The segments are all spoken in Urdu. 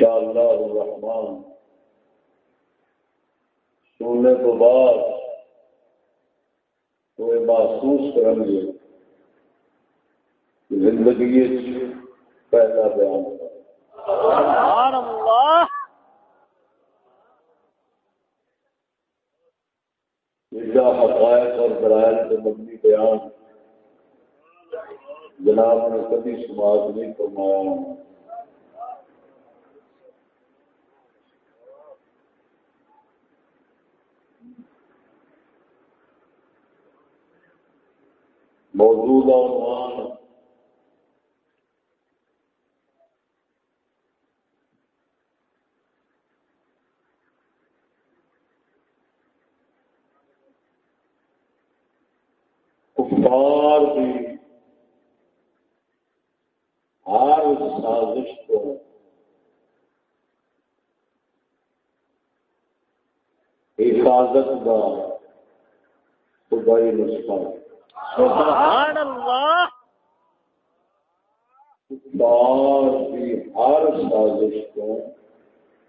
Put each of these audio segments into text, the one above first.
شاء اللہ الرحمان سننے تو بعد کوئی محسوس کریں گے زندگی پہلا بیان حقائق اور برائے کے مبنی بیان۔ جناب نے کبھی سماج نہیں فرمایا۔ ہوں موجودہ عنوان کفار کی ہر سازش کو حفاظت کا خدائی نسخہ سبحان اللہ۔ کی ہر سازش کو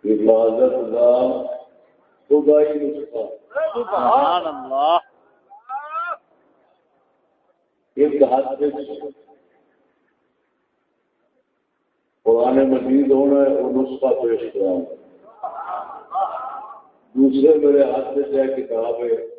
حفاظت کا خدائی نسخہ سبحان اللہ۔ ایک ہاتھ پرانے مزید ہونا ہے وہ نسخہ پیش کرا دوسرے میرے ہاتھ سے کتاب ہے۔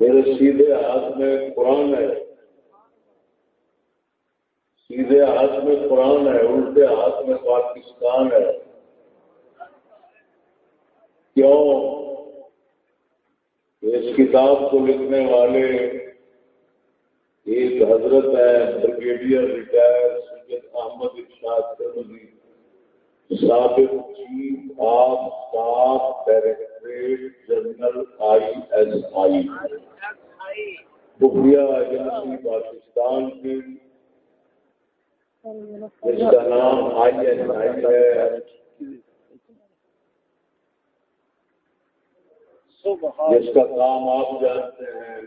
میرے سیدھے ہاتھ میں قرآن ہے۔ سیدھے ہاتھ میں قرآن ہے، الٹے ہاتھ میں پاکستان ہے۔ کیوں؟ اس کتاب کو لکھنے والے ایک حضرت ہے بریگیڈیئر ریٹائر سید احمد ارشاد کرمزی سابق chief of staff directorate general I S I. خفیہ ایجنسی پاکستان کی۔ جس کا نام آئی ایس آئی ہے۔ جس کا کام آپ جانتے ہیں۔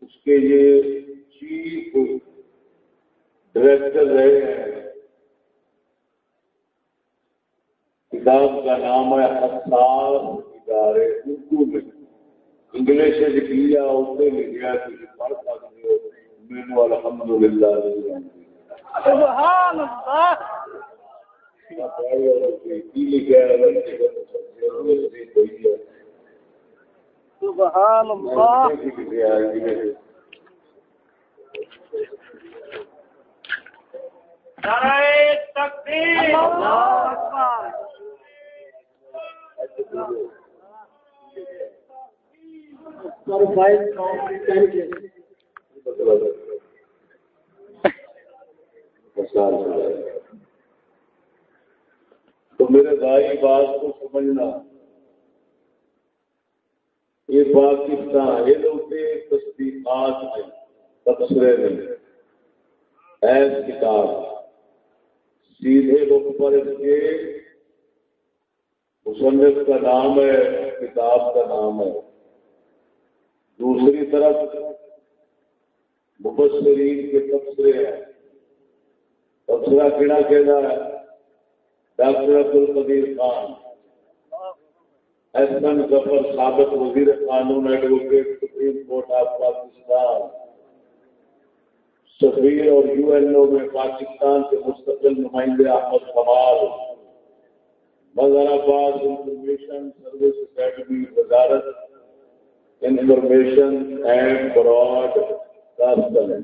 اس کے یہ چیف ڈائریکٹر رہے ہیں۔ کتاب کا نام ہے حساس ادارے اردو میں۔ انگلش لکھیا اردو لکھیا کسی پڑھ سکتے ہو۔ میرے الحمد للہ سبحان اللہ سبحان اللہ نعرہ تکبیر۔ اللہ اکبر۔ تو میرے بھائی بات کو سمجھنا۔ یہ پاکستان یہ لوگ تصدیقات میں، تبصرے میں۔ ایس کتاب۔ سیدھے رخ پر اس کے مصنف کا نام ہے، کتاب کا نام ہے۔ دوسری طرف مبصرین کے تبصرے ہیں۔ تبصرہ کہنا کہنا ہے؟ Doctor Abdul Qadeer Khan. S M Zafar سابق وزیر قانون advocate supreme court of Pakistan. سفیر اور یو این او میں پاکستان کے مستقل نمائندے احمد کمال۔ مظہر آباد انفارمیشن سروس اکیڈمی وزارت انفارمیشن اینڈ براڈ کاسٹنگ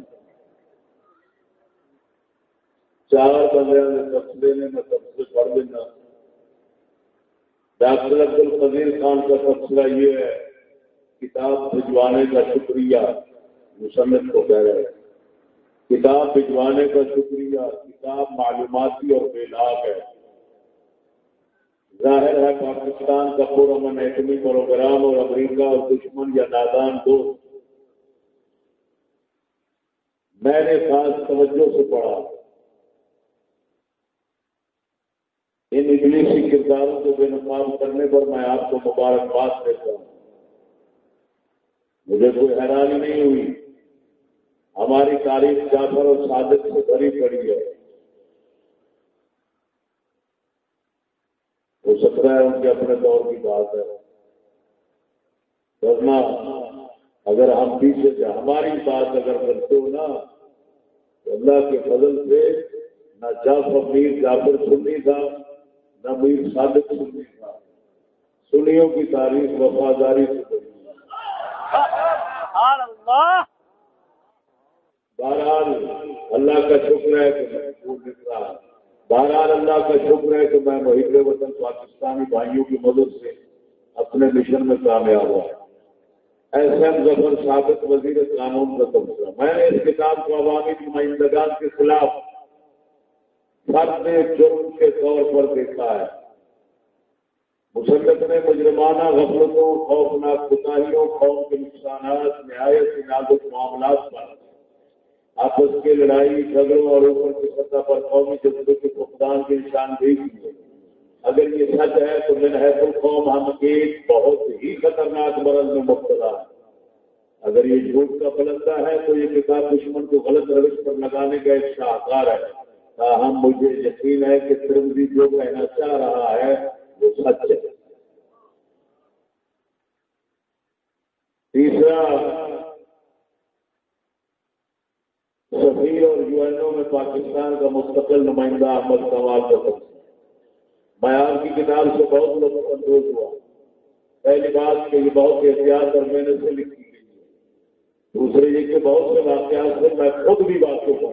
چار بندے تفصیلے نے میں تفصیل پڑھ لینا۔ ڈاکٹر عبد القدیر خان کا تفصیلہ یہ ہے، کتاب بھجوانے کا شکریہ۔ مصنف کو کہہ رہے ہیں۔ کتاب بھجوانے کا شکریہ، کتاب معلوماتی اور بے لاگ ہے۔ ظاہر ہے پاکستان کا پورامن ایٹمی پروگرام اور امریکہ اور دشمن یا نادان دوست میں نے خاص توجہ سے پڑھا۔ ان انگلشی کرداروں کو بے نقاب کرنے پر میں آپ کو مبارکباد دیتا ہوں۔ مجھے کوئی حیرانی نہیں ہوئی۔ ہماری تاریخ جعفر اور صادق سے بھری پڑی ہے ہو سکتا ہے ان کے اپنے دور کی بات ہے۔ ورنہ اگر ہم پیچھے سے ہماری بات اگر کرتے ہو نا تو اللہ کے فضل سے نہ جعفر میر جعفر سنی تھا نہ میر صادق سنی تھا۔ سنیوں کی تاریخ وفاداری سے بہرحال اللہ کا شکر ہے کہ میں رہا بہرحال اللہ کا شکر ہے کہ میں محیط وطن پاکستانی بھائیوں کی مدد سے اپنے مشن میں کامیاب ہوا ایس ایم ظفر ثابت وزیر قانون کا تبصرہ۔ میں نے اس کتاب کو عوامی نمائندگان کے خلاف فرد جرم کے طور پر دیکھا ہے۔ مصنف نے مجرمانہ غفلتوں، خوفناک کوتاہیوں، قوم کے نقصانات، نہایت نازک معاملات پر آپس کی لڑائی، جھگڑوں اور اوپر کی سطح پر قومی جذبے کے فقدان کے نشان بھی اگر یہ سچ ہے تو من القوم ہم ایک بہت ہی خطرناک مرض میں مبتلا۔ ہے اگر یہ جھوٹ کا پلندہ ہے تو یہ کتاب دشمن کو غلط روش پر لگانے کا ایک شاہکار ہے۔ تاہم مجھے یقین ہے کہ ترمزی جو کہنا چاہ رہا ہے وہ سچ ہے۔ تیسرا سفیر اور یو این او میں پاکستان کا مستقل نمائندہ احمد کمال کا میں آپ کی کتاب سے بہت لطف اندوز ہوا۔ پہلی بات کہ یہ بہت احتیاط اور محنت سے لکھی گئی ہے۔ دوسرے یہ کہ بہت سے واقعات سے میں خود بھی واقف ہوں۔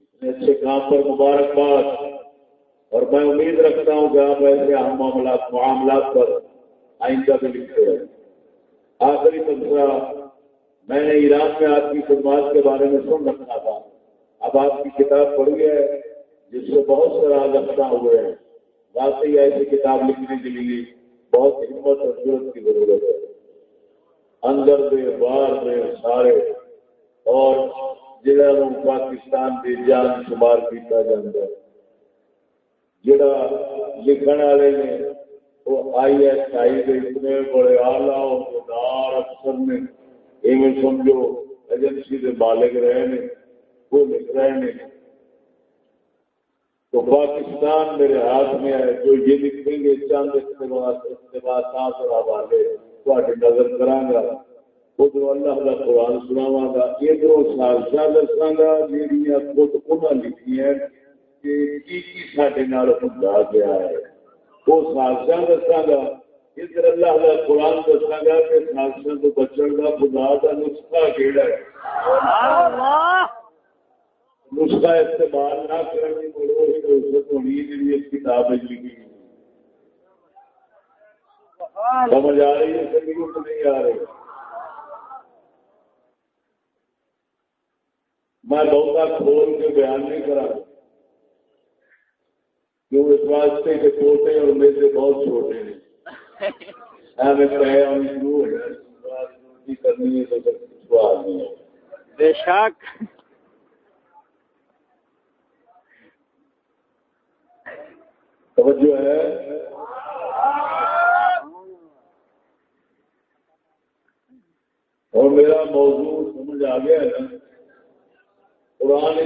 اتنے اچھے کام پر مبارکباد اور میں امید رکھتا ہوں کہ آپ ایسے اہم معاملات معاملات پر آئندہ بھی لکھتے ہیں آخری تبصرہ میں نے ایران میں آپ کی خدمات کے بارے میں سن رکھا تھا۔ اب آپ کی کتاب پڑھی ہے، جس سے بہت سے راز ہوئے ہیں۔ واقعی ایسی کتاب لکھنے کے لیے بہت ہمت اور ضرورت کی ضرورت ہے۔ اندر دے، باہر میں سارے۔ اور جہاں پاکستان کی جان شمار کیا جاتا ہے۔ جڑا لکھن والے نے، وہ آئی ایس آئی کے اتنے بڑے آلہ دار افسر نے ایویں سمجھو ایجنسی کے مالک رہے نے وہ لکھ رہے ہیں تو پاکستان میرے ہاتھ میں ہے جو یہ لکھیں گے چند اقتباسات اور حوالے۔ تھوڑی نظر کرا گا۔ ادھر اللہ کا قرآن سناوا گا۔ ادھر سازشاں دساں گا جہاں خود انہیں لکھی ہیں سڈے سمجھا گیا ہے وہ سازشاں دساں گا۔ ادھر اللہ کا قرآن دساں گا کہ تو بچن کا خدا کا نسخہ کہڑا ہے۔ نسخہ استعمال نہ کرنے کی کتاب لکھی سمجھ آ رہی ہے سبھی کو نہیں آ رہی۔ میں بہت کھول کے بیان نہیں کرا۔ کیوں؟ اس واسطے کے چھوٹے اور میرے بہت چھوٹے ہیں۔ بے شک توجہ ہے اور میرا موضوع سمجھ آ گیا ہے نا قرآن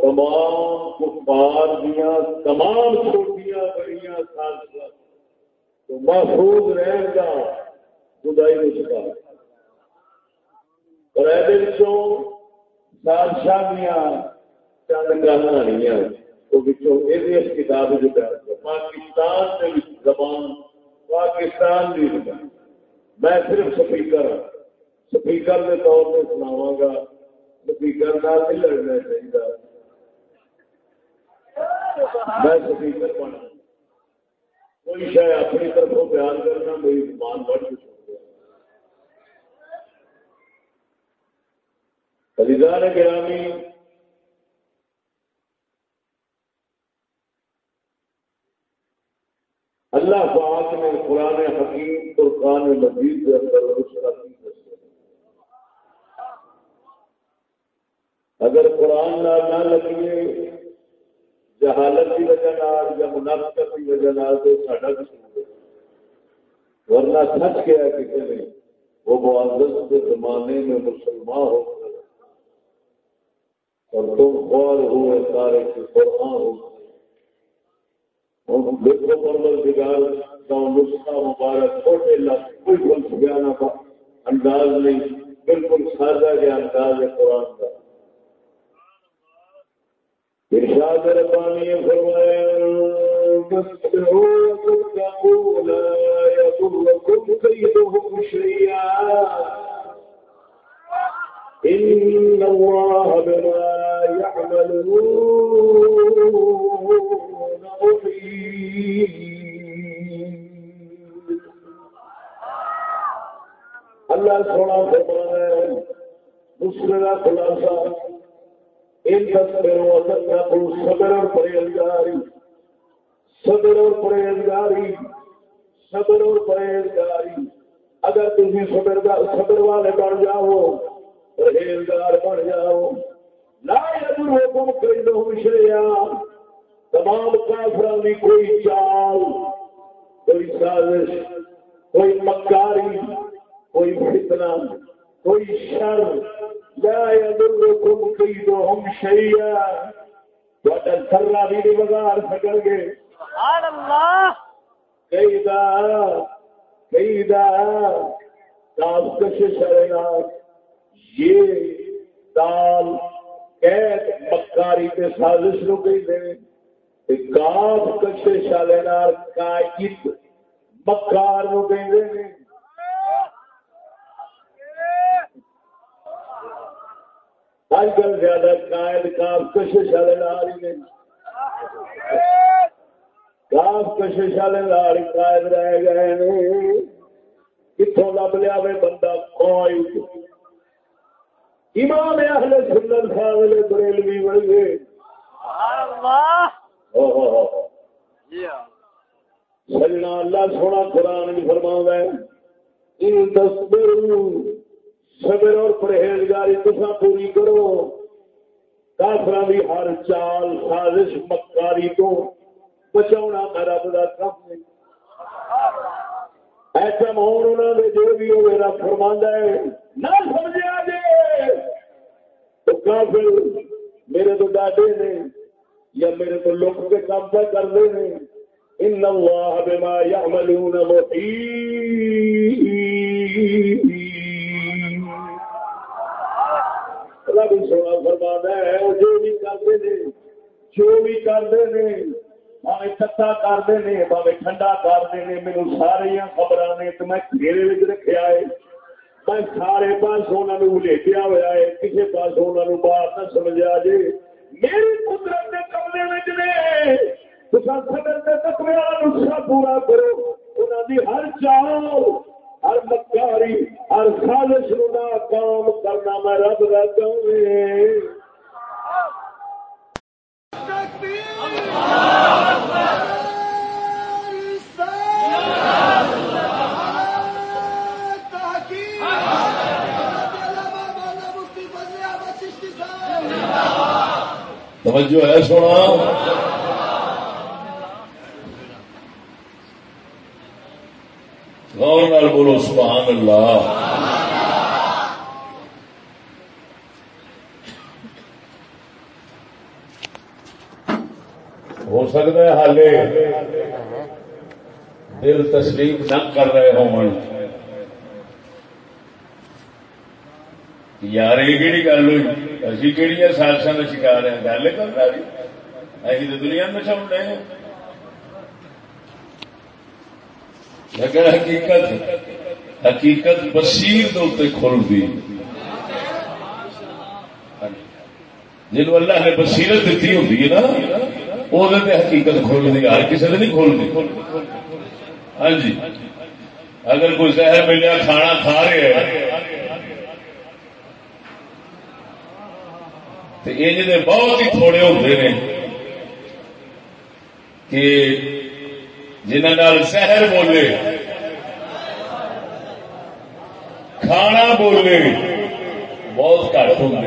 تمام کفار دیا تمام چھوٹیاں بڑیاں سازشاں تو محفوظ رہن کا خدائی نسخہ اور ایسے سازشاں دیا چند کہانیاں کتاب جو پاکستان سے زبان پاکستان کی زبان میں صرف سپیکر ہوں سپیکر کے طور پہ سناوا گا۔ سپیکر کا نہیں لڑنا چاہیے میں سپیکر بنا کوئی شاید اپنی طرف بیان کرنا میری زبان بڑھ چکی خریدار گرامی، اللہ پاک نے قرآن حکیم، قرآن مجید کے اندر اگر قرآن نہ لگیے جہالت کی وجہ یا منافقت کی وجہ تو ساڈا قصور ہے ورنہ سچ کیا کسی نے وہ معذرت کے زمانے میں مسلمان ہو کر اور تم خوار ہوئے سارے کے قرآن ہو دیکھو پروردگار کا نسخہ مبارک چھوٹے لفظ بالکل بیانہ کا انداز نہیں، بالکل سادہ کے انداز ہے قرآن کا۔ إرشاد ربانی فرمائیں مستعو تتقو لا یضرکم قیدهم شیعا ان الله بما يعملون محيط اللہ سونا فرمائے دوسرا خلاصہ صبر اور پرہیزگاری صبر اور پرہیزگاری صبر اور پرہیزگاری۔ اگر تم صبر صبر والے بن جاؤ، پرہیزگار بن جاؤ۔ لا يدركم كيدهم شيئا تمام کافران کی کوئی چال، کوئی سازش، کوئی مکاری، کوئی فتنہ، کوئی شر لا يضركم كيدهم شيئا. وقد ذرہ بھی بگاڑ سکن گے سبحان اللہ. کیدا؟ کیدا؟ کاف کشش والے یہ دال قید مکاری کے سازش نو کہ کاف کشش والے قائد مکار نو کہ اج کل زیادہ قائد کاف کشش والے نال ہی کاف کشش والے نال قائد رہ گئے کتوں لب لیا بندہ قائد۔ امام اہل سنت فاضل بریلوی بن گئے سجنا اللہ سونا قرآن بھی فرما ہے ان صبر اور پرہیزگاری تصا پوری کرو۔ کافر بھی ہر چال سازش مکاری تو بچاؤ میں رب کا کم ہے۔ ایسا مہون انہوں نے جو بھی ہوئے، رب فرما ہے، نہ سمجھا جے۔ تو کافر میرے تو ڈاڈے نے یا میرے تو لوگ کے کام پر کر دے نے ان اللہ بما یعملون محیط۔ سونا فرما ہے جو بھی کرتے ہیں، جو بھی کرتے ہیں باوے کرتے ہیں باوے ٹھنڈا کرتے ہیں میرے سارے خبر نے تو میں گھیرے رکھا ہے۔ میں سارے پاس انہوں ہوا ہے کسی پاس بات نہ سمجھا جی میری قدرت کے کمرے میں تو سدر کے تکوے پورا کرو انہوں کی ہر چاہ ہر مکاری ہر سازش نہ کام کرنا میں رب رکھوں توجہ ہے سونا غور نال بولو، سبحان اللہ۔ ہو سکتا ہے حالے دل تسلیم نہ کر رہے ہوں یار، یہ کہڑی گل ہوئی؟ اچھی کہڑی سالسا کا شکار ہیں۔ گل کر رہی اچھی تو دنیا میں چل رہے ہیں۔ لیکن حقیقت حقیقت بصیر دے کھل دی جن اللہ نے بصیرت دیتی ہوتی ہے نا وہ حقیقت کھول ہر کسی نے نہیں کھول ہاں جی۔ اگر کوئی زہر ملیا کھانا کھا رہے ہیں تو یہ بہت ہی تھوڑے ہوتے ہیں کہ جنہ شہر بولے، کھانا بولے، بہت گھٹ ہوں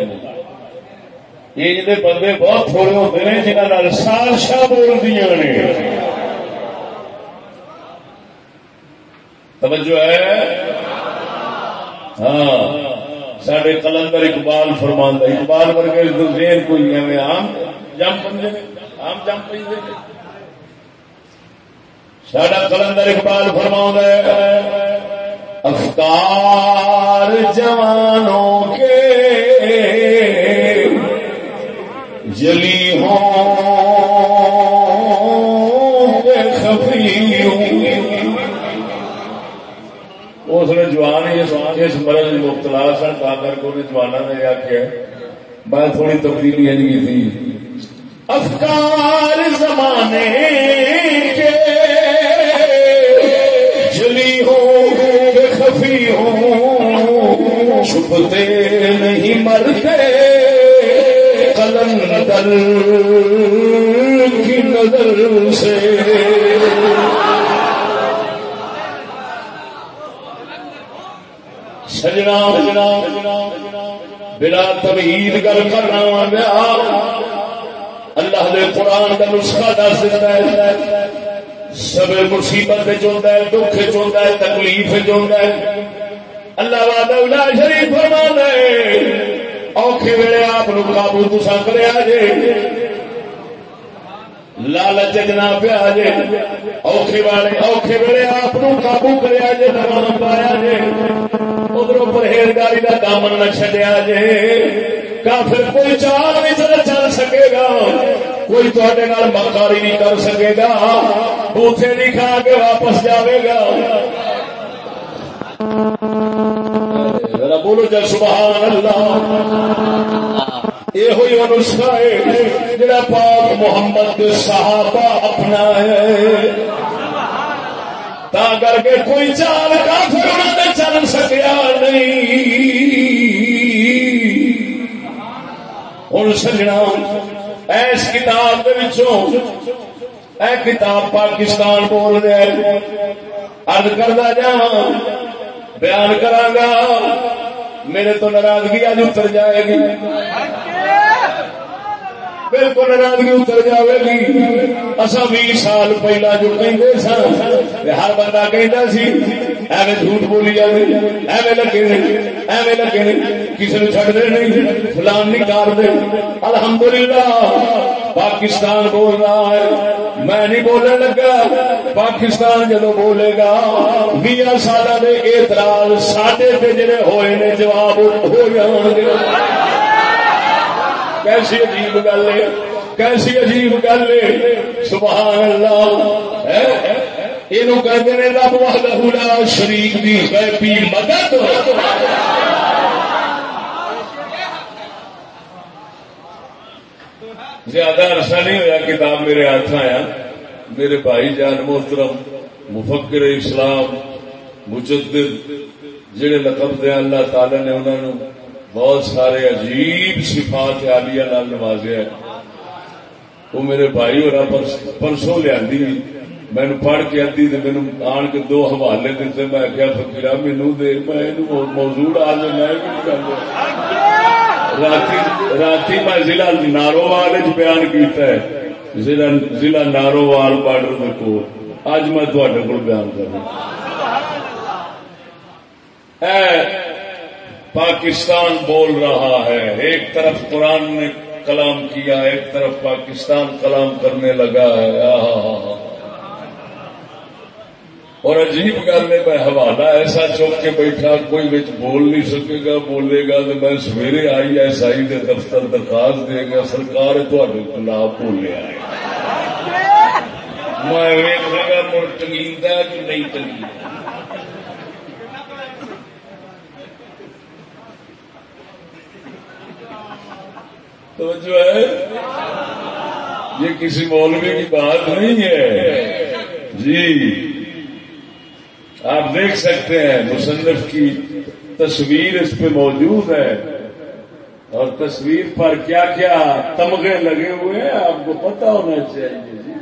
یہ بندے بہت تھوڑے ہوتے ہیں جنہ سالشا بول دیا نے۔ توجہ ہے؟ ہاں سڈے کلندر اقبال فرماندہ اقبال ورگے ذہن کوئی ایویں آم جم پہ آم جم پہ سڈا کلندر اقبال فرما افکار جوانوں کے جلی ہوں خفی اس نے جوان اس مرض مبتلا سن تا کر کے انہیں جوانا نے آخیا میں تھوڑی تبدیلی کی تھی افکار زمانے چھپتے نہیں مرتے۔ قلم دل کی نظر سے۔ سجنا سجنا بلا تبعید کر کرنا اللہ دے قرآن کا نسخہ دس دیتا ہے۔ سب مصیبت چاہتا ہے، دکھ چاہتا ہے، تکلیف چاہتا ہے۔ اللہ والا شریف فرما دے اوکھے ویلے آپ قابو تسا کریا جے لالچ نہ پیا جے اوکھے والے، اوکھے ویلے آپ قابو کریا جے نام پایا جے ادھر پرہیزگاری کا دامن نہ چڈیا جے کافر کوئی چار بھی چل سکے گا۔ کوئی تھوڑے مکاری نہیں کر سکے گا۔ بوٹے نہیں کھا کے واپس جاوے گا۔ بولو جل سبحان اللہ۔ یہ ہوئی نسخہ ہے جڑا پاک محمد کے صحابہ اپنا ہے۔ تا کر کے کوئی چال کافر چل سکیا نہیں۔ ہوں سجنا، ایس کتاب اے کتاب پاکستان بول رہا ارد کردہ جا بیان کرا میرے تو ناراضگی اج اتر جائے گی۔ بالکل ناراضگی اتر جائے گی۔ اصا بھی سال پہلا جو کہیں سن ہر بندہ کہتا سی، ایویں جھوٹ بولی جائے ایویں لگے ایویں لگے کسی نے چڑھ دے نہیں، فلان نہیں کار دے الحمدللہ۔ پاکستان بول رہا ہے۔ میں نہیں بولنے لگا۔ پاکستان جدو بولے گا، میاں سالہ نے اعتراض ساڈے پہ جڑے ہوئے نے جواب ہو جان گے۔ کیسی عجیب گل ہے، کیسی عجیب گل ہے۔ سبحان اللہ۔ یہ کہتے ہیں رب وحدہ شریف دی غیبی مدد۔ زیادہ عرصہ نہیں ہوا کتاب میرے ہاتھ آیا۔ میرے بھائی جان محترم، مفکر اسلام، مجدد جڑے لقب دیا اللہ تعالی نے، انہوں نے بہت سارے عجیب صفات عالیہ نال نوازیا وہ میرے بھائی اور پرسوں لیا مینو پڑھ کے ادی مینو آن کے دو حوالے دیتے میں کیا فکرا مینو دے، میں موضوع آ جانا رات میں ضلع نارووال بیان کیتا ہے۔ ضلع نارووال بارڈر کو اج میں تھوڑے کو بیان کرنا پاکستان بول رہا ہے۔ ایک طرف قرآن نے کلام کیا، ایک طرف پاکستان کلام کرنے لگا ہے۔ اور عجیب گل ہے، میں حوالہ ایسا چوک کے بیٹھا، کوئی بچ بول نہیں سکے گا، بولے گا تو میں سویرے آئی ایس آئی کے دفتر درخواست دے گا، سرکار تھوڑے خلاف بولے آئے۔ میں گا، مڑ ہے کہ نہیں ٹنگی تو جو ہے؟ یہ کسی مولوی کی بات نہیں ہے۔ جی۔ آپ دیکھ سکتے ہیں، مصنف کی تصویر اس پہ موجود ہے۔ اور تصویر پر کیا کیا تمغے لگے ہوئے ہیں، آپ کو پتا ہونا چاہیے۔ جی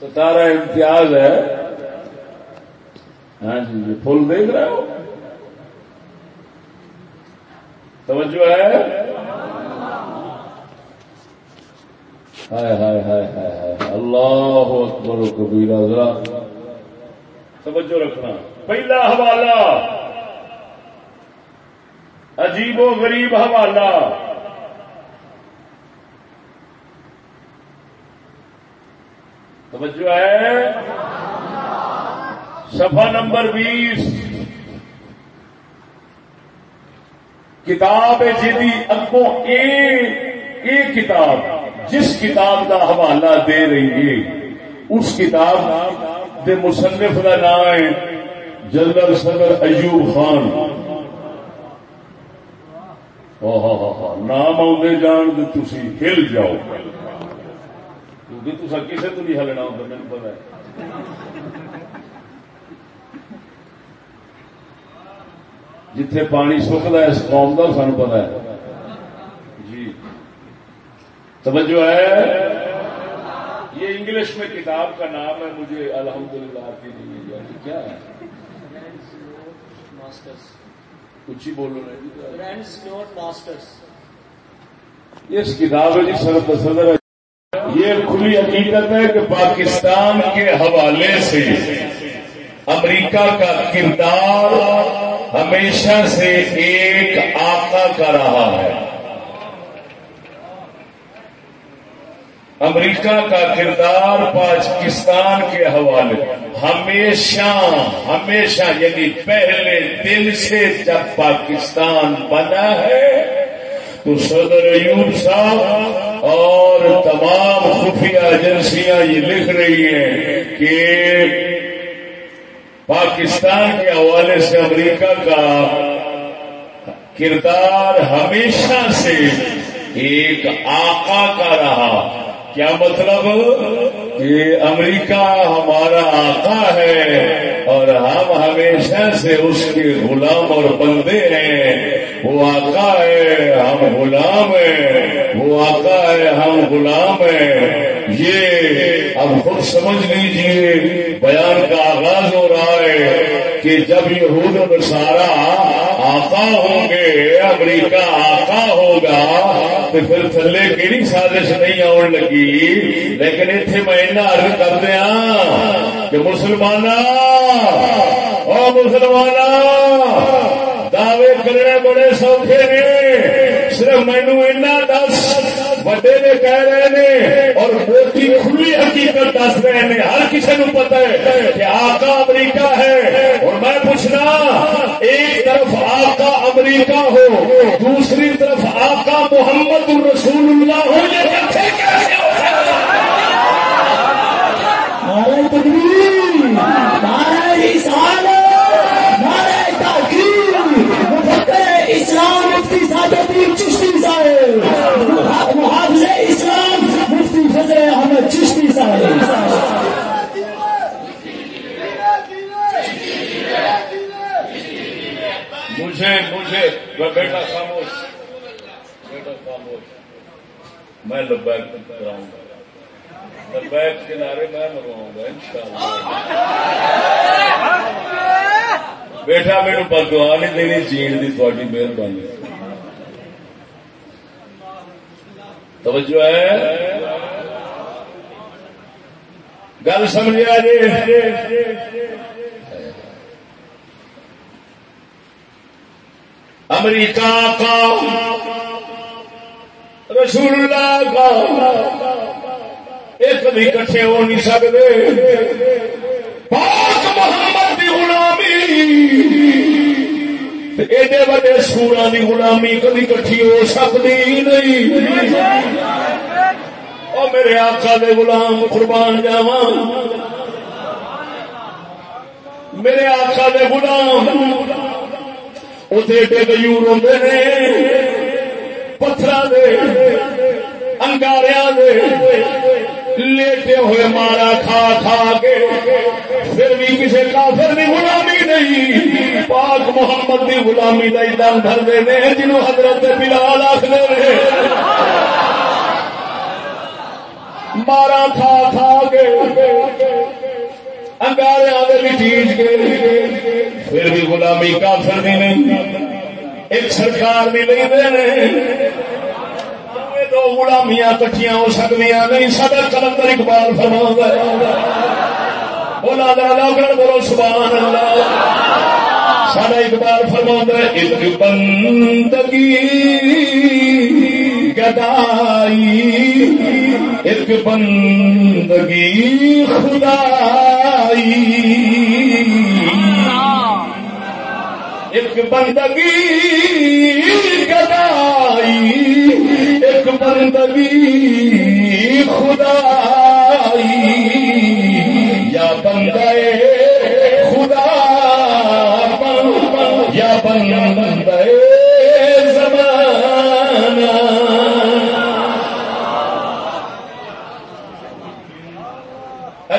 ستارہ امتیاز ہے۔ ہاں جی یہ پھول دیکھ رہے ہو؟ توجہ ہے؟ اللہ اکبر و کبیرہ ذرا توجہ رکھنا۔ پہلا حوالہ۔ عجیب و غریب حوالہ۔ توجہ ہے؟ صفحہ نمبر بیس۔ کتاب جی اگوں ایک کتاب۔ جس کتاب کا حوالہ دے رہی ہے، اس کتاب دے مصنف کا نام ہے جنرل صدر ایوب خان۔ نام آدھے جان تو تھی ہل جاؤ۔ کیونکہ تصا کسی تو نہیں ہلنا ہوتا میرے پتا جتھے پانی سکتا ہے، اس قوم کا سان پتا ہے۔ توجہ ہے؟ یہ انگلش میں کتاب کا نام ہے مجھے الحمد للہ آپ کی نہیں یعنی کیا ہے؟ کچھ ہی بولو اس کتاب جی سر صدر یہ کھلی حقیقت ہے کہ پاکستان کے حوالے سے امریکہ کا کردار ہمیشہ سے ایک آقا کا رہا ہے۔ امریکہ کا کردار پاکستان کے حوالے ہمیشہ ہمیشہ یعنی پہلے دن سے جب پاکستان بنا ہے، تو صدر ایوب صاحب اور تمام خفیہ ایجنسیاں یہ لکھ رہی ہیں کہ پاکستان کے حوالے سے امریکہ کا کردار ہمیشہ سے ایک آقا کا رہا۔ کیا مطلب؟ کہ امریکہ ہمارا آقا ہے اور ہم ہمیشہ سے اس کے غلام اور بندے ہیں۔ وہ آقا ہے، ہم غلام ہیں۔ وہ آقا ہے، ہم غلام ہیں۔ یہ اب خود سمجھ لیجیے بیان کا آغاز ہو رہا ہے کہ جب یہود و نصارہ آقا ہوں گے، امریکہ آقا ہوگا، تو پھر تھلے کہڑی سازش نہیں آن لگی؟ لیکن اتنے میں ارد کر دیا کہ مسلمان او مسلمان دعوے کرنے بڑے سوکھے نے، صرف مینو اینا دس وڈے نے کہہ رہے نے اور موٹی کھلی حقیقت دس رہے ہیں، ہر کسی نو پتا ہے کہ آقا امریکہ ہے۔ اور میں پوچھنا، ایک طرف آقا امریکہ ہو، دوسری طرف آقا محمد رسول اللہ ہو، یہ کیسے نعرہ رسالت اسلام مفتی ساجد چشتی صاحب۔ مفتی فضل احمد چشتی صاحب۔ مجھے مجھے، میں بیٹا خاموش بیٹا خاموش۔ میں لبیک کراؤں گا۔ لبیک کنارے میں مرواؤں گا، انشاءاللہ۔ بیٹا، میرے پر دعا نہیں دینی جین کی تھوڑی مہربانی۔ توجہ ہے؟ گل سمجھا جی۔ امریکہ کا، رسول اللہ کا، ایک بھی کٹھے ہو نہیں سکتے۔ پاک محمد کی غلامی ایڈے بڑے سورا کی غلامی کبھی کٹھی ہو سکتی نہیں۔ اور میرے آقا دے غلام قربان جاوا میرے آقا دے غلام اتنے ڈگیور ہوں نے پتھر دے انگاریا دے، لیٹے ہوئے مارا کھا کھا کے، پھر بھی کسی کافر کی غلامی نہیں۔ پاک محمد کی غلامی کا ایندھن بھر دے جنہوں حضرت بلال آخر مارا کھا کھا کے انگاریا لٹیج کے پھر بھی غلامی کافر بھی نہیں، ایک سرکار بھی نہیں دے دو غلامیاں کٹھیاں ہو سکتی نہیں، صدر کلندر اقبال فرما بولا دادا کر بولو سبحان اللہ۔ سارا اقبال فرما ایک بندگی گدائی، ایک بندگی خدائی۔ ایک بندگی گدائی، ایک بندگی خدائی۔ یا بندے خدا یا بندے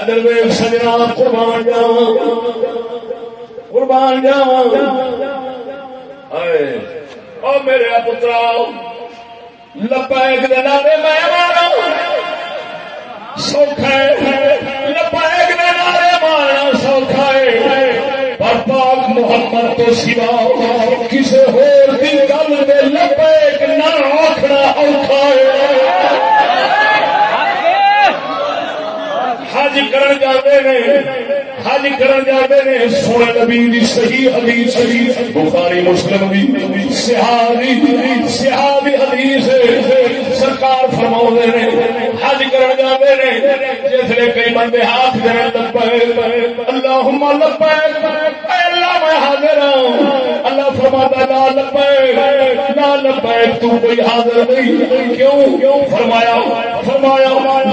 ادر ویگ سجنا قربان جاواں قربان جاواں او میرے پترا لبیک دے نعرے میں مارا سوکھا ہے لبیک دے نعرے مارنا سوکھا ہے۔ پر پاک محمد تو سوا کسی ہور دی گل دے لبیک نہ آکھنا اوکھا ہے حج کرن جاتے نے حج کرن جاتے ہیں سونے نبی دی صحیح حدیث بخاری مسلم دی صحابی صحابی حدیث سرکار فرماؤں نے حج کرن جاتے نے جس کئی بندے ہاتھ دین لبیک اللہم لبیک اللہ حاضر ہوں اللہ فرماتا لا لبیک لا لبیک، تو کوئی حاضر نہیں۔ کیوں؟ کیوں فرمایا فرمایا،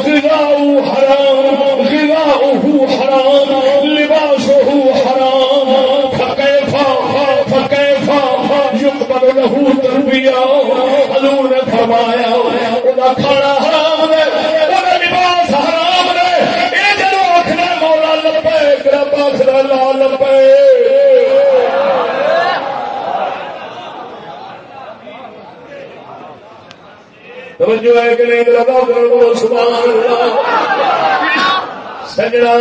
غذاؤ حرام غذاؤہ حرام لباسہ حرام۔ فکیفا فکیفا، یقبل له تربیہ۔ حضور نے فرمایا وہ کھانا حرام ہے وہ لباس حرام ہے۔ یہ جدو آخر مولا لبے رب آخر لا لبے توجہ ہے کہ نہیں لگا کرو سبحان اللہ۔ سجنا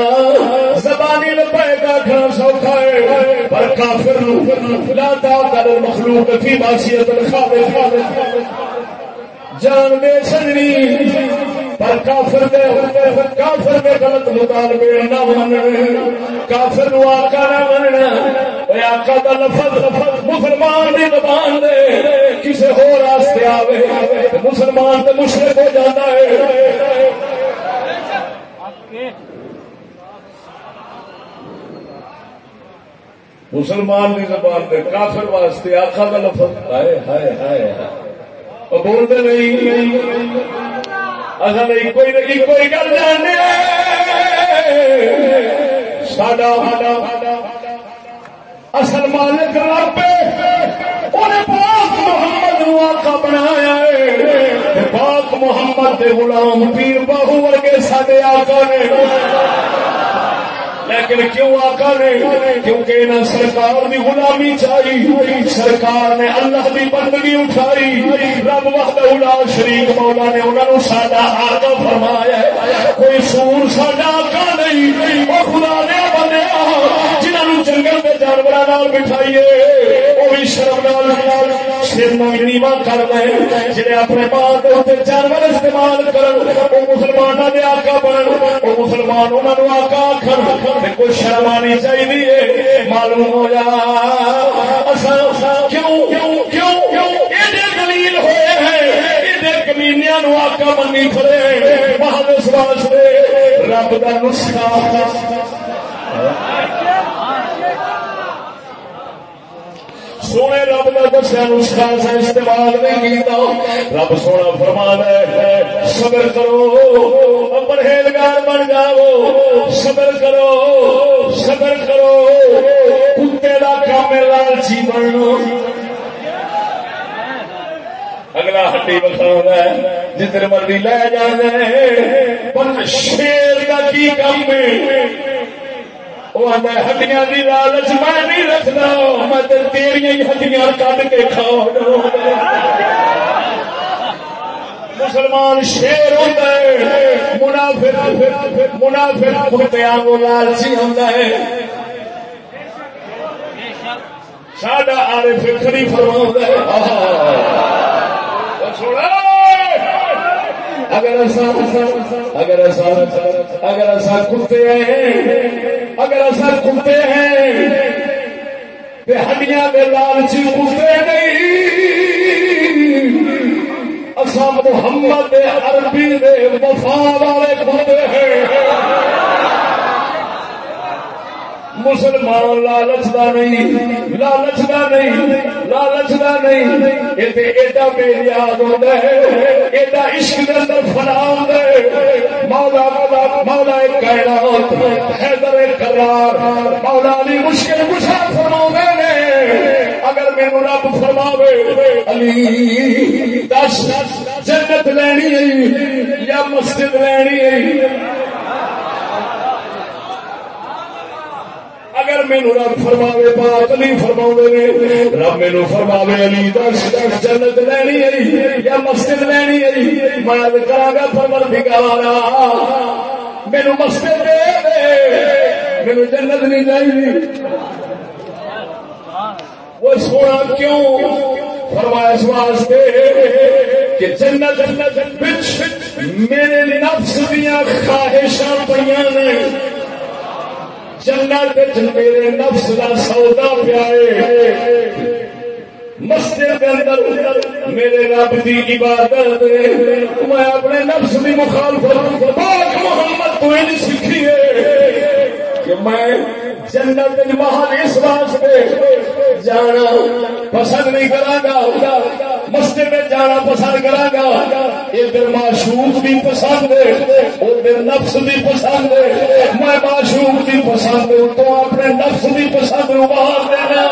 زبانی لبے کا کھانا سوکھا ہے، پر کافر نو لا تا کر مخلوق فی معصیت الخالق جان دے سجنی، پر کافر دے کافر دے غلط مطالبے نہ منن کافر نو آقا نہ مننا آقا دا لفظ لفظ مسلمان دی زبان دے، کسے ہو راستے آوے، مسلمان تے مشرک ہو جاتا ہے۔ مسلمان دی زبان دے کافر واسطے آقا دا لفظ، ہائے ہائے ہائے ہائے۔ بولتے نہیں۔ اصل کوئی نہ کوئی گل جانے۔ ساڈا۔ اصل مالک رب انہیں پاک محمد نو آقا بنایا ہے۔ پاک محمد دے غلام پیر باہو ورگے ساڈے آقا نے۔ لیکن کیوں آقا نے؟ کیونکہ انہیں سرکار دی غلامی چاہیے سرکار نے اللہ دی بندگی اٹھائی، رب وقت الا شریک مولا نے انہوں نے ساڈا آقا فرمایا ہے۔ کوئی سور ساڈا آقا نہیں، وہ خدا نے بنیا جنہوں جنگل کے جانوروں بٹھائیے۔ وہ بھی شرم نال سر نیوا کر دیں جنہیں اپنے ماں کے اتنے جانور استعمال کرن، وہ مسلمانوں کے آقا بنن، وہ مسلمان انہوں نے آقا آخر کوئی شرم آنی چاہیے۔ معلوم ہو جا۔ کیوں کیوں؟ کیوں؟ کیوں دلیل ہوئے ہیں۔ کمینیا نو آکا منی کھڑے بہت رب کا نسخہ سونے رب کا دسیا نسخہ سے استعمال نہیں کیتا۔ رب سونا فرمان ہے، صبر کرو پرہیزگار بن جاؤ۔ صبر کرو صبر کرو۔ کتے کا کام لالچی بنو۔ اگلا ہڈی بخا ہے جتنے مرضی لے جانا پر شیر کا کی کام وہ ہڈیاں کی لالچ میں نہیں رکھنا میں تیریا ہڈیاں کٹ کے کھاؤ مسلمان شیر ہوتا ہے منافر منافر کتیا کو لالچی ہوتا ہے ساڈا آر فکری فرما ہے اگر ایسا اگر ایسا اگر ایسا کتے ہیں اگر ایسا کتے ہیں ہڈیاں کے لالچی کتے نہیں۔ اصا محمد عربی دے وفا والے کتے ہیں۔ مسلمان لالچ دا نہیں، لالچ دا نہیں، لالچ دا نہیں۔ یہ ایڈا بے یاد ہوتا ہے، ایڈا عشق کے اندر فنا ہوتا ہے۔ مولا مولا مولا کائنات، حیدر کرار مولا علی مشکل کچھ فرما نے۔ اگر میرے رب فرماوے، علی، دس، جنت لینی ہے یا مسجد لینی ہے؟ اگر مینو رب فرماوے، پاک علی فرما نے، رب مینو فرماوے، علی دس جنت لینی ہے، یا مسجد لینی ہے، میں کرا گا فرمر بگارا مینو مسجد دے دے، مینو جنت نہیں چاہیے وہ سونا کیوں؟ فرمایا اس واسطے کہ جنت جنت میرے نفس دیا خواہشاں پہ نے۔ جنت میرے نفس کا سودا پیا مسجد کے اندر میرے رب کی عبادت میں اپنے نفس کی مخالفت پاک محمد تو ہی سیکھی ہے کہ میں جنت محل اس واسطے جانا پسند نہیں کرا گا مسجد میں جانا پسند کرا گا ادھر معشوق بھی پسند ہے ادھر نفس بھی پسند ہے۔ میں معشوق بھی پسند ہوں تو اپنے نفس بھی پسند ہوں باہر دینا۔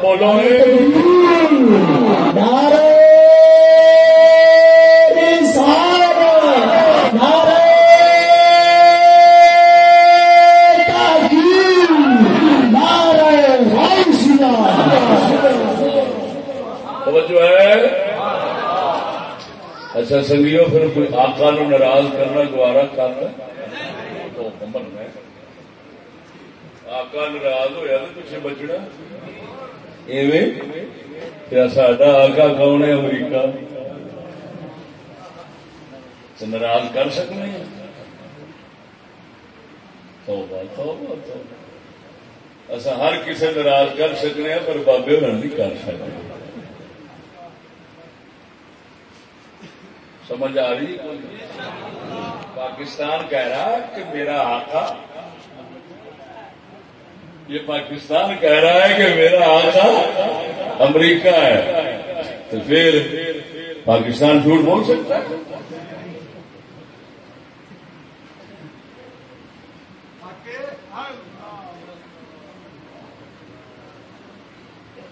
بولو۔ اچھا سنگیو، پھر کوئی آقا نو ناراض کرنا، گوارا کرنا؟ تو کمر میں۔ آقا ناراض ہویا تو پیچھے بچنا۔ ایویں؟ کیا ساڈا آقا کون ہے، امریکہ؟ تو ناراض کر سکنے ہیں۔ توبہ توبہ توبہ۔ اصا ہر کسی ناراض کر سکنے ہیں، پر بابے ہونا نہیں کر سکتے سمجھ آ رہی پاکستان کہہ رہا کہ میرا آقا یہ پاکستان کہہ رہا ہے کہ میرا آقا امریکہ ہے۔ تو پھر پاکستان جھوٹ بول سکتا ہے؟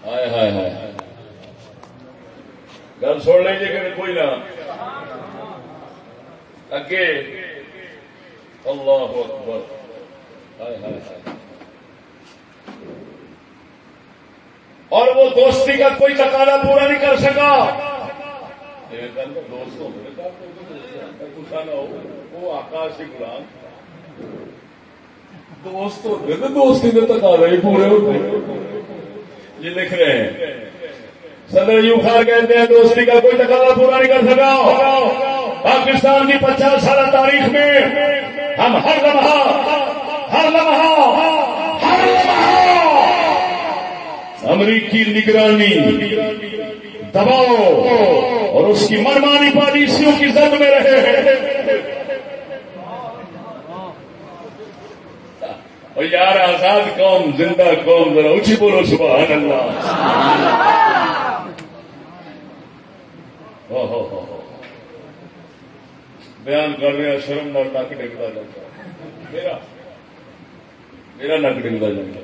ہائے ہائے ہائے۔ گل سن لیجیے کہ کوئی نہ۔ اگے۔ اللہ اکبر۔ ہائے ہائے ہائے۔ اور وہ دوستی کا کوئی تقاضا پورا نہیں کر سکا۔ دوست وہ دوست ہوتے تو دوستی کے تقاضا ہی پورے ہوتے۔ یہ لکھ رہے ہیں۔ صدر یو خان کہتے ہیں دوستی کا کوئی تقاضا پورا نہیں کر سکا۔ پاکستان کی پچاس سالہ تاریخ میں ہم ہر لمحہ ہر لمحہ ہر لمحہ امریکی نگرانی دباؤ اور اس کی منمانی پالیسیوں کی زد میں رہے ہیں۔ اور یار آزاد قوم، زندہ قوم، ذرا اچھی بولو، سبحان اللہ۔ بیان کر رہے ہیں، شرم نہ نک ڈگتا جاتا میرا میرا نک ڈگتا جاتا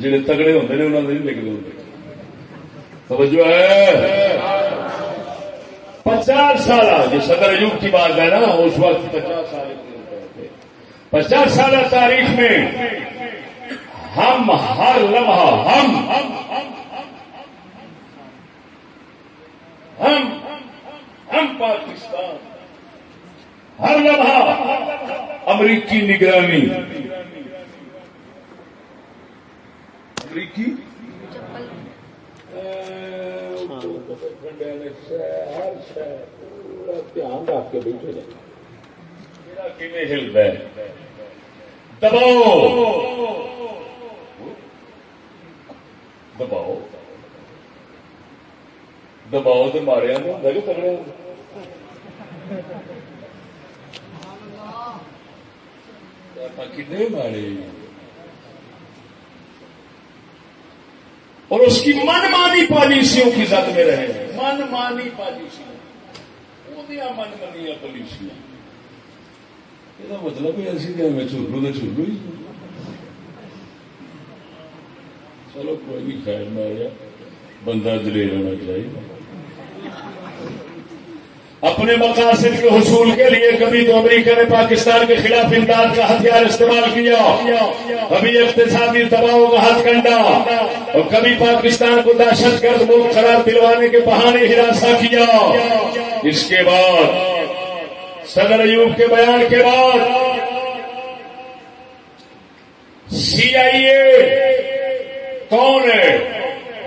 جڑے تگڑے ہوتے ہیں انہوں نے نہیں لکھتے ہوتے توجہ ہے؟ پچاس سال جو صدر ایوب کی بات ہے نا، اس وقت پچاس سال پچاس سال تاریخ میں ہم ہر لمحہ، ہم ہم ہم پاکستان، ہر لمحہ امریکی نگرانی۔ امریکی؟ ہاں، دھیان رکھ کے بیٹھے ہلتا ہے دباؤ۔ دباؤ۔ دباؤ تو مارے ہوں کہ تگڑے کتنے مارے؟ اور اس کی من مانی پالیسیوں کی زد میں رہے۔ من مانی پالیسیاں من مانی پالیسیاں۔ یہ مطلب ہے ایسی کہ میں چولو تو چولو ہی۔ چلو کوئی نہیں، خیر، میں بندہ دلیر ہونا چاہیے اپنے مقاصد کے حصول کے لیے کبھی تو امریکہ نے پاکستان کے خلاف امداد کا ہتھیار استعمال کیا۔ کبھی اقتصادی دباؤ کا ہاتھ کنڈا۔ اور کبھی پاکستان کو دہشت گرد ملک قرار دلوانے کے بہانے ہراساں کیا۔ اس کے بعد، صدر ایوب کے بیان کے بعد سی آئی اے کون ہے؟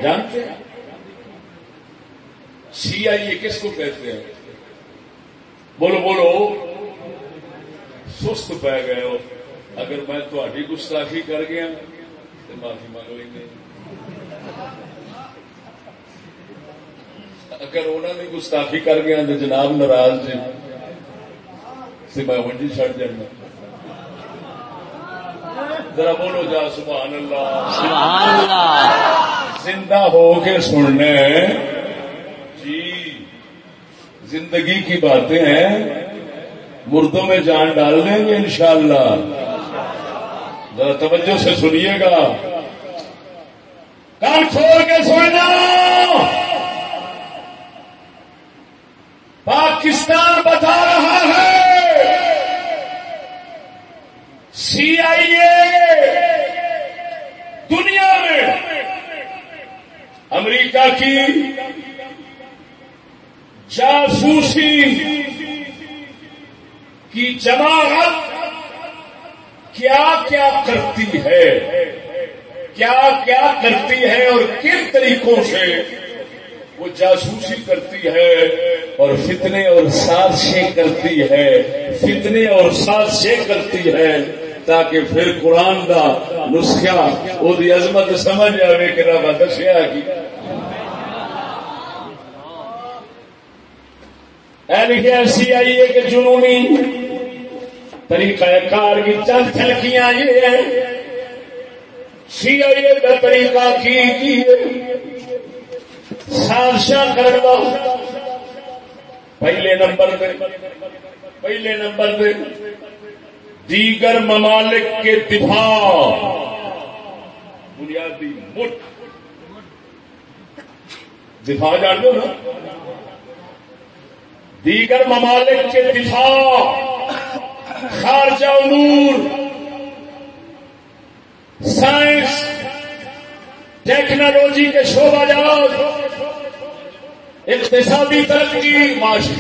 جانتے ہیں؟ سی آئی اے کس کو کہتے ہیں؟ بولو بولو۔ سست پہ گئے ہو۔ اگر میں تھوڑی گستاخی کر گیا تو معافی مانگ لیں اگر انہوں نے گستاخی کر گیا تو جناب ناراض جی۔ سے میں ونجی چڑ جانا ذرا بولو جا سبحان اللہ۔ سبحان اللہ۔ زندہ ہو کے سننے۔ جی زندگی کی باتیں ہیں، مردوں میں جان ڈال دیں گے انشاءاللہ۔ ذرا توجہ سے سنیے گا۔ کان کھول کے سننا پاکستان بتا رہا ہے۔ سی آئی اے دنیا میں امریکہ کی جاسوسی کی جماعت کیا کیا کرتی ہے؟ کیا کیا کرتی ہے اور کن طریقوں سے وہ جاسوسی کرتی ہے اور فتنے اور سازشیں کرتی ہے؟ فتنے اور سازشیں کرتی ہے تاکہ پھر قرآن دا نسخہ، وہ عظمت سمجھ آئے کہ رب دسیا کی لکھے سی آئی ہے کہ جنونی طریقہ کار کی چند جھلکیاں یہ ہے سی آئی اے کا طریقہ کی کی سازشاں کرنا پہلے نمبر پہ، پہلے نمبر پہ۔ دیگر ممالک کے دفاع۔ بنیادی مٹ دفاع جان دو نا۔ دیگر ممالک کے دفاع، خارجہ امور، سائنس، ٹیکنالوجی کے شعبہ جات اقتصادی ترقی، معاشی،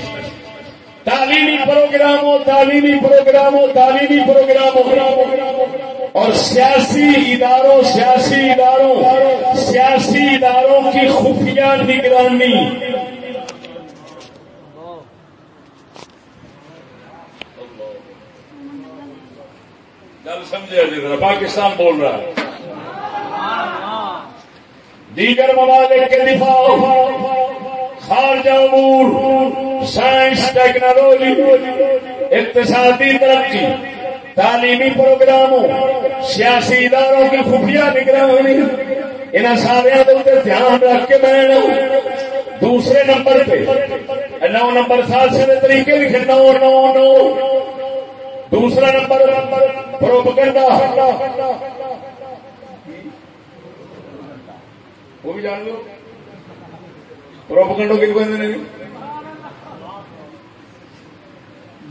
تعلیمی پروگراموں تعلیمی پروگراموں تعلیمی پروگراموں اور سیاسی اداروں سیاسی اداروں سیاسی اداروں کی خفیہ نگرانی۔ گل سمجھے جی ذرا، پاکستان بول رہا ہے۔ دیگر ممالک کے دفاع، خارجہ امور، سائنس، ٹیکنالوجی، اقتصادی ترقی، تعلیمی پروگراموں، سیاسی اداروں کی خفیہ نگرانی ان سارے دھیان رکھ کے بہنا دوسرے نمبر پہ، نو نمبر سات سے طریقے لکھے، نو نو نو۔ دوسرا نمبر، پروپگنڈا۔ وہ بھی جان لو۔ پروپگنڈو کن کو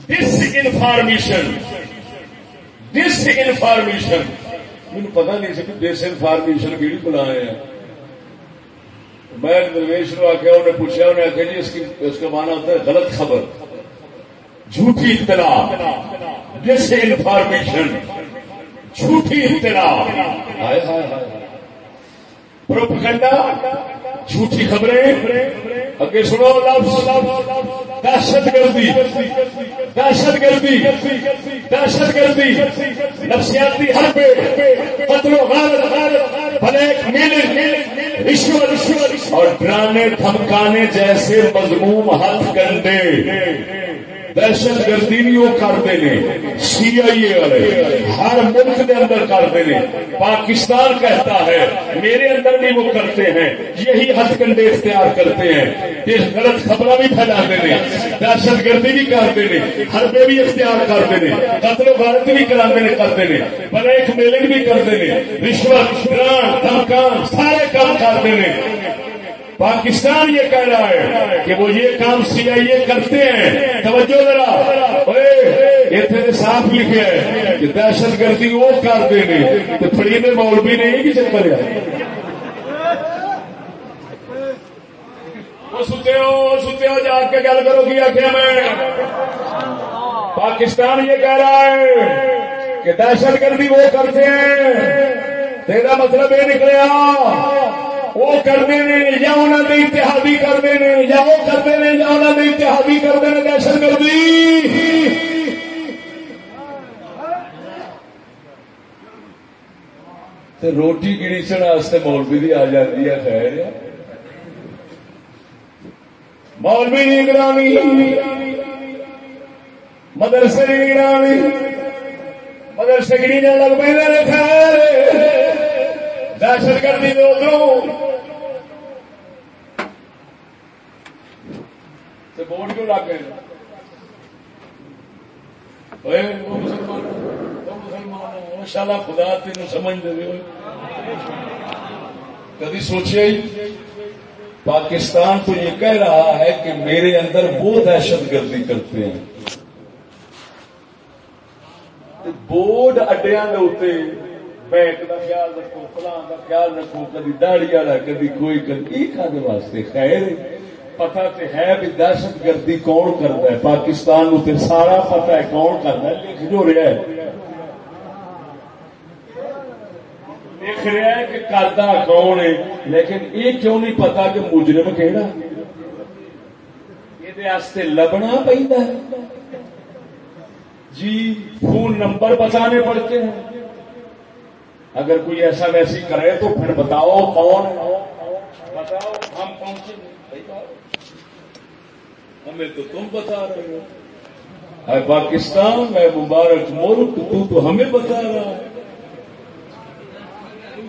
ڈس انفارمیشن ڈس انفارمیشن مجھے پتا نہیں سی ڈس انفارمیشن کیڑی بلائے ہیں۔ میں درویش نو آخیا انہیں پوچھا انہیں آخیا جی اس کی اس کا مانا ہوتا ہے غلط خبر۔ جھوٹی اطلاع ڈس انفارمیشن جھوٹی اطلاع۔ پروپگنڈا جھوٹی خبریں۔ اگے سنو، لفظ، دہشت گردی دہشت گردی دہشت گردی۔ نفسیاتی حربے قتل و غارت بلیک میلنگ رشوت، اور ڈرانے، دھمکانے جیسے مضموم ہاتھ کنڈے دہشت گردی بھی وہ کرتے ہیں۔ سی آئی اے والے ہر ملک کے اندر کرتے ہیں۔ پاکستان کہتا ہے، میرے اندر بھی وہ کرتے ہیں۔ یہی ہتھ کنڈے اختیار کرتے ہیں۔ یہ غلط خبر بھی پھیلاتے ہیں۔ دہشت گردی بھی کرتے ہیں۔ حربے بھی اختیار کرتے ہیں۔ قتل و غارت بھی کراتے ہیں، کرتے ہیں۔ بلیک میلنگ بھی کرتے ہیں۔ رشوت گران دھمکان، سارے کام کرتے ہیں۔ پاکستان یہ کہہ رہا ہے کہ وہ یہ کام سی آئی اے کرتے ہیں۔ توجہ ذرا۔ اتنے صاف لکھے ہے کہ دہشت گردی وہ کرتے ہیں تو پڑی میں مولوی نہیں کہ چکر ہے ستے ہو ستے ہو، جا کے گل کرو کیا کیا میں۔ پاکستان یہ کہہ رہا ہے کہ دہشت گردی وہ کرتے ہیں۔ تیرا مطلب یہ نکلیا۔ وہ کرتے ہیں یا انہوں نے اتحادی کرتے ہیں یا وہ کرتے ہیں یا انہوں نے اتحادی کرتے ہیں دہشت گردی۔ تے روٹی گڑیچن واسطے مولوی دی آ جاتی ہے، خیر۔ مولوی نہیں گرامی مدرسے نہیں گرامی مدرسے گڑی لگ پہ خیر۔ دہشت گردی دے ادھر بورڈ کیوں لگ گئے؟ مسلمان، وہ اللہ خدا تین سمجھ دے دے کبھی سوچے، پاکستان تو یہ کہہ رہا ہے کہ میرے اندر وہ دہشت گردی کرتے ہیں۔ بورڈ اڈیا کے اتنے بینک کا خیال رکھو فلان کا خیال رکھو کدی داڑی والا، کدی کوئی کدی کھانے واسطے خیر پتا تے ہے بھی دہشت گردی کون کرتا ہے؟ پاکستان نو تے سارا پتا ہے کون کرتا ہے لکھ جو رہا ہے۔ لکھ رہا ہے کہ کرتا کون ہے، لیکن یہ کیوں نہیں پتا کہ مجرم کہڑا یہ لبنا پہنتا ہے۔ جی فون نمبر بتانے پڑتے ہیں۔ اگر کوئی ایسا ویسی کرے تو پھر بتاؤ کون بتاؤ، ہم پہنچے ہمیں تو تم بتا رہے ہو۔ اے پاکستان میں مبارک ملک، تو تو ہمیں بتا رہا ہے۔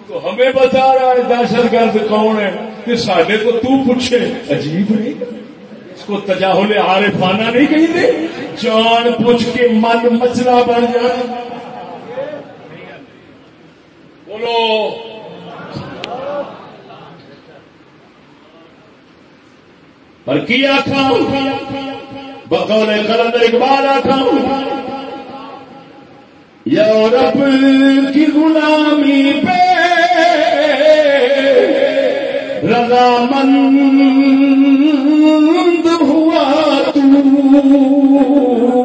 تو ہمیں بتا رہا ہے، دہشت گرد کون ہے؟ کہ ساڈے کو تو پوچھے۔ عجیب نہیں اس کو تجاہل عارفانہ نہیں کہتے؟ جان پوچھ کے من مچلا بن جانا بولو۔ پر کیا تھا بقول قلندر اقبال آتا یورپ کی غلامی پہ رضامند ہوا تو۔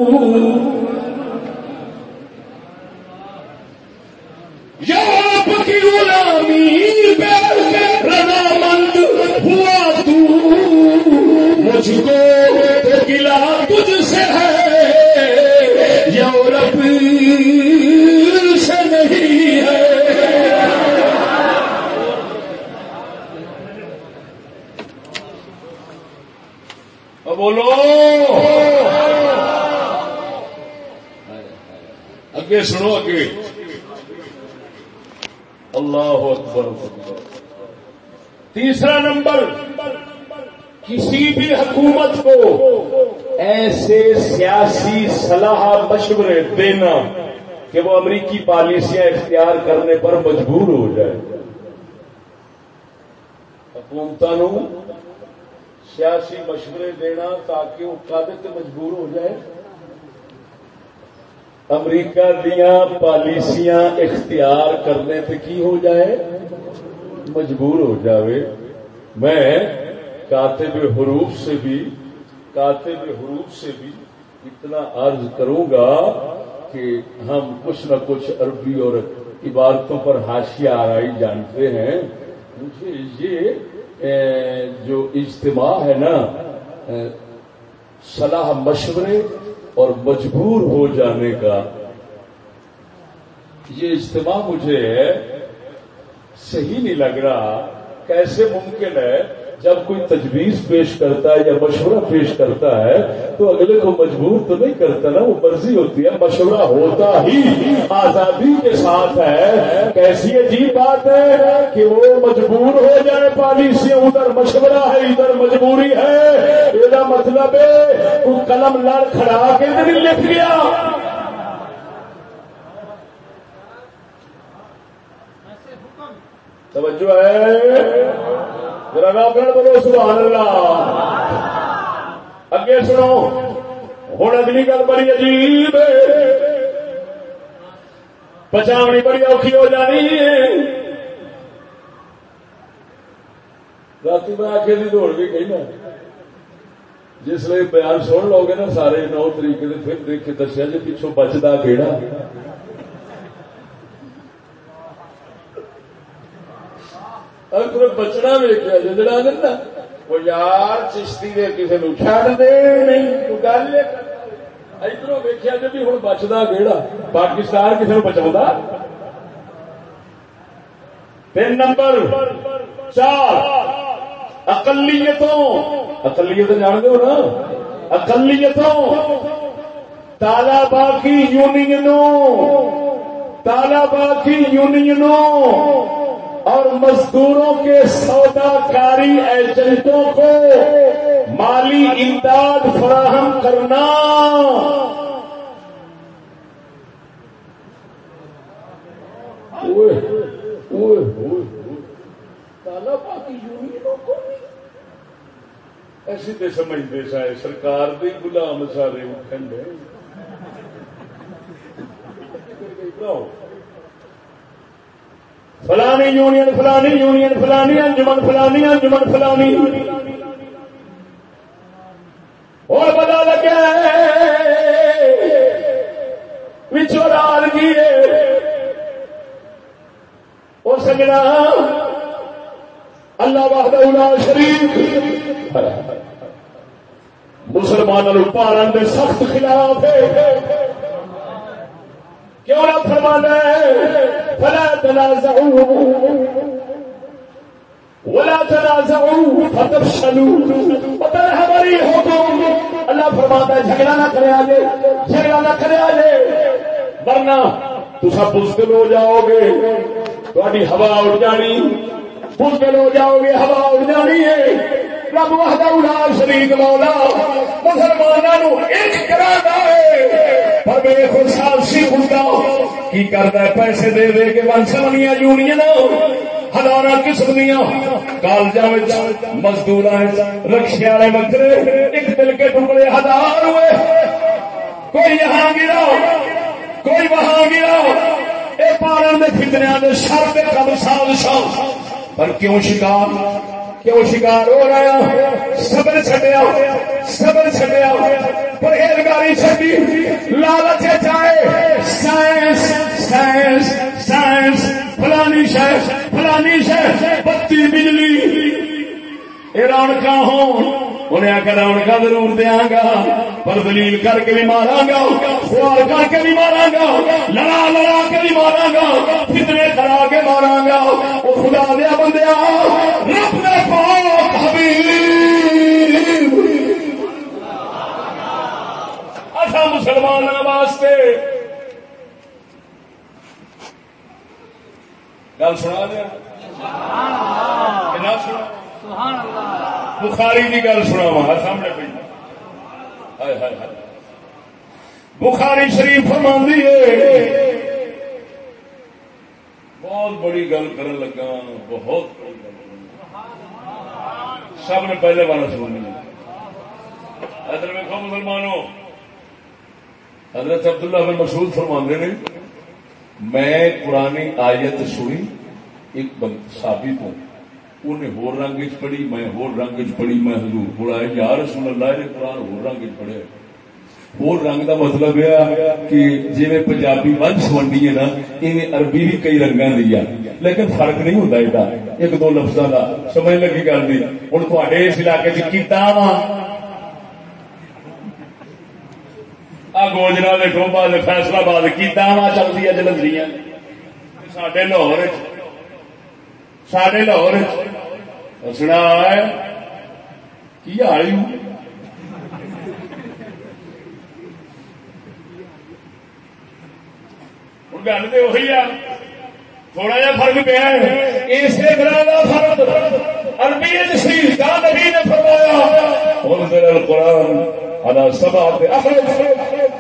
مجھ کو گلا تجھ سے ہے یورپ سے نہیں ہے۔ بولو۔ اگے سنو اگے۔ اللہ اکبر۔ تیسرا نمبر۔ کسی بھی حکومت کو ایسے سیاسی صلاح مشورے دینا کہ وہ امریکی پالیسیاں اختیار کرنے پر مجبور ہو جائے۔ حکومتوں سیاسی مشورے دینا تاکہ وہ قابل مجبور ہو جائے۔ امریکہ دیا پالیسیاں اختیار کرنے پہ کی ہو جائے؟ مجبور ہو جاوے۔ میں کاتب حروف سے بھی، کاتب حروف سے بھی اتنا عرض کروں گا کہ ہم کچھ نہ کچھ عربی اور عبارتوں پر حاشیہ آرائی جانتے ہیں۔ مجھے یہ جو اجتماع ہے نا صلاح مشورے اور مجبور ہو جانے کا، یہ اجتماع مجھے صحیح نہیں لگ رہا۔ کیسے ممکن ہے جب کوئی تجویز پیش کرتا ہے یا مشورہ پیش کرتا ہے، تو اگلے کو مجبور تو نہیں کرتا نا، وہ مرضی ہوتی ہے، مشورہ ہوتا ہی۔ آزادی کے ساتھ ہے۔ کیسی عجیب بات ہے کہ وہ مجبور ہو جائے پالیسی ادھر مشورہ ہے، ادھر مجبوری ہے۔ یہ مطلب ہے تو قلم لڑ کھڑا کے دن لکھ گیا۔ توجہ ہے۔ بولو سبحان اللہ۔ اگے سنو ہوں اگلی گل بڑی عجیب پچاونی بڑی اوکھی ہو جانی ہے۔ رات میں آخر کی دوڑ بھی کہنا جس لیے بیان سن لو گے نا سارے، نو طریقے پھر دیکھ کے دسیا جی پچھوں بچتا کہڑا بچنا ویکیا جڑا دینا وہ یار چشتی دے کسی نو چڑ دے، نہیں گل ادھر ویکیا جی بھی ہوں بچتا کہڑا پاکستان کسی نو بچا تین نمبر، چار، اقلیتوں، اقلیت جان دو نا؟ اقلیتوں، تالا باقی یونینوں تالا باقی یونینوں اور مزدوروں کے سودا کاری ایجنٹوں کو مالی امداد فراہم کرنا۔ یونینوں کو ایسی تے سمجھتے سائے سرکار دے غلام سارے اٹھن دے۔ فلانی یونین فلانی یونین، فلانی انجمن فلانی انجمن، فلانی اور پتا لگا بچوں کی وہ سجنا، اللہ واہدہ شریف مسلمانوں پالن کے سخت خلاف ہے۔ کیوں نہ فرمانا ہے فلا تنازعوا ولا تنازعوا فتفشلوا. وتذهب ريحكم اللہ فرماتا ہے، جھگڑا نہ کرے آجے جھگڑا نہ کرے آجے ورنہ تسا بزدل ہو جاؤ گے تھوڑی ہوا اڑ جانی۔ بزدل ہو جاؤ گے ہوا اڑ جانی ہے۔ رب وحدہ الا شریک مولا مسلمانوں ایک کرا ہے پر میرے خود سالسی خدا کی کرتا ہے، پیسے دے دے کے ونسمنیا یونین ہزار قسم دیا کالجا مزدور رکشے والے بکرے ایک دل کے ٹکڑے ہزار ہوئے۔ کوئی یہاں گرا، کوئی وہاں گرا۔ اے پالن کے فتنیا کے سر کے کم سازشاں۔ پر کیوں شکار؟ کیوں شکار ہو رہا صبر چڈیا صبر چڈیا پرہیزگاری چڈی لالچ چاہے۔ Science science science. فلانی شہر فلانی شہر۔ بتی بجلی۔ یہ رونق ہوں۔ انہیں آ کر رونق ضرور دیا گا پر دلیل کر کے بھی مارا گا خوار کر کے بھی مارا گا لڑا لڑا کے بھی مارا گا فتنے کرا کے مارا گا وہ خدا دیا بندیا رب دے پاک حبیب۔ اچھا مسلمانوں واسطے گل سنا دیا؟ نہ سنا؟ بخاری کی گل سنا سامنے پہ۔ بخاری شریف فرماندی ہے۔ بہت بڑی گل کر لگا بہت بڑی گل سب نے پہلے بار سننی ادھر ویکو مسلمانوں، حضرت عبداللہ بن مسعود فرماندے نے، میں پرانی آیت سنی، ایک ثابت ہوں انہیں ہور رنگ چ پڑھی میں ہور رنگ چ پڑھی میں حضور کو آئے یا رسول اللہ نے قرآن ہور رنگ چ پڑھے ہور رنگ دا مطلب یہ کہ جی میں پنجابی ونش ونڈی ہے نا، ایویں عربی بھی کئی رنگاں دی ہے۔ لیکن فرق نہیں ہوتا یہ ایک دو لفظوں کا سمجھ لگی گل دی۔ ہوں تے اس علاقے چ کیتا وا گوجرا نے ٹوبا نے فیصلہ باد کیتا وا چلتی ہے جلندری سڈے لاہور سڈے لاہور سنا ہے کی حال ہوں گل تو وہی آ تھوڑا جا فرق پیا اسی طرح کا فرق عربی نبی نے فرمایا قرآن ادا سب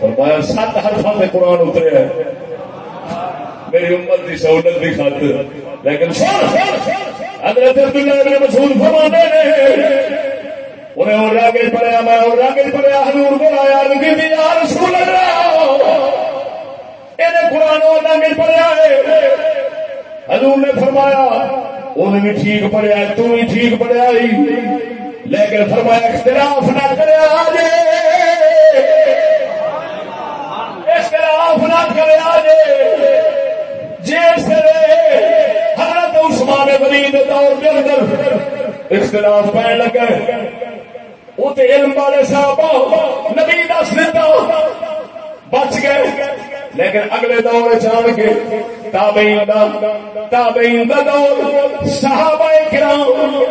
فرمایا سات حرفوں میں قرآن اترے میری امت کی سہولت کی خاطر لیکن حضرت عبداللہ ابن مسعود فرماتے ہیں، انہیں اور راگے پڑھیا، میں اور راگے پڑھیا، حضور کو آیا کہ یا رسول اللہ۔ انہیں قرآن اور راگے پڑھیا ہے۔ حضور نے فرمایا، انہیں بھی ٹھیک پڑھیا، تو بھی ٹھیک پڑھیا ہی۔ لیکن فرمایا، اختلاف نہ کرے آجے اختلاف نہ کرے آجے جس حضرت عثمان غنی کے دور کے اندر اختلاف پہ لگے وہ تو علم والے صاحب نبی دس دیتا۔ بچ گئے۔ لیکن اگلے دور چان کے تابعین دا تابعین دا دور صحابہ کرام۔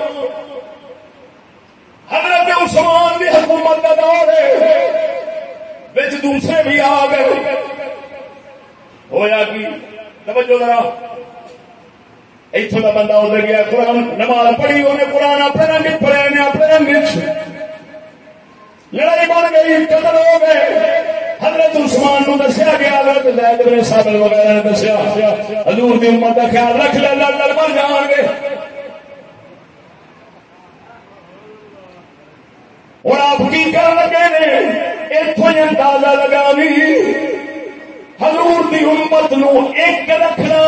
حضرت عثمان دی حکومت کا دور ہے۔ بچ دوسرے بھی آ گئے۔ ہویا کی؟ توجہ ذرا۔ اتوں کا بندہ ادھر گیا، قرآن نماز پڑھی انہیں قرآن اپنے رنگ پڑھے انہیں اپنے رنگ لڑائی بن گئی، قتل ہو گئے۔ حضرت عثمان نو دسیا گیا، حضرت زید بن ثابت وغیرہ نے دسیا۔ حضور دی امت کا خیال رکھ لے لڑ لڑ مر جان گے۔ ہوں آپ کی کر لگے نے اتوں اندازہ لگا بھی حضور دی امت نو ایک رکھنا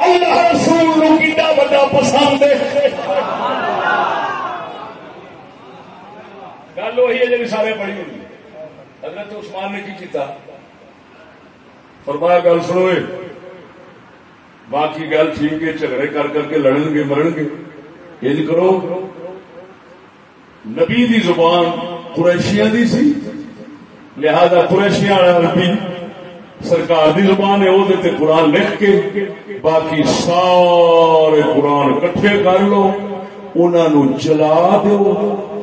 اللہ رسول نو کیڈا بڑا پسند ہے۔ گل وہی ہے جی سارے پڑھی ہوئی۔ حضرت عثمان نے کی کیتا؟ فرمایا، گل سنو باقی گل ٹھیک ہے، جھگڑے کر کر کے لڑن گے، مرن گے۔ یہ کرو۔ نبی دی زبان قریشیاں دی سی، لہذا قریشیاں عربی سرکار دی زبان ہے وہ قرآن لکھ کے باقی سارے قرآن کٹھے کر لو۔ انہوں جلا دو،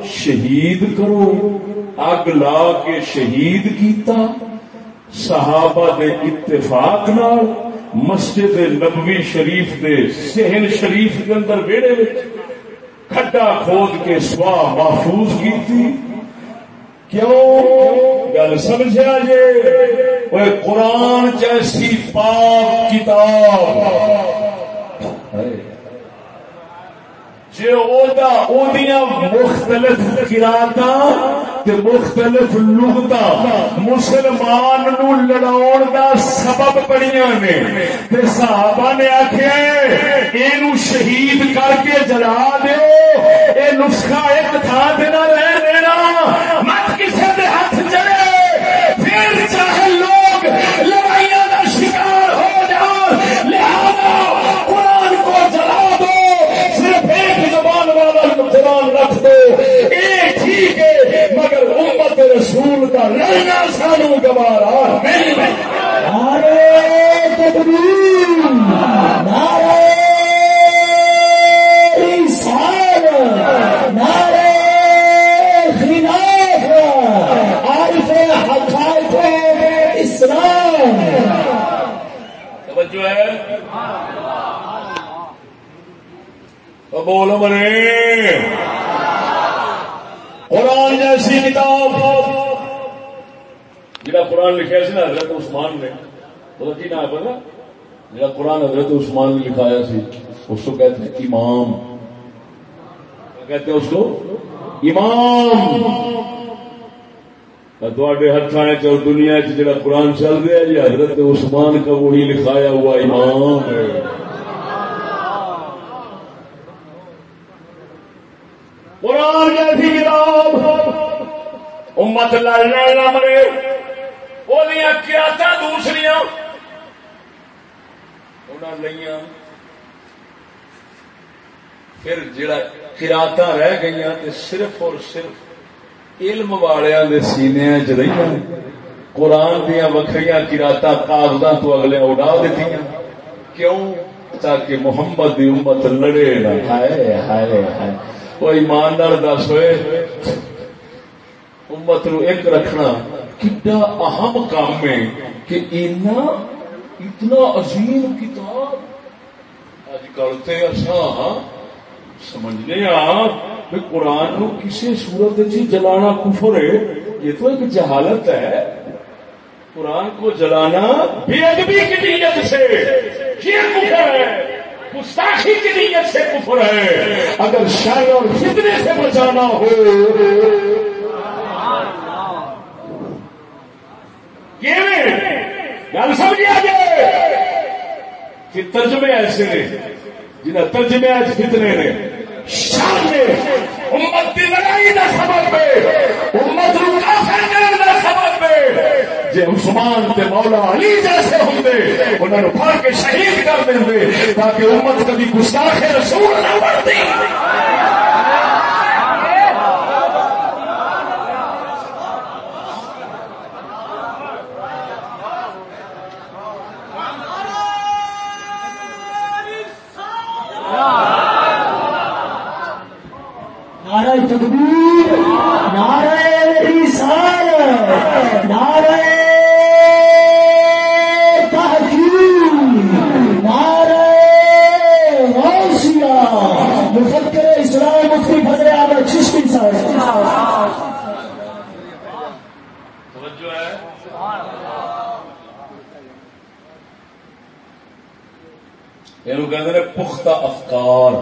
شہید کرو۔ اگ لا کے شہید کیتا، صحابہ دے اتفاق نال مسجد نبوی شریف دے سہن شریف کے اندر ویڑے کھڈا کھود کے سوا محفوظ کی کیوں؟ گل سمجھا جے؟ وہ قرآن جیسی پاک کتاب۔ جی مختلف قرآت مختلف لغت مسلمان نو لڑاؤ دا سبب بڑیاں نے۔ صحابہ نے آخیا یہ شہید کر کے جلا دو یہ نسخہ ایک تھان سے نہ لے دینا۔ یہ ٹھیک ہے مگر امت رسول کا لڑنا سانو گوارا نعرے تکبیر نعرے رسالت نعرے خلاف عارف حقائق اسلام توجہ ہے تو بولو بنے۔ قرآن جیسی کتاب جہاں قرآن لکھا سی نا حضرت عثمان نے۔ وہ کی نام پتا جہاں قرآن حضرت عثمان نے لکھایا سی اس کو کہتے ہیں امام۔ کہتے ہیں اس کو؟ امام۔ تھوڑے ہاتھ چ دنیا چ جڑا قرآن چل رہا ہے، یہ حضرت عثمان کا وہی لکھایا ہوا امام ہے۔ قرآن جیسی کتاب۔ امت لڑنا نہ مرے۔ وہ کیا دوسری لیا پھر جڑا کراط رہ گئی تے صرف اور صرف علم والوں کے سینیا چ رہی قرآن دیا وکری کراط کاغذات تو اگلے اڈا دیتی کیوں؟ تاکہ محمد دی امت لڑے نہ ہائے ہائے ہائے۔ وہ ایماندار دس ہوئے، امت نو ایک رکھنا کڈا اہم کام ہے کہ اینا، اتنا عظیم کتاب۔ اج کل تے اساں ہاں، سمجھنے آ کہ قرآن نو کسی صورت چ جلانا کفر ہے، یہ تو ایک جہالت ہے۔ قرآن کو جلانا بے ادبی کی نیت سے، یہ کفر ہے۔ گستاخی کی نیت سے کفر ہے۔ اگر شر اور فتنے سے بچانا ہو۔ گل سمجھا جائے کہ ترجمے ایسے نے، جنہیں ترجمے آج فتنے نے شر نے، امت کی لڑائی کا سبب ہے امت جے عثمان تے مولا علی جیسے ہوندے انہاں انہوں پھڑ کے شہید کر دیں دیندے تاکہ امت کبھی گستاخ رسول نہ بنتی۔ نعرہ تکبیر یعنی یہ کہتے ہیں پختہ افکار۔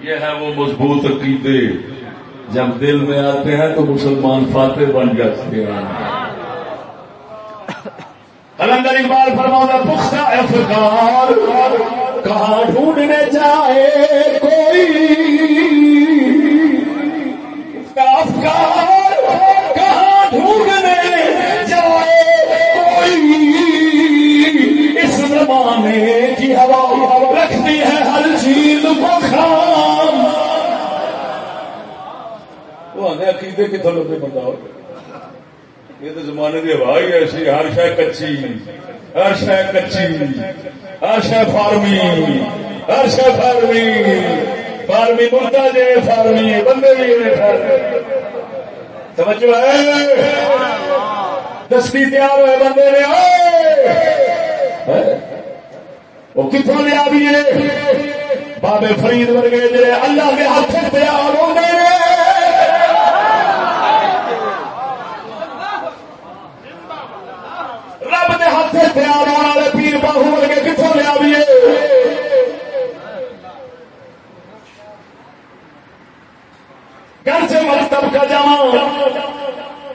یہ ہے وہ مضبوط عقیدے۔ جب دل میں آتے ہیں تو مسلمان فاتح بن جاتے ہیں۔ قلندر اقبال فرماتا پختہ افکار، کہاں ڈھونڈنے جائے کوئی؟ افکار۔ اس زمانے کی ہوا رکھتی ہے ہر چیز کو خام وہ آنے عقیدے کی کتوں لگے بندہ یہ تو زمانے کی ہوا ہی ایسی، ہر شہ کچی، ہر شہ کچی، ہر شہ فارمی، ہر شہ فارمی۔ فارمی مردہ جی فارمی، بندے بھی توجہ ہے؟ دستی تیار ہوئے بندے نے۔ وہ کتوں لیا بھی بابے فرید ورگے جڑے اللہ کے ہاتھ تیار ہوتے رب کے ہاتھ تیار ہونے والے پیر باہو ورگے کتوں لیا بھی گھر سے مرتب کا جاؤں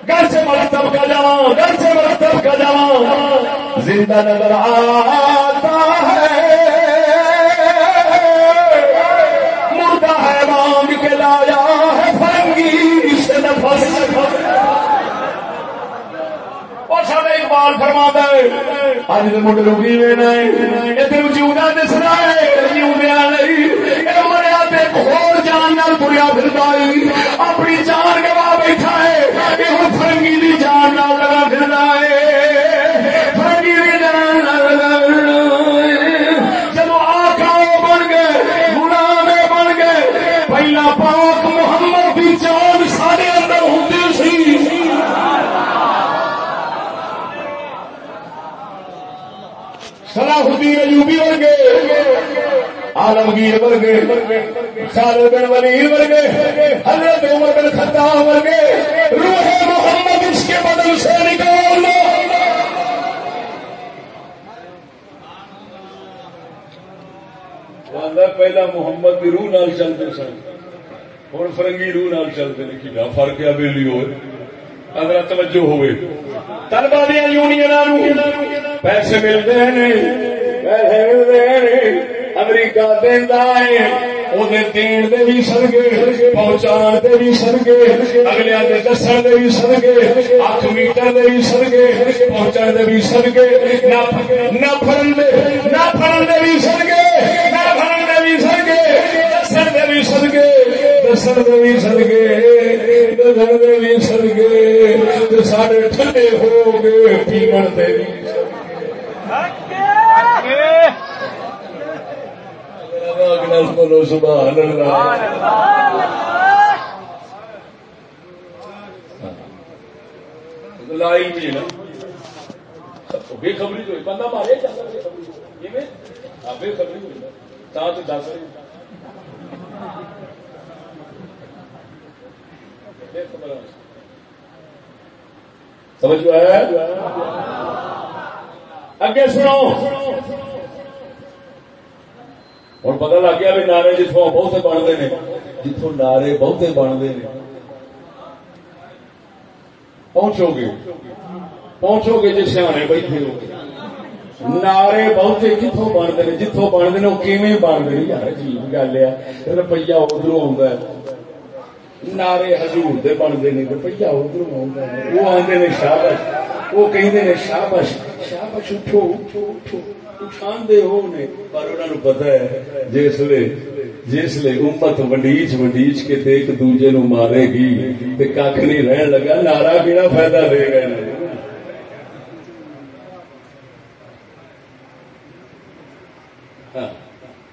گھر سے مرتب کا جاؤں گھر سے مرتب کا جاؤں زندہ نظر آتا ہے۔ مردہ ہے مانگ کے لایا ہے فرنگی سے نفس۔ اور سارے اقبال فرما ہے اج تو منڈ روکی میں نہیں ادھر جیونا دسنا ہے جیوندیا نہیں یہ مریا تے کھول جان نال تریا پھرتا اپنی جان گوا بیٹھا ہے یہ فرنگی دی جان نال لگا پھرنا ہے۔ پاک محمد دی جان سارے اندر ہوتی سی۔ صلاح الدین ایوبی ورگے، عالمگیر ورگے، خالد بن ولید ورگے، حضرت عمر بن خطاب ورگے، روح محمد اس کے بدن سے نکال۔ لو پہلا محمد کی روح نال چلتے سن۔ ہوں فرنگی روح نال چلتے ہیں کہ فرق ہے بیلی ہوئے اگر توجہ ہوئے طلبا دیا یونین پیسے ملتے ہیں پیسے ملتے ہیں امریکہ دینا ہے دین دے بھی پہنچان دے بھی اگلے دے دسن دے بھی سرگے اک میٹر دے بھی سرگے پہنچان دے بھی سرگے نہ دے نہ دے بھی سرگے نہ دے بھی دسن دے بھی دسن دے بھی سرگے دسن دے بھی سارے ٹھنڈے ہو گئے پیمن دے بھی بولو سبحان اللہ لائی نہیں نا بے خبری بندہ مارے بے خبری ہوئی نا تا تو دس توجہ ہے اگے سنو۔ ہوں پتا لگ گیا بھی نعرے جتوں بہتے بنتے ہیں جتوں نعرے بہتے بنتے ہیں۔ پہنچو گے۔ پہنچو گے جی سیانے بیٹھے ہو نعرے بہتے کتوں بنتے ہیں جتوں بنتے ہیں، وہ کیویں بنتے ہیں؟ یار، عجیب گل ہے۔ روپیہ ادھر آ نعرے ہزور دے بنتے ہیں روپیہ ادھر وہ آتے ہیں شابش وہ کہتے شابش شابش اٹھو اٹھو اٹھو ہو نے پر انہوں پتا ہے جسلے جسل امت وڈیچ وڈیچ کے تے ایک دوجے نو مارے گی تے کھ نہیں رہن لگا نعرہ کہڑا فائدہ دے گا ہاں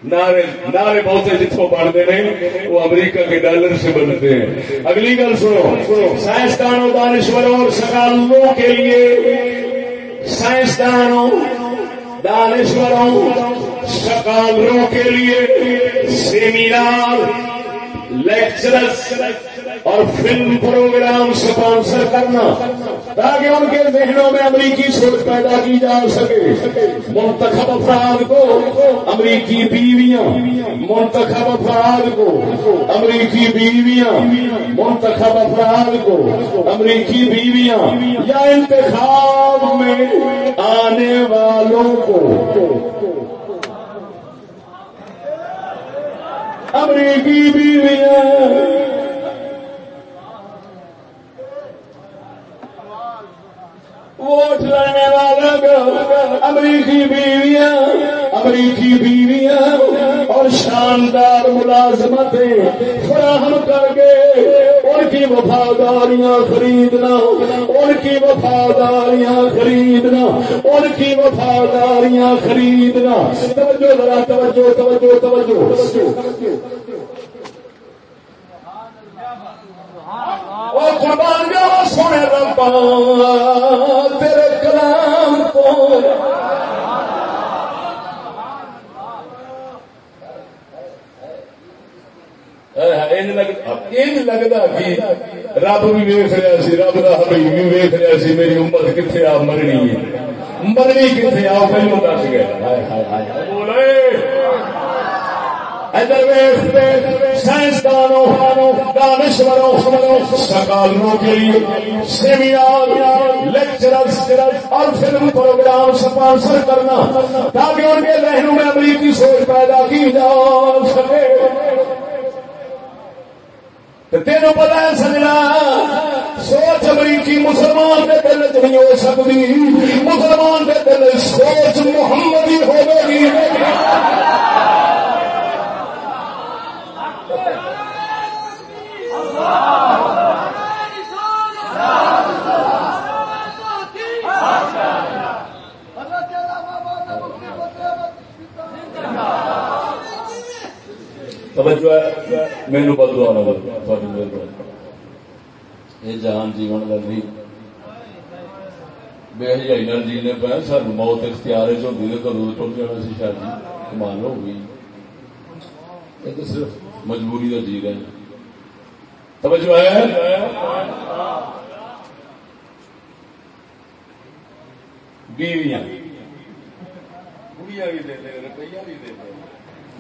نعرے نعرے بہت جتوں بنتے ہیں، وہ امریکہ کے ڈالر سے بنتے ہیں۔ اگلی گل سنو۔ سائنسدانوں، دانشوروں اور سکالوں کے لیے سائنسدانوں، دانشوروں، سکالوں کے لیے سیمینار لیکچرس اور فلم پروگرام اسپانسر کرنا تاکہ ان کے ذہنوں میں امریکی سوچ پیدا کی جا سکے۔ منتخب افراد کو امریکی بیویاں، منتخب افراد کو امریکی بیویاں، منتخب افراد کو امریکی بیویاں یا انتخاب میں آنے والوں کو امریکی بیویاں ووٹ لینے والا امریکی بیویاں امریکی بیویاں، اور شاندار ملازمتیں فراہم کر کے ان کی وفاداریاں خریدنا، ان کی وفاداریاں خریدنا، ان کی وفاداریاں خریدنا۔ توجہ ذرا، توجہ توجہ توجہ۔ قربان سونے ربا تیرے کلام کو لگتا کہ رب بھی ویخ رہا سی رب کا حبیب بھی ویخ رہا سی میری امت کتنے آ مرنی ہے مرنی کتنے آ پہلو دس گیا سائنسدانوں، دانشوروں سکالوں کے لیے سیمینار لیکچرر اور فلم پروگرام اسپانسر کرنا، تاکہ ان کے ذہنوں میں امریکی سوچ پیدا کی جا سکے۔ تینوں پتا ہے سجنا، سوچ امریکی مسلمان کے دل چ نہیں ہو سکتی، مسلمان کے دل سوچ محمدی ہوگی توجہ ہے مینو بدلو یہ جہان جیون لگی۔ بے حجائی نال جینے پہ سر موت اختیار ہوتی تو کدو ٹر جانا سی شاید جی کمال ہو گئی۔ یہ تو صرف مجبوری کا جی رہے توجہ ہے بیویاں۔ گڑیا بھی دے روپیہ بھی دے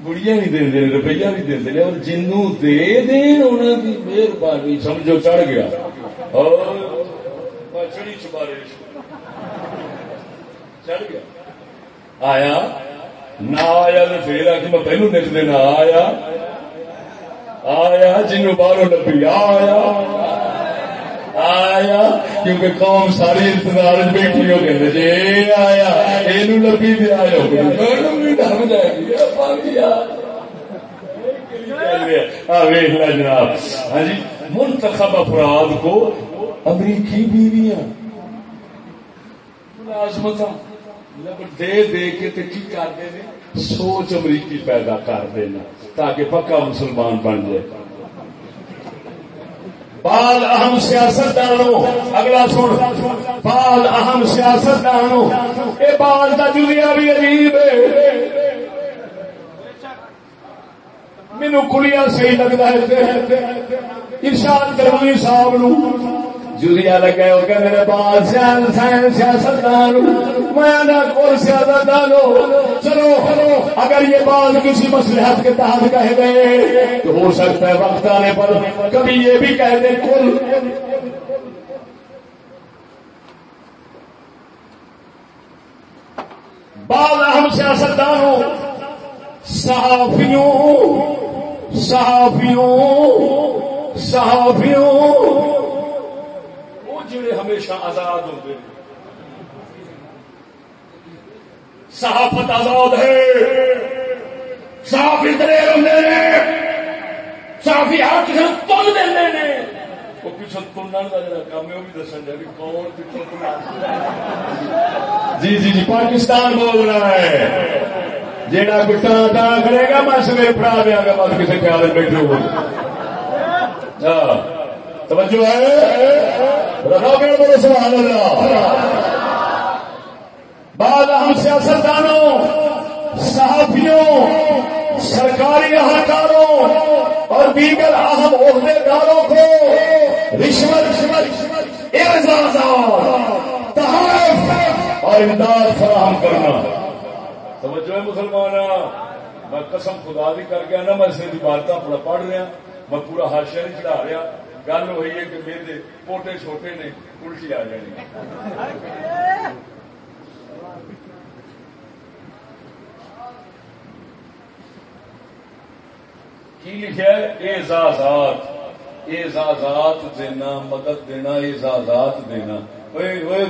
گڑیا بھی دے روپیہ بھی دے اور جنو دے دین انہوں کی مہربانی سمجھو چڑھ گیا۔ اور چڑی چبارے چڑھ گیا۔ آیا۔ نہ آیا تو پھر آ کے میں پہلو نک دینا آیا۔ آیا جنو باہروں لبی آیا؟ آیا؟ کیونکہ قوم ساری انتظار بیٹھی ہو گئے جی آیا۔ یہ لبی بھی آیا۔ ڈر جناب۔ ہاں جی منتخب افراد کو امریکی بیویاں۔ ملازمت دے دے کے کی کرتے ہیں سوچ امریکی پیدا کر دینا۔ تاکہ پکا مسلمان بن جائے۔ بال اہم سیاست دانو اگلا سن۔ بال اہم سیاست دانو یہ بال کا جلیا بھی عجیب ہے۔ مینو کڑیا صحیح لگتا ہے۔ ارشاد کرملی صاحب نو جلیا لگے وہ کہ میرے بال سیاست دان میں سیاست دانو چلو، اگر یہ بال کسی مسلحت کے تحت کہہ گئے تو ہو سکتا ہے وقت آنے پر کبھی یہ بھی کہہ دیں کل۔ بال اہم سیاست دانوں صحافیوں صحافیوں صحافیوں۔ جڑے ہمیشہ آزاد ہوتے ہیں۔ صحافت آزاد ہے۔ صحافی دلیر ہوتے ہیں۔ صحافی ہر کسی تل دے نے وہ پچھو تلن کا جڑا کام ہے وہ بھی دسن جائے کون پچھو تلا جی جی جی پاکستان بول رہا ہے۔ جیڑا گٹا دا کرے گا میں سویر پڑھا دیا گا بس کسی خیال بیٹھے ہو ہاں، توجہ ہے؟ رکھا کر بولو، سبحان اللہ۔ بعد ہم سیاستدانوں، صحافیوں، سرکاری اہلکاروں اور دیگر اہم عہدے داروں کو رشوت اعزازات تحائف اور امداد فراہم کرنا۔ توجہ ہے مسلمان میں قسم خدا دی کر کے نا میں اسے عبادت پڑا پڑھ رہا، میں پورا ہاشیا نہیں چڑھا رہا۔ گل ہوئی ہے کہ میرے پوٹے چھوٹے نے الٹی آ جانی کی لکھا ہے اعزازات اعزازات دینا مدد دینا اعزازات دینا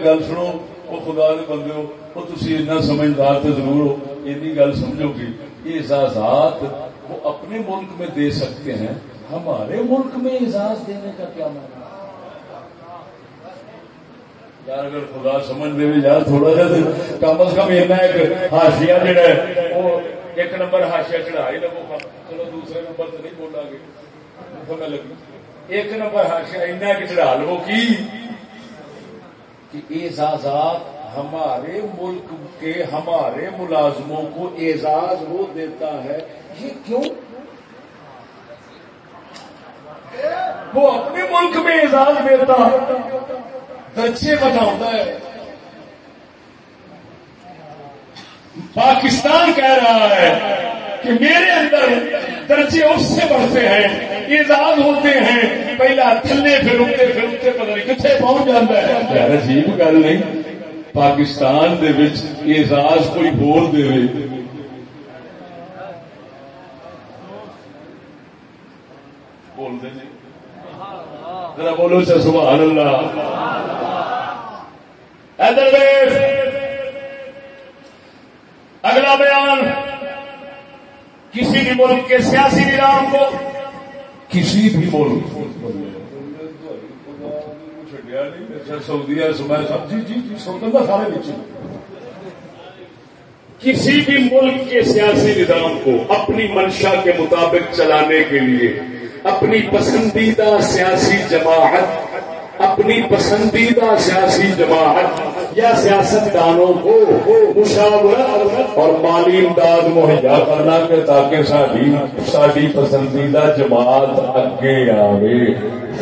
گل سنو وہ خدا دے بندے ہو وہ تھی اتنا سمجھدار تو ضرور ہو اینی گل سمجھو گی اعزازات وہ اپنے ملک میں دے سکتے ہیں ہمارے ملک میں اعزاز دینے کا کیا مطلب یار اگر خدا سمجھ دے یار تھوڑا سا کم از کم ایسا ایک ہاشیا جڑا ہے وہ ایک نمبر ہاشیا چڑھا ہی لگو چلو دوسرے نمبر تو نہیں بولا گے لگی ایک نمبر ہاشیا ایسا کہ چڑھا لو کی؟ کہ اعزازات ہمارے ملک کے ہمارے ملازموں کو اعزاز وہ دیتا ہے۔ یہ کیوں؟ وہ اپنے ملک میں اعزاز دیتا ہے۔ درجے بتاتا ہے۔ پاکستان کہہ رہا ہے کہ میرے اندر درجے اس سے بڑھتے ہیں، اعزاز ہوتے ہیں۔ پہلا تھلے پھر اٹھتے پھر اٹھتے، پتہ نہیں کتنے پہنچ جاتا ہے۔ یار، عجیب گل نہیں؟ پاکستان دے وچ اعزاز کوئی بول دے بول دے جی ذرا بولو سر سبحان اللہ۔ ادھر اگلا بیان۔ کسی بھی ملک کے سیاسی نظام کو کسی بھی ملک اچھا، جی، جی، کسی بھی ملک کے سیاسی نظام کو اپنی منشا کے مطابق چلانے کے لیے اپنی پسندیدہ سیاسی جماعت، اپنی پسندیدہ سیاسی جماعت، یا سیاست دانوں کو مشاورت اور مالی امداد مہیا کرنا کہ تاکہ ساری ساری پسندیدہ جماعت اگے آئے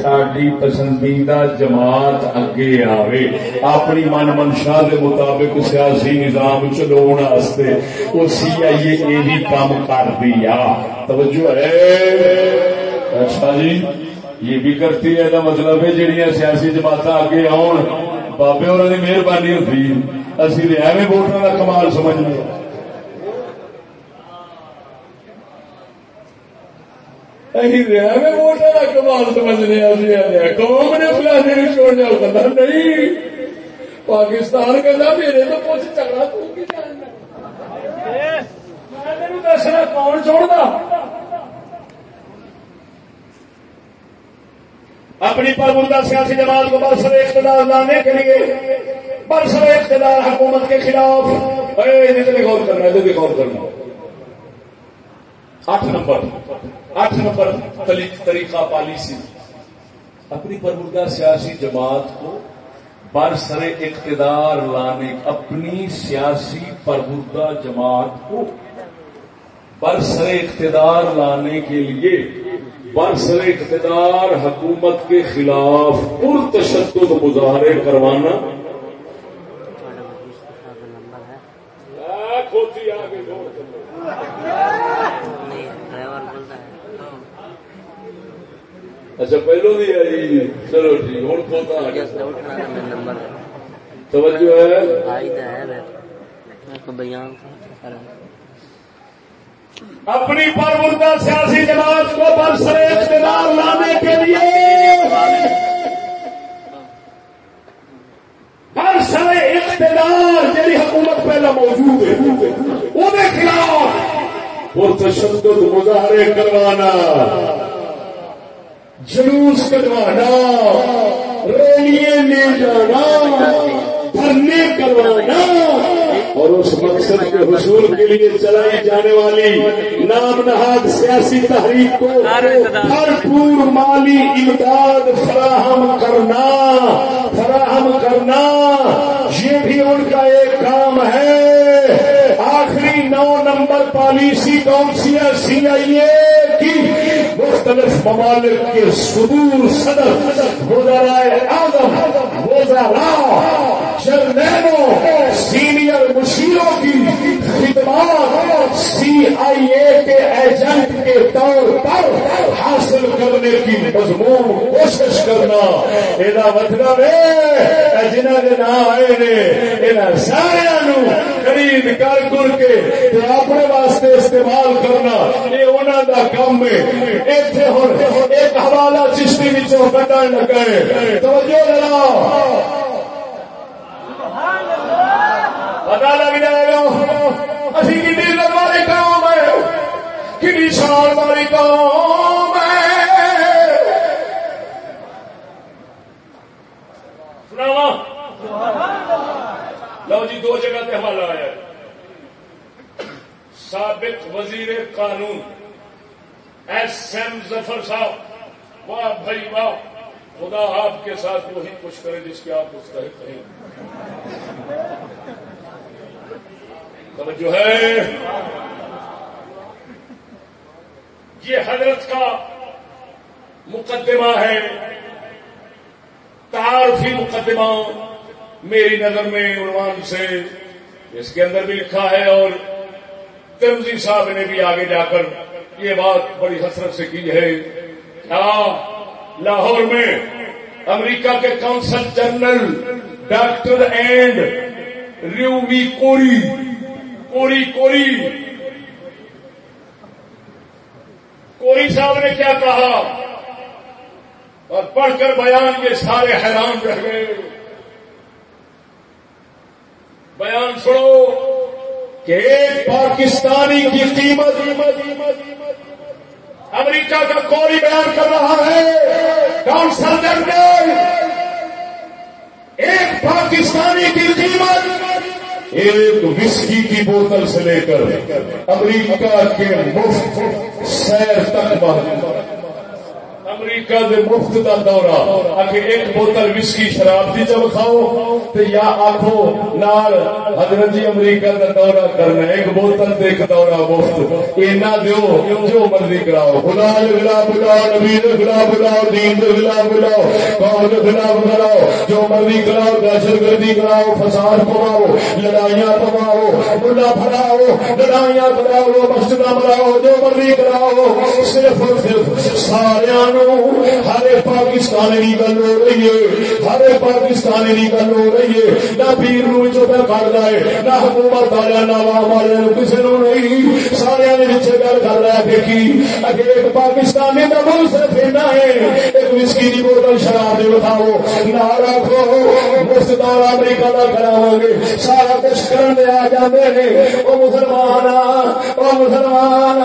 ساری پسندیدہ جماعت اگے آئے اپنی من منشا کے مطابق سیاسی نظام چلو وہ سی آئی اے بھی کام کر دیا۔ توجہ ہے۔ اچھا جی یہ بھی کرتی ہے مطلب ہے جہیا سیاسی جماعت اگے آن بابے اور مہربانی ہوتی اسی ایویں ووٹر کا کمال سمجھنے ووٹر کا کمال قوم نے فلانے نہیں پاکستان کہنا میرے تو دسنا کون اپنی پرمردہ سیاسی جماعت کو برسر اقتدار لانے کے لیے برسر اقتدار حکومت کے خلاف۔ غور کرنا ہے غور کرنا۔ آٹھ نمبر آٹھ نمبر طریقہ پالیسی۔ اپنی پرمردہ سیاسی جماعت کو برسر اقتدار لانے، اپنی سیاسی پرمردہ جماعت کو برسر اقتدار لانے کے لیے برسر اقتدار حکومت کے خلاف پر تشدد مظاہرے کروانا۔ اچھا پہلو بھی ہے جی چلو جی ہوں کھوتا توجہ ہے۔ بیان اپنی پرمردہ سیاسی جماعت کو برسر اقتدار لانے کے لیے۔ برسر اقتدار جی حکومت پہلے موجود ہے، وہ خلاف وہ تشدد مظاہرے کروانا، جلوس کٹوانا، ریلیاں لے جانا، دھرنے کروانا۔ اور اس مقصد کے حصول کے لیے چلائی جانے والی نام نہاد سیاسی تحریک کو بھرپور مالی امداد فراہم کرنا فراہم کرنا یہ بھی ان کا ایک کام ہے۔ آخری نو نمبر پالیسی کون سی ہے؟ سی آئی اے کی۔ مختلف ممالک کے صدور صدر وزرائے اعظم وزراء جرنیلوں سینئر مشیروں کی خدمات سی آئی اے کے ایجنٹ کے طور پر حاصل کرنے کی مضمون کوشش کرنا۔ یہ مطلب ہے جنہ کے نام آئے نے یہاں سارا خرید کر کر کے اپنے واسطے استعمال کرنا۔ یہ انہوں کا کام ہے۔ اتنے ہوں ایک حوالہ چشتی کٹن لگا ہے۔ توجہ ذرا پتا لگ جائے گا اسی کی عزت والی قوم ہے کتنی شان والی قوم ہے سناوا لو جی دو جگہ تے حوالہ آیا سابق وزیر قانون ایس ایم ظفر صاحب واہ بھائی واہ خدا آپ کے ساتھ وہی کچھ کرے جس کے آپ مستحق ہیں جو ہے۔ یہ حضرت کا مقدمہ ہے۔ تعارفی مقدمہ میری نظر میں عنوان سے اس کے اندر بھی لکھا ہے اور ترمزی صاحب نے بھی آگے جا کر یہ بات بڑی حسرت سے کی ہے۔ کیا لاہور میں امریکہ کے کونسل جنرل ڈاکٹر اینڈ ریومی کوری کوری کوری کوری صاحب نے کیا کہا؟ اور پڑھ کر بیان یہ سارے حیران رہ گئے۔ بیان سنو کہ ایک پاکستانی کی قیمت امریکہ کا کوری بیان کر رہا ہے۔ کونسل جنرل ایک پاکستانی کی قیمت ایک وسکی کی بوتل سے لے کر امریکہ کے مفت سیر تک امریکہ دے مفت کا دورہ آخر ایک بوتل وسکی شراب کی جب کھاؤ تو یا آخو نال حضرت جی امریکہ کا دورہ کرنا، ایک بوتل دیکھ دورہ مفت۔ اینا دیو، جو مرضی کراؤ۔ خدا دے گلا بلاؤ نبی دے گلا بلاؤ دین دے گلا بلاؤ قوم دے گلا بلاؤ جو مرضی کراؤ، دہشت گردی کراؤ، فساد پواؤ لڑائیاں پواؤ بلا پھڑاؤ لڑائیاں کراؤ مسجد بناؤ جو مرضی کراؤ، صرف اور صرف سارا ہر پاکستانی کی گل ہو رہی ہے ہر پاکستانی کی گل ہو رہی ہے۔ نہ پیر نو چوٹا کرتا ہے، نہ حکومت والے نہ عوام والے کسی نو نہیں۔ سارے گل کر رہا ہے کہ ایک پاکستانی کا مل صرف اینا ہے۔ ایک وسکی کی بوتل شراب دے بتاؤ نہ رکھو مستدار امریکہ کا کراو گے۔ سارا کچھ کرنے آ جاتے ہیں وہ مسلمان وہ مسلمان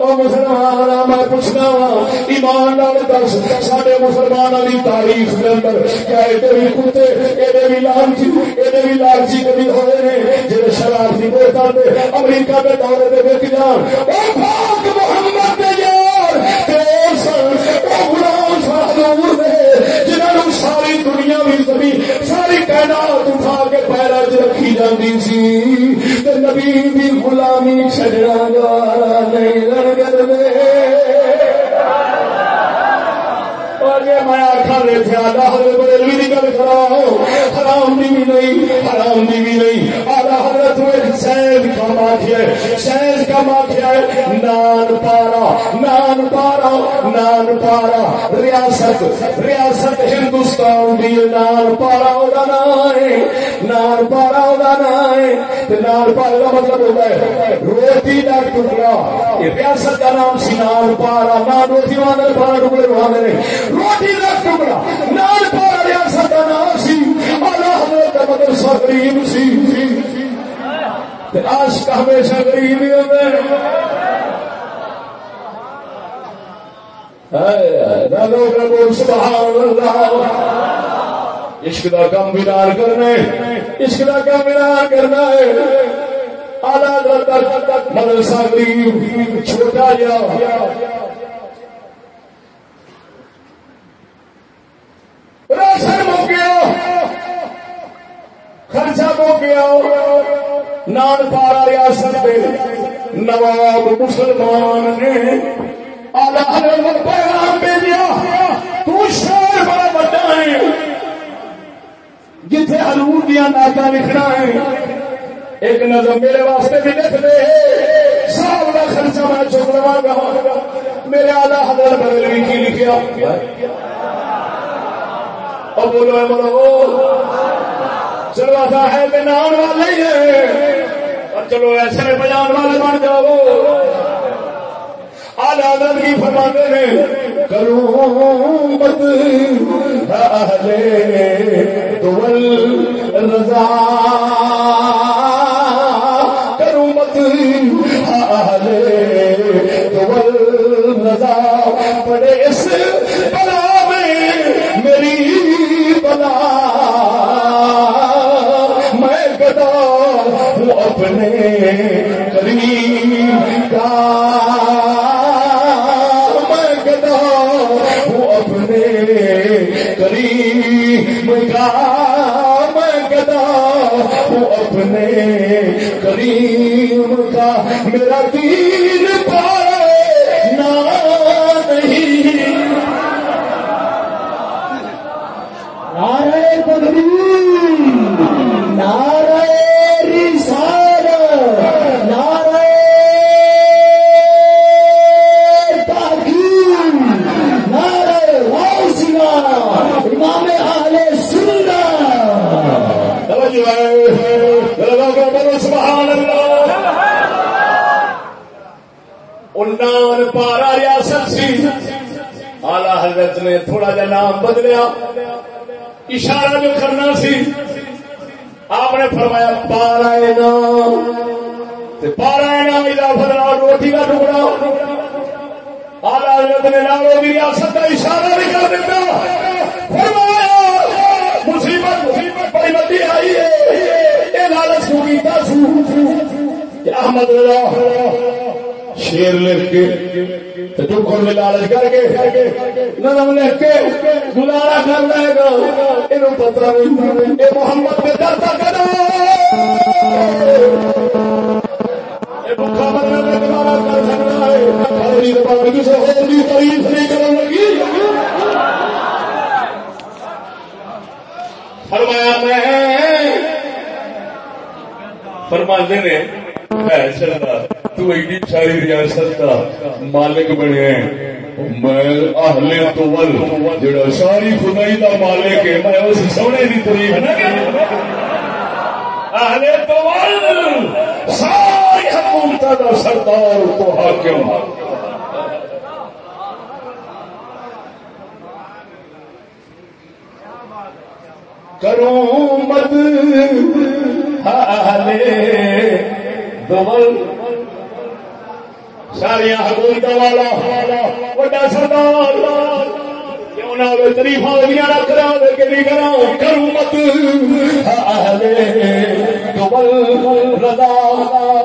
وہ مسلمان میں پوچھنا وا، ایمان دس سارے مسلمانوں کی تاریخ کے اندر کیا ادھر بھی کتے ادھر بھی لالچی ادھر بھی لالچی کبھی ہوئے ہیں جی شراب کی بوتل امریکہ کے دورے کے ویک جان محمد جنہوں ساری دنیا بھی زمین ساری کائنات اٹھا کے پیرا چ رکھی جاتی سی نبی بھی غلامی چڑنا گوارا نہیں رنگ میں آخا رہے آدھا حضرت بریلوی کی گل کرا حرام دی بھی نہیں، حرام دی بھی نہیں۔ سینز کا ماخیا ہے سینز کا ماخیا ہے نان پارا نان پارا نان پارا، ریاست ریاست ہندوستان دی نان پارا وہ نام ہے نان پارا وہ نام ہے نان پارا کا مطلب ہوتا ہے، روٹی کا ٹکڑا۔ ریاست کا نام سی نان پارا، نان روٹی وہاں پارا ٹکڑے وہاں روٹی کا ٹکڑا، نان پارا ریاست کا نام سی۔ اللہ حضرت کا مدرسہ غریب سی۔ عشق ہمیشہ غریب ہی ہوتے عشق کا کم بیدار کرنا عشق کا کم بیدار کرنا ہے۔ مدرسہ غریب، چھوٹا جا راشن ہو گیا۔ خرچہ ہو گیا۔ نان پارا ریاست دے نواب مسلمان نے آلہ حضرت پیغام بھیجا تو شہر بڑا بڑا ہے۔ جتھے حضور دیا ناتا لکھنا ہے، ایک نظر میرے واسطے بھی لکھ دے۔ سال کا خرچہ میں چک لوا گا۔ میرے آلہ حضرت بدلوی کی لکھیا؟ اور بولو اے بولو چلو ایسا ہے کہ نام والے ہی اور چلو ایسے بجان والے بن جاؤ۔ آلہ کی فرماتے ہیں، کروں مت اہل دول رضا۔ کروں مت اہل دول رضا۔ پڑے اس اپنے کریم کا میں ہوں اپنے کریم کا میں گدا ہوں اپنے کریم کا میرا دین پارا سی۔ آلہ حضرت نے تھوڑا جا نام بدلیا۔ اشارہ جو کرنا سی۔ آپ نے فرمایا پارا نام۔ پارا نام اضافہ روٹی کا ٹکڑا۔ آلہ حضرت نے ناموں کی ریاست کا اشارہ بھی کر دیتا۔ فرمایا، مصیبت، بڑی بڑی آئی ہے۔ یہ لالچ کو کیتا سو۔ احمد رضا شیر لکھ کے تو چپ لالچ کر کے نظم لکھ کے گزارا کر گا۔ یہ پتہ نہیں یہ محمد کے کرو گزارا کر سکتا ہے۔ زبان کسی اور تعریف نہیں کرنے لگی۔ فرمایا میں فرماندے نے ہے تو ایڈی ساری ریاست کا مالک بنے میں اہل تول جڑا ساری خدائی دا مالک ہے میں اس سونے دی تعریف نہ کروں اہل تول ساری حکومت دا سردار تو حاکم کروں مد اہل دول ساریا حکومت والا سردار کیوں نہ ہوئے تریفا نہیں کرا کروں مت رضا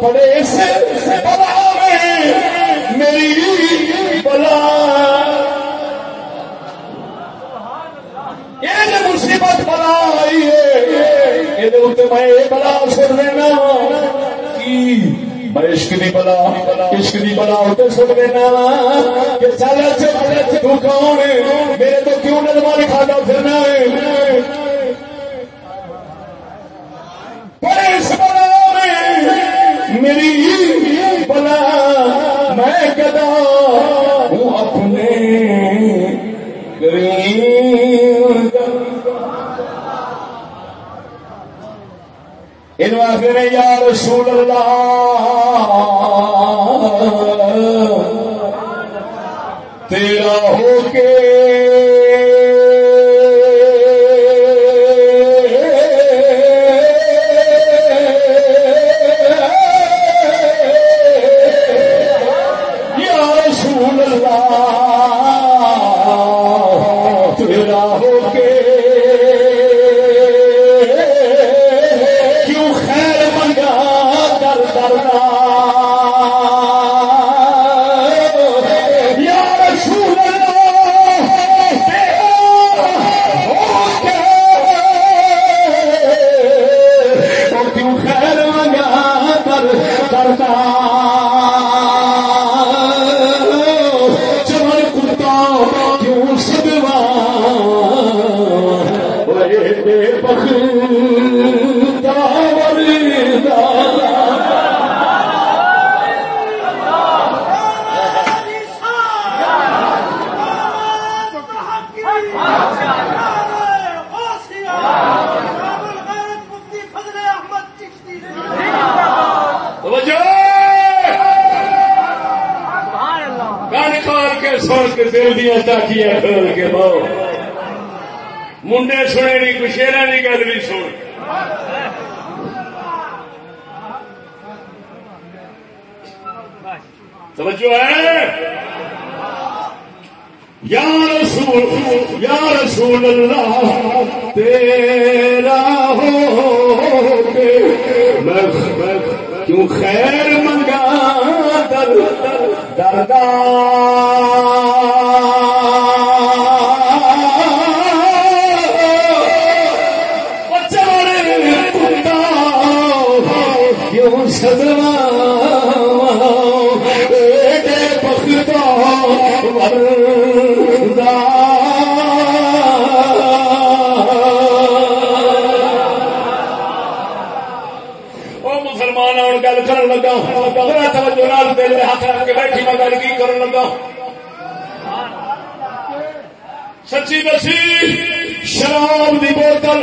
بڑے سے بلا میری بلا یہ مصیبت بلا آئی ہے یہ بلا سن لینا کی عشق دی بلا، عشق دی بلا ہوتے سن لینا کہ چل اچھے تو کون ہے؟ میرے تو کیوں نظمہ لکھاتا پھرنا ہے؟ پر اس بلا میں میری بلا، میں گدا ہوں اپنے ان آخر یا رسول اللہ۔ تیرا ہو کے دل دیا کھول کے بہو۔ منڈے سنے نہیں کچھ کی گل بھی سن۔ توجہ ہے؟ یا رسول یا رسول اللہ، تیرا ہو کے۔ میں کیوں خیر منگا در دردا سچی دسی شراب دی بوتل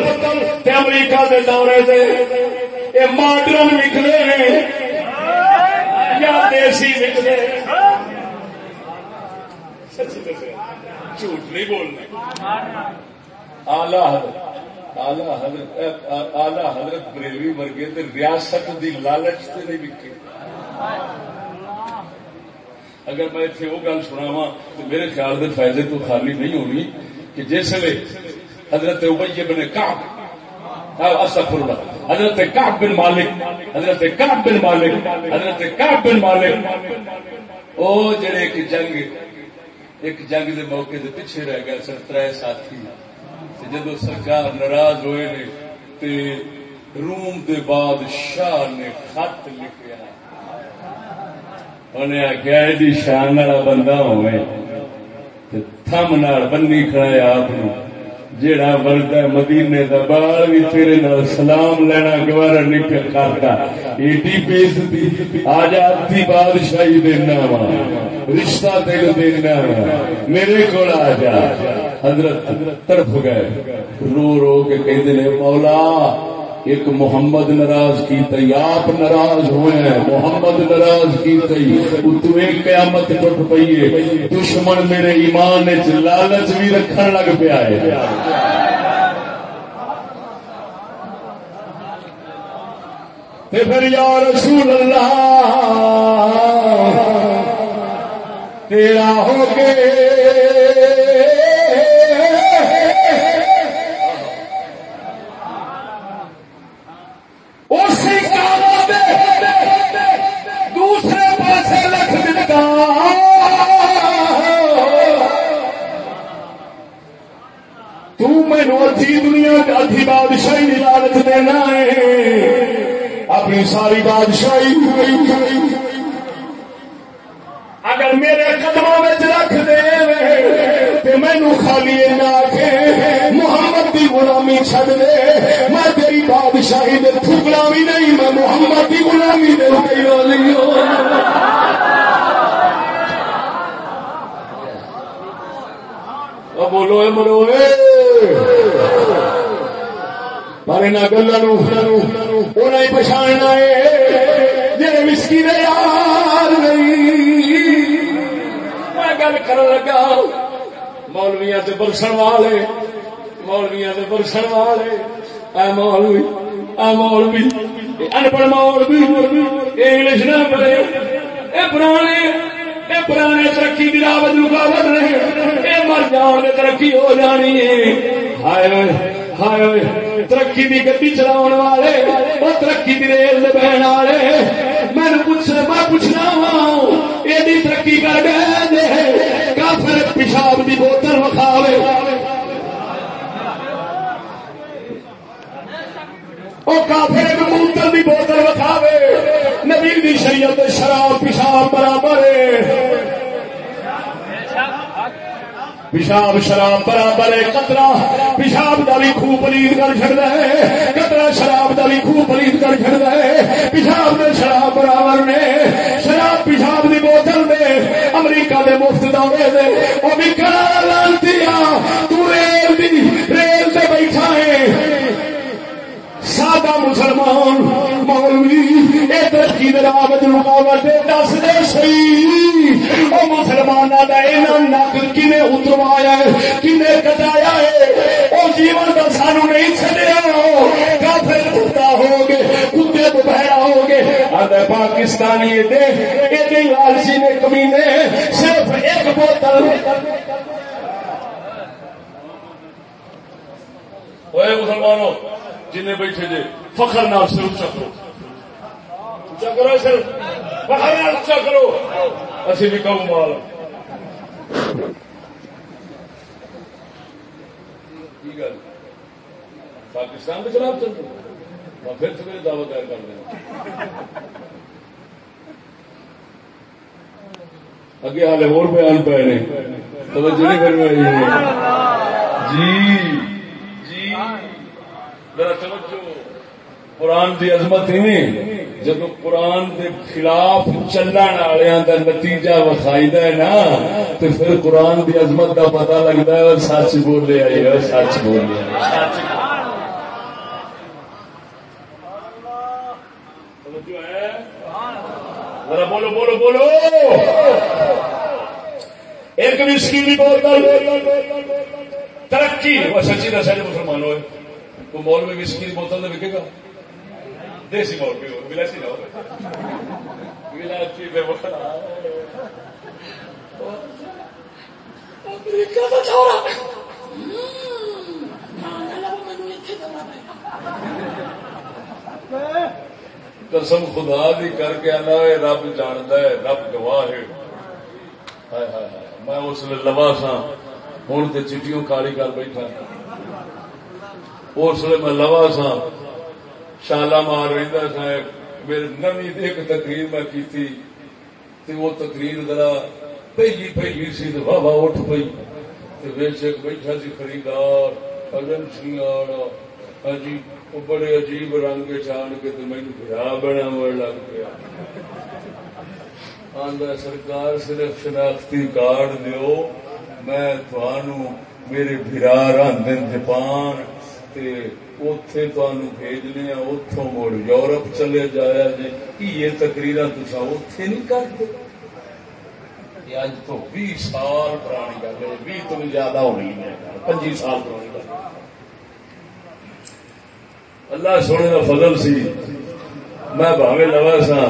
تے امریکہ دے دورے دے۔ اے ماڈرن وکلے نے یا دیسی وکلے سچی دسی جھوٹ نہیں بولنا۔ آلہ حضرت آلہ حضرت آلہ حضرت بریلوی ورگے تے ریاست دی لالچ تے نہیں وکے اگر میں اتنے وہ گل سنا تو میرے خیال دے فائدے تو خالی نہیں ہونی۔ کہ جس ویلے حضرت ابی بن کعب استغفر اللہ حضرت کعب بن مالک، حضرت کعب بن مالک، حضرت کعب بن مالک۔ او جڑے ایک جنگ ایک جنگ دے موقع دے پیچھے رہ گئے سن، ترے ساتھی۔ جدو سرکار ناراض ہوئے نے، تے روم دے بادشاہ نے خط لکھیا۔ انہیں آخیا شان والا بندہ ہوئے تھم نال بنی کھڑا آپ جیڑا بلتا مدینے دا بال بھی تیرے نال سلام لینا گوارا نہیں پیا کرتا ایڈی بےزتی آ جاتی بادشاہی دینا وا رشتہ تیرے دینا وا میرے کو آ جا۔ حضرت طرف گئے۔ رو رو کے کہ مولا ایک محمد ناراض کی تئی آپ ناراض ہوئے ہیں۔ محمد ناراض کی تئی اتوے قیامت ٹوٹ پئی ہے۔ دشمن میرے ایمان لالچ بھی رکھن لگ پیا ہے۔ تے پھر یا رسول اللہ، تیرا ہو کے بادشاہی لالچ دینا ہے اپنی ساری بادشاہی اگر میرے قدموں میں رکھ دے مینو خالی کے محمد کی غلامی چڈ دے۔ میں تیری بادشاہی دے ٹھکرا بھی نہیں، میں محمد کی غلامی دے گئی والی بولو مرو پر ان گلوں نے پچھاڑنا ہے جی مسکی نے یار نہیں میں گل کر لگا مولویا سے برسن والے مولویا سے برسن والے اے مولوی اے مولوی انپڑھ مولوی انگلش نہ پڑھے اے پرانے اے پرانے ترقی کی راوت رکاوٹ نہیں اے مر جان ترقی ہو جانی ہے ہائے ہائے ترقی کی گڈی چلاؤ والے وہ ترقی کی ریل بہن والے میں پوچھ میں پوچھنا وا یہ ترقی کر گئے کافر پیشاب کی بوتل وکھاوے وہ کافر موتر کی بوتل وکھاوے نبی دی شریعت شراب پیشاب برابر پیشاب شراب برابر ہے کترا پیشاب کا بھی خوب پلیت کر چڑتا ہے کترا شراب کا بھی خوب پلیت کر چڑتا ہے، پیشاب میں شراب برابر نے، شراب پیشاب کی بوتل میں امریکہ کے مفت دورے دے وہ بھی کرا لانتی تو ریل دی ریل سے بیٹھا ہے سادہ مسلمان مولوی ترقی رکاوٹ دس دے سی مسلمان مسلمانوں کا یہاں نک اتروایا کٹایا ہے وہ جیون کا سانو نہیں چڈیا کافر کتا ہو گے کتے بہرا ہو گے پاکستانی یہ لالچی نے کمینے صرف ایک بوتل ہوئے مسلمانوں جن بیٹھے جے، فخر نال سے اچھا کرو اچھا کرو سر فخر نال اچھا کرو اسی بھی کہوں مال۔ پاکستان کے خلاف چل رہے میں پھر سے میرے دعوی دائر کر دیں۔ اگے حالے اور بیان پے نے توجہ نہیں کرنے والی ہے جی۔ جی۔ ذرا توجہ، قرآن دی عظمت ہی جب قرآن دے خلاف چلن والوں کا نتیجہ وکھائی ہے نا تو پھر قرآن دی عظمت کا پتہ لگتا ہے، اور سچ بولے آئی ہے سچ بولے ذرا بولو بولو بولو۔ ایک بھی بولتا ترقی۔ وہ سچی دسا مسلمان ہوئے۔ تو مول میں وسکی کی بوتل تو وکے گا۔ دیسی مول بھی ہو ولائسی نہ ہو۔ ولائچی بے بوتل قسم خدا دی کر کے آنا ہے رب جانتا ہے رب گواہ ہے۔ میں اس لیے لوا سا ہوں تو چٹیوں کالی کر بیٹھا۔ اس لیے میں لوا سا۔ شالا مار رہتا سا۔ میرے نوی ایک تقریر میں کی تے وہ تقریر ذرا پہلی پہلی سی تو واہ واہ اٹھ پئی۔ تے ویچ ایک بیٹھا سی خریدار اجن سی آڑا ہجی ہاں وہ بڑے عجیب رنگ چان کے تو مینو بھرا بنا لگ پیا۔ آندا سرکار صرف شناختی کارڈ دیو۔ میں تھانو میرے بھرا راندے جاپان تے اوتھے تانوں بھیجنے آ اوتھوں مڑ یورپ چلے جایا جی کی یہ تقریراں تساں اوتھے نہیں کرتے یہ اج تو 20 سال پرانی گل ہے 20 تو زیادہ ہونی ہے 25 سال پرانی گل اللہ سونے کا فضل سی میں بھاوے لوا سا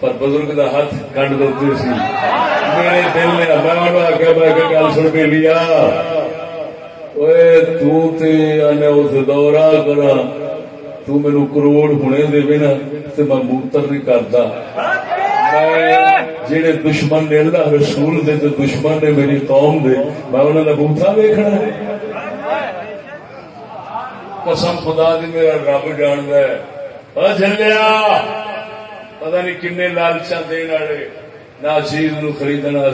پر بزرگ کا ہاتھ کٹ دے سی میرے دل نے میں آخیا میں گل سن کے لیا دورہ کرا تین کروڑ ہونے دے نا تو میں موتر نہیں کرتا جہے دشمن نے اللہ رسول دے تو دشمن نے میری قوم دے میں انہوں نے بوتھا ویکنا قسم خدا دی میرا رب جاند ہے جلیا پتا نہیں کن لالچا دن والے نہ چیز نو خریدنے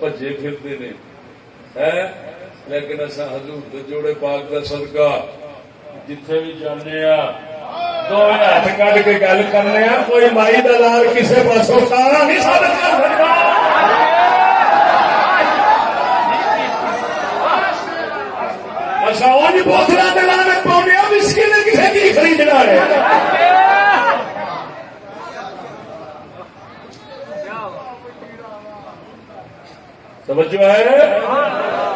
بجے پھرتے نے لیکن اصا حضور جوڑے پاک کا صدقہ جتھے بھی جانے دو ہاتھ کٹ کے گل کرنے کوئی مائی دلال کسی پاسوں سارا نہیں ثابت کر سکتا اچھا وہ پاؤنے مسکی نے کسی کی خریدنا ہے۔ ہے؟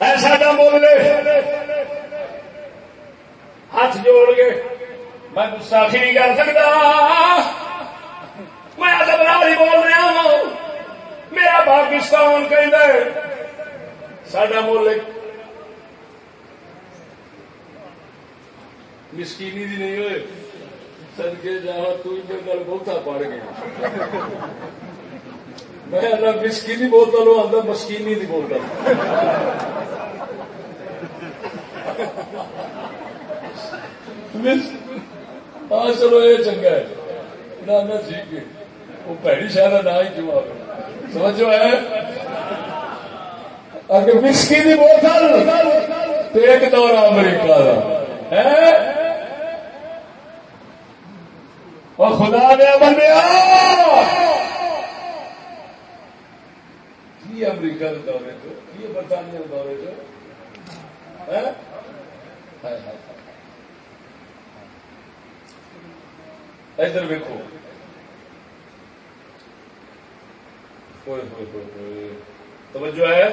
ایسا نہ بولے ہاتھ جوڑ کے۔ میں گستاخی نہیں کر سکتا۔ میں ادب ہی بول رہا ہوں۔ میرا پاکستان کہ سڈا ملک مسکینی دی نہیں ہوئے۔ سدکے جا، تو گل بہتا پڑ گیا۔ میں مسکینی بولتا لو آتا مسکینی نہیں بولتا۔ ہاں چلو، یہ چنگا ہے۔ نہ ٹھیک ہے۔ وہ پیڑی شاید نہ ہی کیوں آ سمجھو، ہے؟ اگر مسکینی بولتا، تو ایک دور امریکہ کا اور خدا نے بنیا کی امریکہ کے دورے چ کی برطانیہ کے دورے ہاں؟ ہاں، ہاں، ادھر ویکو توجہ ہے؟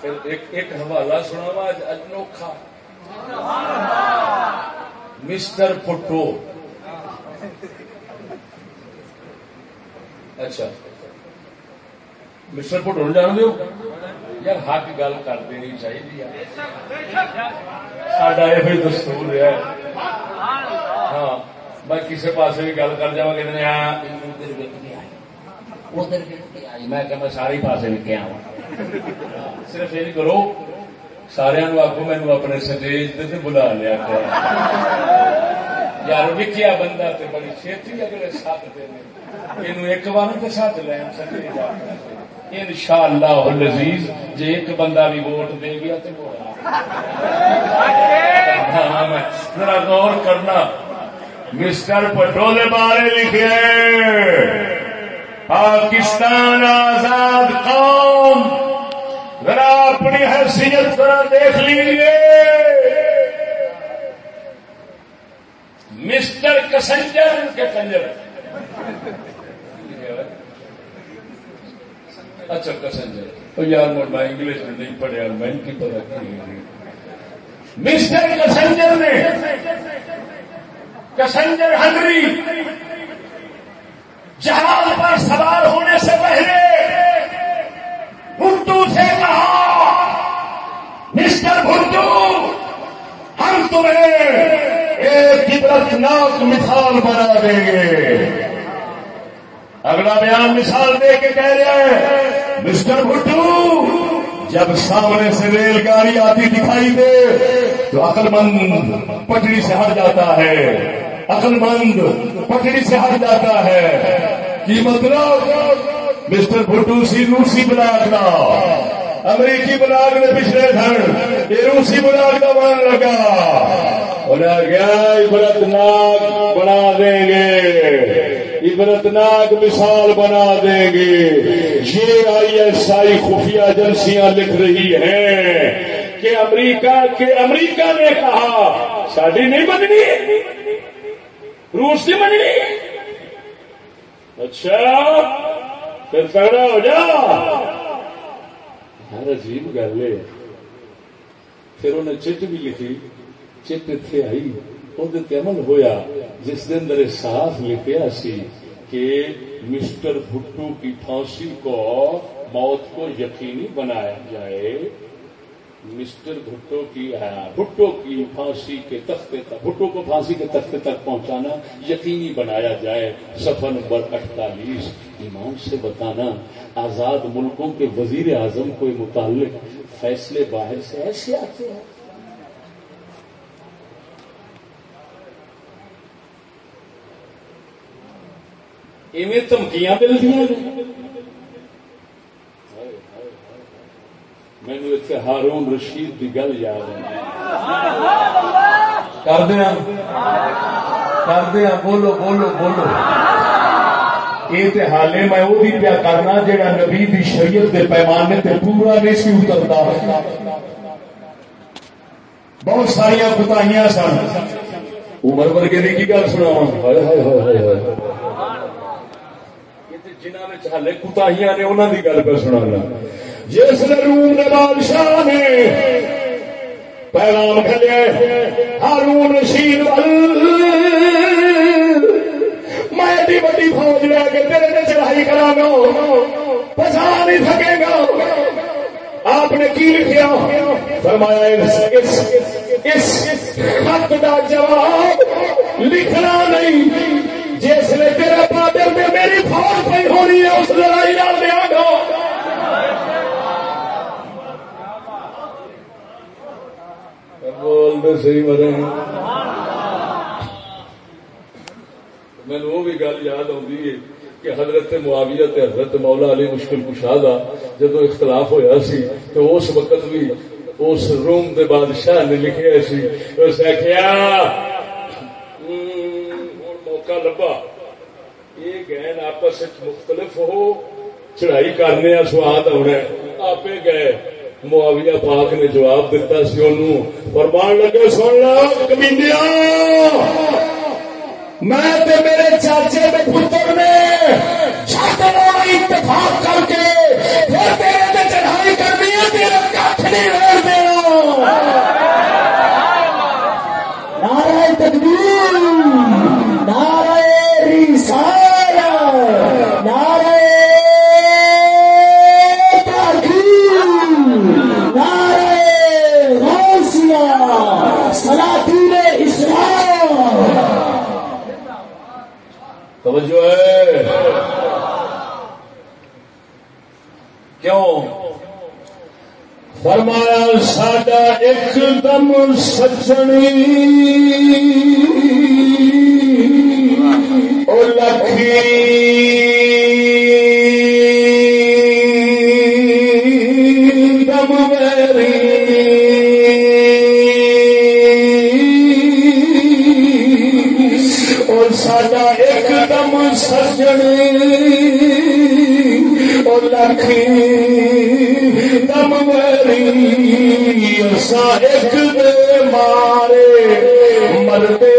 پھر ایک حوالہ سنا وا اج انوکھا مسٹر پٹو اچھا۔ مسٹر پٹو نو جان دو یار حق گل کر دینی چاہیے سڈا یہ دستور ہے ہاں میں کسی پاس بھی گل کر جا کہ میں کہ میں سارے پاس وکیا صرف یہ کرو سارا آخو مینو اپنے سٹیج سے بلا لیا یار وکیا بندہ تے بڑی چھتی اگلے سات دن یہ ایک بار تو سات لین سٹیج ان شاء اللہ لذیذ جی ایک بندہ بھی ووٹ دے گیا تو ہاں، ذرا غور کرنا۔ مسٹر پٹولے بارے لکھے پاکستان آزاد قوم۔ ذرا اپنی حیثیت ذرا دیکھ لیجیے مسٹر کسنجر کے کنجر۔ اچھا کسنجر یار میں انگلش میں نہیں پڑھیا میں کی پتا مسٹر کسنجر نے کسنجر ہنری جہاز پر سوار ہونے سے پہلے اردو سے کہا، مسٹر بھٹو ہم تمہیں ایک عبرت ناک مثال بنا دیں گے۔ اگلا بیان مثال دے کے کہہ رہے ہیں مسٹر بھٹو، جب سامنے سے ریل گاڑی آتی دکھائی دے، تو عقل مند پٹڑی سے ہٹ جاتا ہے۔ عقل مند پٹڑی سے ہٹ جاتا ہے۔ کی مطلب؟ مسٹر بھٹو سی روسی بلاک کا امریکی بلاک نے پچھلے دھن یہ روسی بلاک کا بن لگا۔ انہیں گیا عبرت ناک بنا دیں گے۔ عبرت ناک مثال بنا دیں گے۔ یہ آئی ایس آئی خفیہ ایجنسیاں لکھ رہی ہیں کہ امریکہ کے امریکہ نے کہا شادی نہیں بننی روس کی منڈی اچھا پھر تگڑا ہو جا۔ ہر عجیب گل ہے۔ پھر انہیں چٹ بھی لکھی، چٹ اتنے آئی وہ عمل ہویا۔ جس کے اندر صاف لکھا سی کہ مسٹر بھٹو کی پھانسی کو موت کو یقینی بنایا جائے۔ مسٹر بھٹو کی ہاں، بھٹو کی پھانسی کے تختے تک، بھٹو کو پھانسی کے تختے تک پہنچانا یقینی بنایا جائے۔ سفر نمبر اڑتالیس ایمان سے بتانا۔ آزاد ملکوں کے وزیر اعظم کو متعلق فیصلے باہر سے ایسے آتے ہیں۔ ایویں دھمکیاں ملتی مینو اتنے ہارون رشید کی گل یاد ہے۔ کر دیا کر دیا بولو بولو بولو۔ یہ حالے میں وہ بھی پیا کرنا جہاں نبی دی شریعت کے پیمانے تے پورا نہیں سی اترتا۔ بہت ساریا کتاہیاں سن۔ عمر ورگے کی گل سنا جنہوں ہالے کتاہیاں نے انہوں کی گل پہ سنا جس روم نے بادشاہ نے پیغام کھلے ہارون رشید میں ایڈی بڑی فوج لے کے تیرے نے چڑھائی کرا گا پچا نہیں سکے گا آپ نے کی لکھا فرمایا اس خط کا جواب لکھنا نہیں جس نے تیرا پادر میں میری فوج پہ ہونی ہے، اس لڑائی نہ دیا گا بولتے صحیح مرے میں وہ بھی گل یاد آتی ہے کہ حضرت معاویہ تے حضرت مولا علی مشکل کشادہ جدو اختلاف ہویا سی، تو اس وقت بھی اس روم دے بادشاہ نے لکھے سی، اس آخیا موقع لبا۔ یہ گین آپس مختلف ہو، چڑھائی کرنے سواد آنا آپ گئے، معاویہ پاک نے جواب دیتا سی ان فرمان لگے، سن لو میں میرے چاچے دے پتر نے چھتنا اتفاق کر کے پھر تیرے چڑھائی کرنی ہے نہیں دینا توجہ ہے۔ کیوں؟ فرمایا ساڈا ایک دم سجنی۔ لکھی۔ سجنی او لکھی دم مارے مرتے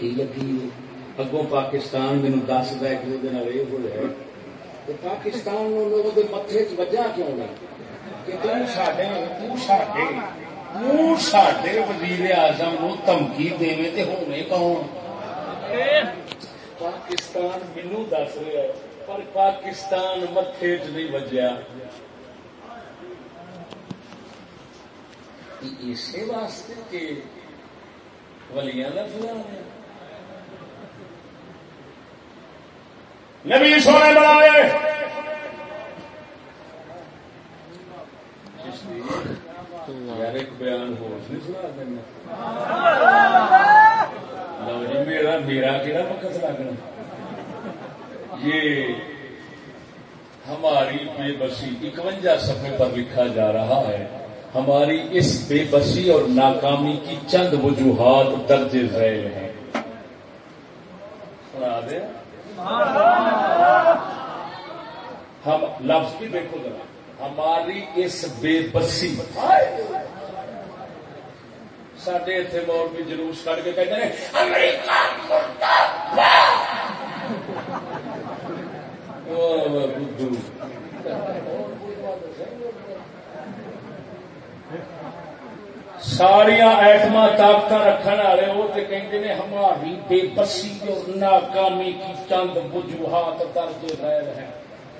کی لگی اگوں پاکستان مینو دس دے کہ وہ ہے پاکستان لوگوں وزیر اعظم نو دے ہونے کون پاکستان مینو دس رہا ہے پر پاکستان متے چ نہیں وجیا اسی واسطے کہ ولیاں کا فلاح ہے نبی سونے بناوے یار ایک بیان ہو جی، میرا میرا کہڑا وقت لگنا یہ ہماری بے بسی اکوجا صفحے پر لکھا جا رہا ہے۔ ہماری اس بے بسی اور ناکامی کی چند وجوہات درج ذیل ہیں۔ سنا دے۔ ہم لفظ بھی دیکھو ذرا۔ ہماری اس بے بسی سڈے اتنے مول بھی جلوس کٹ کے کہتے ہیں امریکہ ساریا ایٹم طاقت رکھنے والے وہ تو کہتے ہیں ہماری بے بسی اور ناکامی کی چند وجوہات درج غیر ہے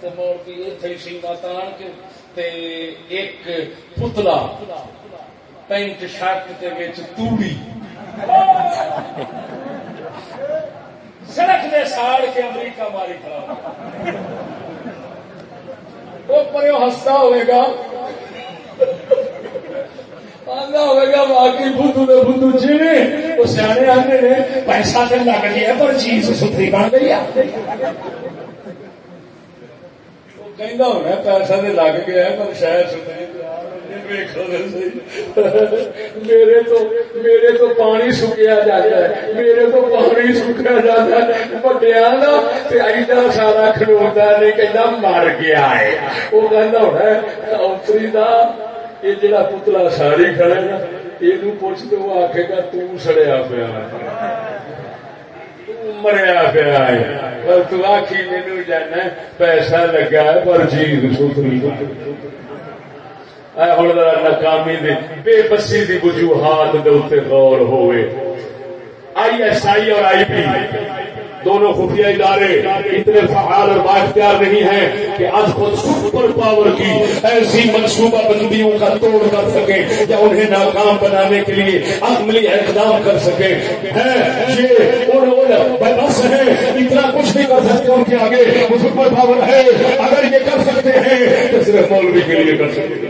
تو مولوی اتنے سنگا تان کے تے ایک پتلا پینٹ شرٹ کے وچ توڑی۔ سڑک دے ساڑ کے امریکہ ماری کھڑا۔ وہ پرو ہستا ہوئے گا۔ آندا گا بدھو دے بدھو جی نے پیسہ لگ گیا پر چیز ستھری بن گئی ہے کہندا ہونا پیسہ لگ گیا پر شاید ستھری میرے تو میرے تو پانی سکیا جاتا ہے میرے تو پانی سکیا جاتا ہے وڈیا کا سارا کھلوتا نہیں کہنا مر گیا ہے وہ کہنا ہونا اتری کا یہ جڑا پتلا ساری کھڑے نا یہ پوچھ تو وہ آخے گا تڑیا پیا مریا پیا ہے پر تو آخی مینو جانا پیسہ لگا ہے پر چیز ستری ہوں ناکامی بے بسی کی وجوہات غور ہوئے آئی ایس آئی اور آئی پی دونوں خفیہ ادارے اتنے فعال اور بااختیار نہیں ہیں کہ آج خود سپر پاور کی ایسی منصوبہ بندیوں کا توڑ کر سکے یا انہیں ناکام بنانے کے لیے عملی اقدام کر سکے بس ہے اتنا کچھ نہیں کر سکتے ان کے آگے وہ سپر پاور ہے۔ اگر یہ کر سکتے ہیں، تو صرف مولوی کے لیے کر سکتے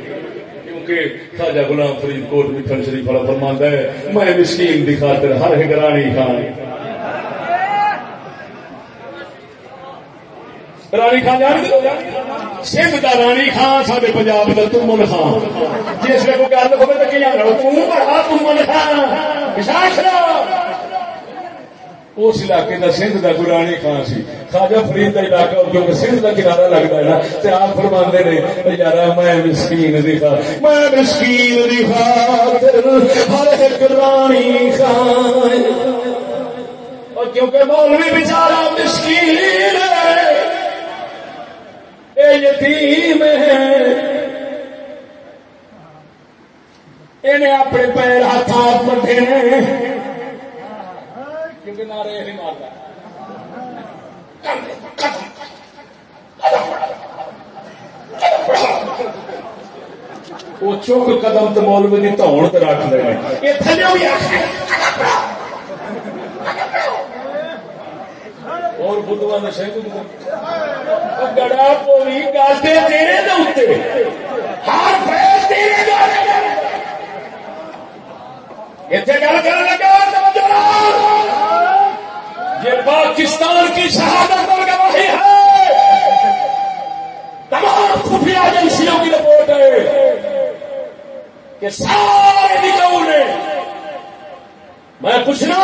کیونکہ خواجہ غلام فرید کوٹ مٹھن شریف والا فرماتا ہے، میں مسکین دی خاطر ہر ہگرانی خان۔ رانی خان جان سندھ کا رانی خان سارے پنجاب کا تمن خان. جی جس میں کوئی گل ہوگی تو کیا کرو تمن خان. اس علاقے کا سندھ کا گرانی خان سی. خواجہ فرید کا علاقہ کیونکہ سندھ کا کنارا لگتا ہے نا تو آپ فرما نے یار میں مسکین دکھا میں مسکین دکھا ہر ایک رانی خان. اور کیونکہ مولوی بیچارہ مسکین ہے اے یتیم ہے۔ انہیں اپنے پیر ہاتھ ہاتھ بٹھے کیونکہ نعرے مارتا وہ چوک قدم تو مولوی کی تو رکھ لے یہ تھلے بھی اور بدھوا نے سنگ گڑا پوری گاٹے تیرے دے ہر پیر تیرے اتنے گل کر لگا یہ پاکستان کی شہادت پر گواہی ہے تمام خفیہ ایجنسیوں کی رپورٹ ہے کہ سارے نکلوں نے میں پوچھنا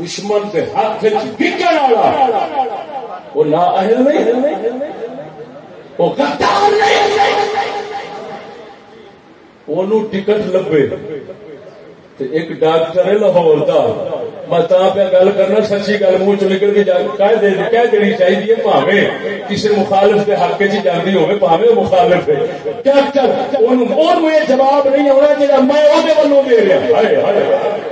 دشمن کے ہاتھ بکن والا وہ نا اہل نہیں، وہ گدار نہیں۔ وہ ٹکٹ لبے۔ ایک ڈاکٹر ہے لاہور کا میں تا پہ گل کرنا، سچی گل منہ چ نکل کے کہہ دینی چاہیے پاوے کسی مخالف کے حق چ جاتی ہوگی پاوے مخالف ہے۔ ڈاکٹر یہ جواب نہیں آنا جا میں وہ دے رہا۔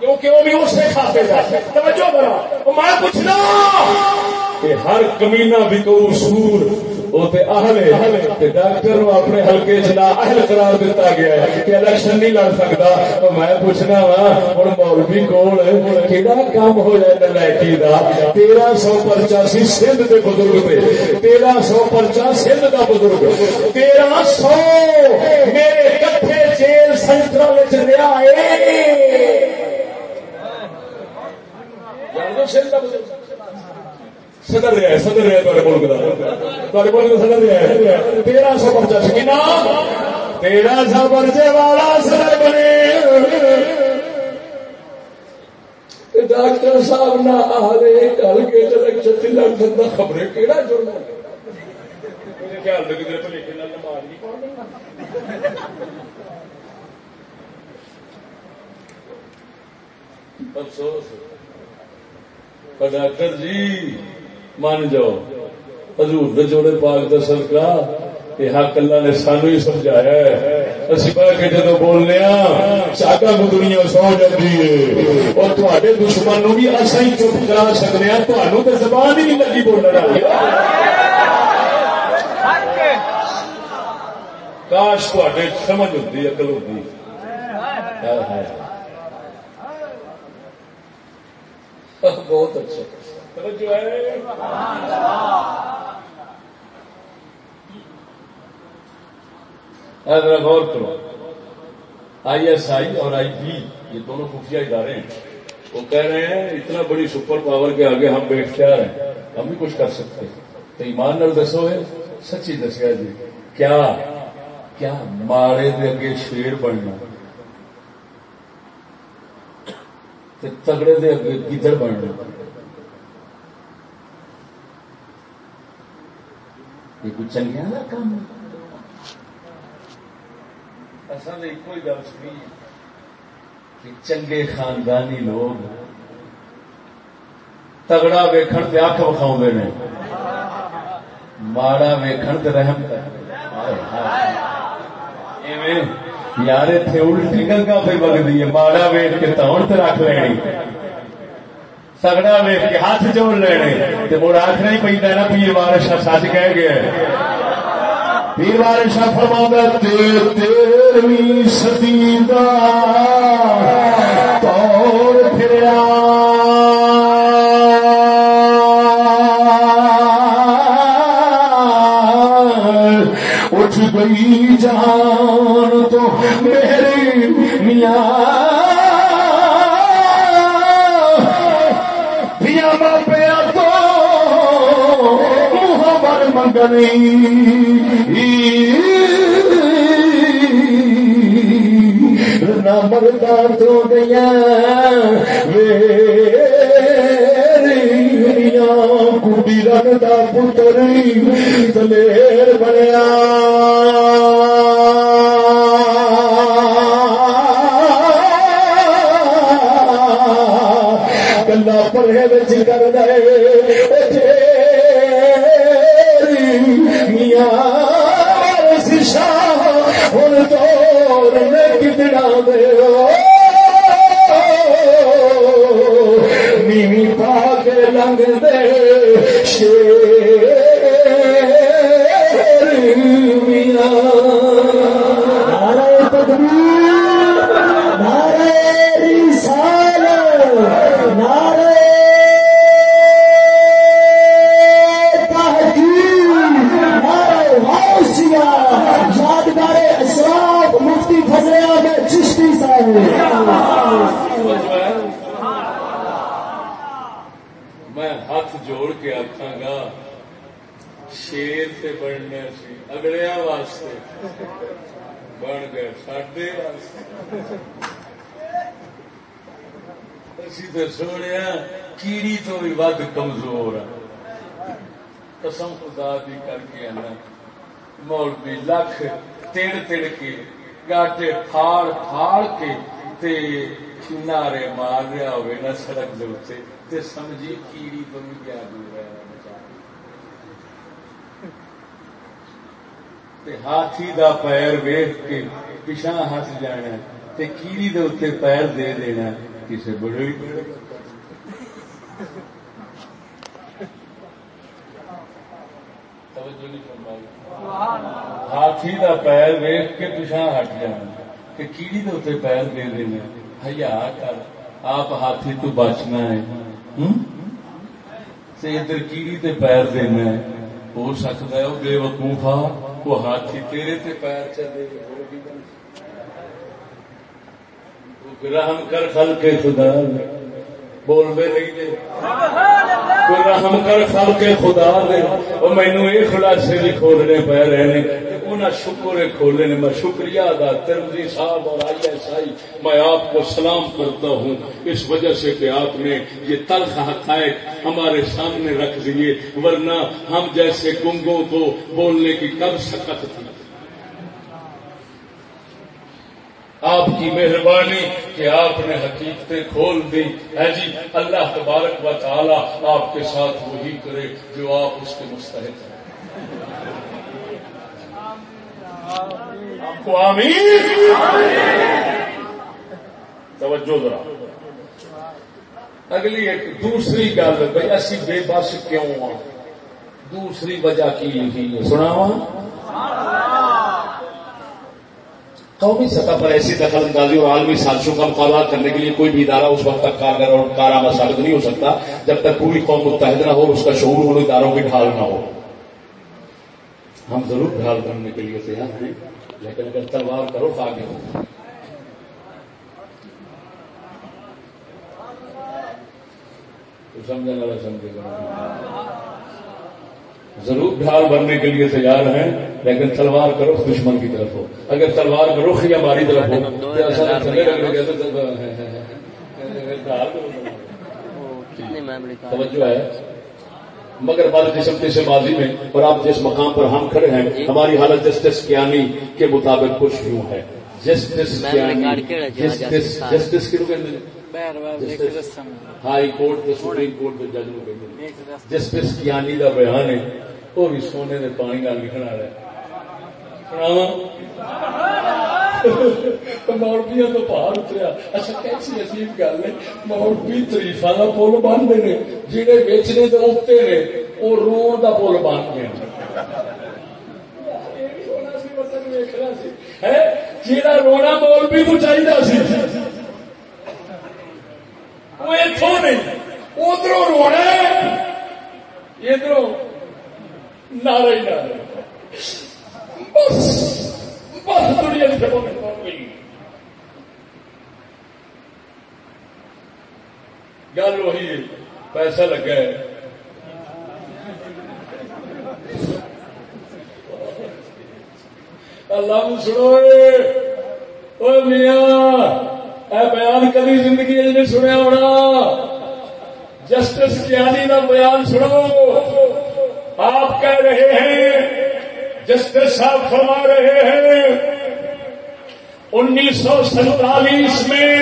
کیونکہ وہ بھی اسے کھاتے جاتے توجہ ذرا وہ میں پوچھنا۔ کہ ہر کمینہ بھی کو سور وہ تے اہل ہے ڈاکٹر نو اپنے حلقے چ نہ اہل قرار دیتا گیا ہے کہ الیکشن نہیں لڑ سکتا۔ تو میں پوچھنا وا، ہن مولوی کول کیڑا کام ہو ہویا نلائکی دا؟ 1300 پرچا سی سندھ دے بزرگ تے۔ 1300 پرچا سندھ دا بزرگ۔ 1300 میرے کٹھے جیل سینٹرل وچ لیا اے جانو سندھ صدر رہا ہے صدر رہا ہے تھوڑے ملک کا تھوڑے ملک صدر رہا ہے تیرہ سو پچاس تیرہ سو پرچے والا صدر بنے ڈاکٹر صاحب نہ آرے کل کے چلک چھتی لگ سکتا خبریں کیڑا جرم خیال پہ لکھے نہ نماز نہیں پڑھنی افسوس ڈاکٹر جی مان جاؤ۔ حضور دے جوڑے پاک دا صدقہ یہ حق اللہ نے سانو ہی سمجھایا ہے۔ اسی بہ کے جدو بولنے چاگا کو دنیا سو جاتی ہے۔ اور تھوڑے دشمن بھی اصا ہی چپ کرا سکتے ہیں تمہوں تو زبان ہی نہیں لگی بولنے والی۔ کاش تھوڑے سمجھ ہوتی اکل ہوتی بہت اچھا۔ توجہ ہے۔ ذرا غور کرو۔ آئی ایس آئی اور آئی بی یہ دونوں خفیہ ادارے ہیں۔ وہ کہہ رہے ہیں اتنا بڑی سپر پاور کے آگے ہم بے اختیار ہیں۔ ہم بھی کچھ کر سکتے ہیں۔ تو ایمان نال دسو ہے سچی دسیا جی۔ کیا کیا ماڑے دے اگے شیر بننا؟ تے تگڑے دے اگے گدڑ بننا یہ چنگیا نا کام اصل ایک ہی گل سنی کہ چنگے خاندانی لوگ تگڑا ویکھن تے اکھ وکھاؤ نے۔ ماڑا ویکھن تے رحم یار اتنے الٹی گنگا پہ بگدی ہے ماڑا ویٹ کے تون تے رکھ لینی تگڑا ویخ کے ہاتھ جوڑ لینے تے مڑ آخر ہی پہ نا پیر بارش سچ کہہ گیا پیر بارش فرما تیرویں سدی کا پھریا گئی تو میری میاں دیا ماپیا تو محبت منگنی۔ نہ مردا تو گیا۔ کڑی رنگ دا پتری دلیر بنیا۔ بندہ پڑھے بچ کر دے میاں شاہ ہوں دور میں کتنا دے بن گئے ساڈے اسی تو سونے کیڑی تو بھی ود کمزور ہے قسم خدا دی کر کے آنا مولوی لکھ تڑ تڑ کے گاٹے پھاڑ پھاڑ کے تے نعرے مار رہا ہوئے نا سڑک دے تے سمجھی کیڑی تو بھی کیا دور ہے تے ہاتھی دا پیر ویخ کے پچھا ہس جانا تے کیڑی دے اتنے پیر دے دینا کسی بڑے ہی بڑے ہاتھی دا پیر ویخ کے پچھا ہٹ جانا کیڑی دے اتنے پیر دے دینا ہیا کر۔ آپ ہاتھی تو بچنا ہے۔ ادھر کیڑی تے پیر دینا ہے۔ ہو سکتا ہے وہ بے وقوفا وہ ہاتھی تیرے تے پیر چلے رحم کر خل کے خدا بول دے نہیں دے۔ رحم کر خل کے خدا نے وہ مینو یہ خلاصے بھی کھولنے پی رہے انہیں شکر کھولے نے۔ میں شکریہ ادا ترمزی صاحب اور آئی ایس آئی۔ میں آپ کو سلام کرتا ہوں۔ اس وجہ سے کہ آپ نے یہ تلخ حقائق ہمارے سامنے رکھ دیے، ورنہ ہم جیسے گنگوں کو بولنے کی کب سکت تھی۔ آپ کی مہربانی کہ آپ نے حقیقتیں کھول دی ہے جی اللہ تبارک و تعالی آپ کے ساتھ وہی کرے جو آپ اس کے مستحق ہیں۔ آپ کو آمین۔ توجہ ذرا۔ اگلی ایک دوسری گل، بھائی اسی بے بس کیوں ہاں دوسری وجہ کی لکھی ہے قومی سطح پر ایسی دخل اندازی اور عالمی سازشوں کا مقابلہ کرنے کے لیے کوئی بھی ادارہ اس وقت تک کارگر اور کارآمد ثابت نہیں ہو سکتا جب تک پوری قوم متحد نہ ہو اس کا شعور ان اداروں کی ڈھال نہ ہو۔ ہم ضرور ڈھال کرنے کے لیے تیار ہیں لیکن اگر تلوار کرو تو آگے ہو سمجھنے والا سمجھے گا ضرور ڈھال بننے کے لیے تیار ہیں لیکن تلوار کرو دشمن کی طرف ہو اگر تلوار کا رخ یا ہماری طرف ہو توجہ ہے مگر بد قسمتی سے ماضی میں اور آپ جس مقام پر ہم کھڑے ہیں ہماری حالت جسٹس کیانی کے مطابق کچھ یوں ہے۔ Justice justice justice high court کے سپریم کورٹ کے جج نو جسٹس کیانی کا بیان ہے وہ بھی سونے کے پانی کا لکھنا رہا مولبیا تو باہر اتریا اچھا کیسی عجیب گل ہے مولبی تریفا کا پل بنتے ہیں جہے ویچنے کے اتنے نے وہ رو کا پل بن گئے جا رونا مولبی تو چاہیے وہ اتوں نہیں ادھر رونا ادھر نعرے ہی نعرے بس بس دنیا کی سب گل وہی پیسہ لگا ہے۔ اللہ سنو اے۔ میاں، اے بیان کبھی زندگی نہیں سنیا ہونا۔ جسٹس کیانی کا بیان سنو۔ آپ کہہ رہے ہیں جسٹس صاحب فرما رہے ہیں، انیس سو سینتالیس میں،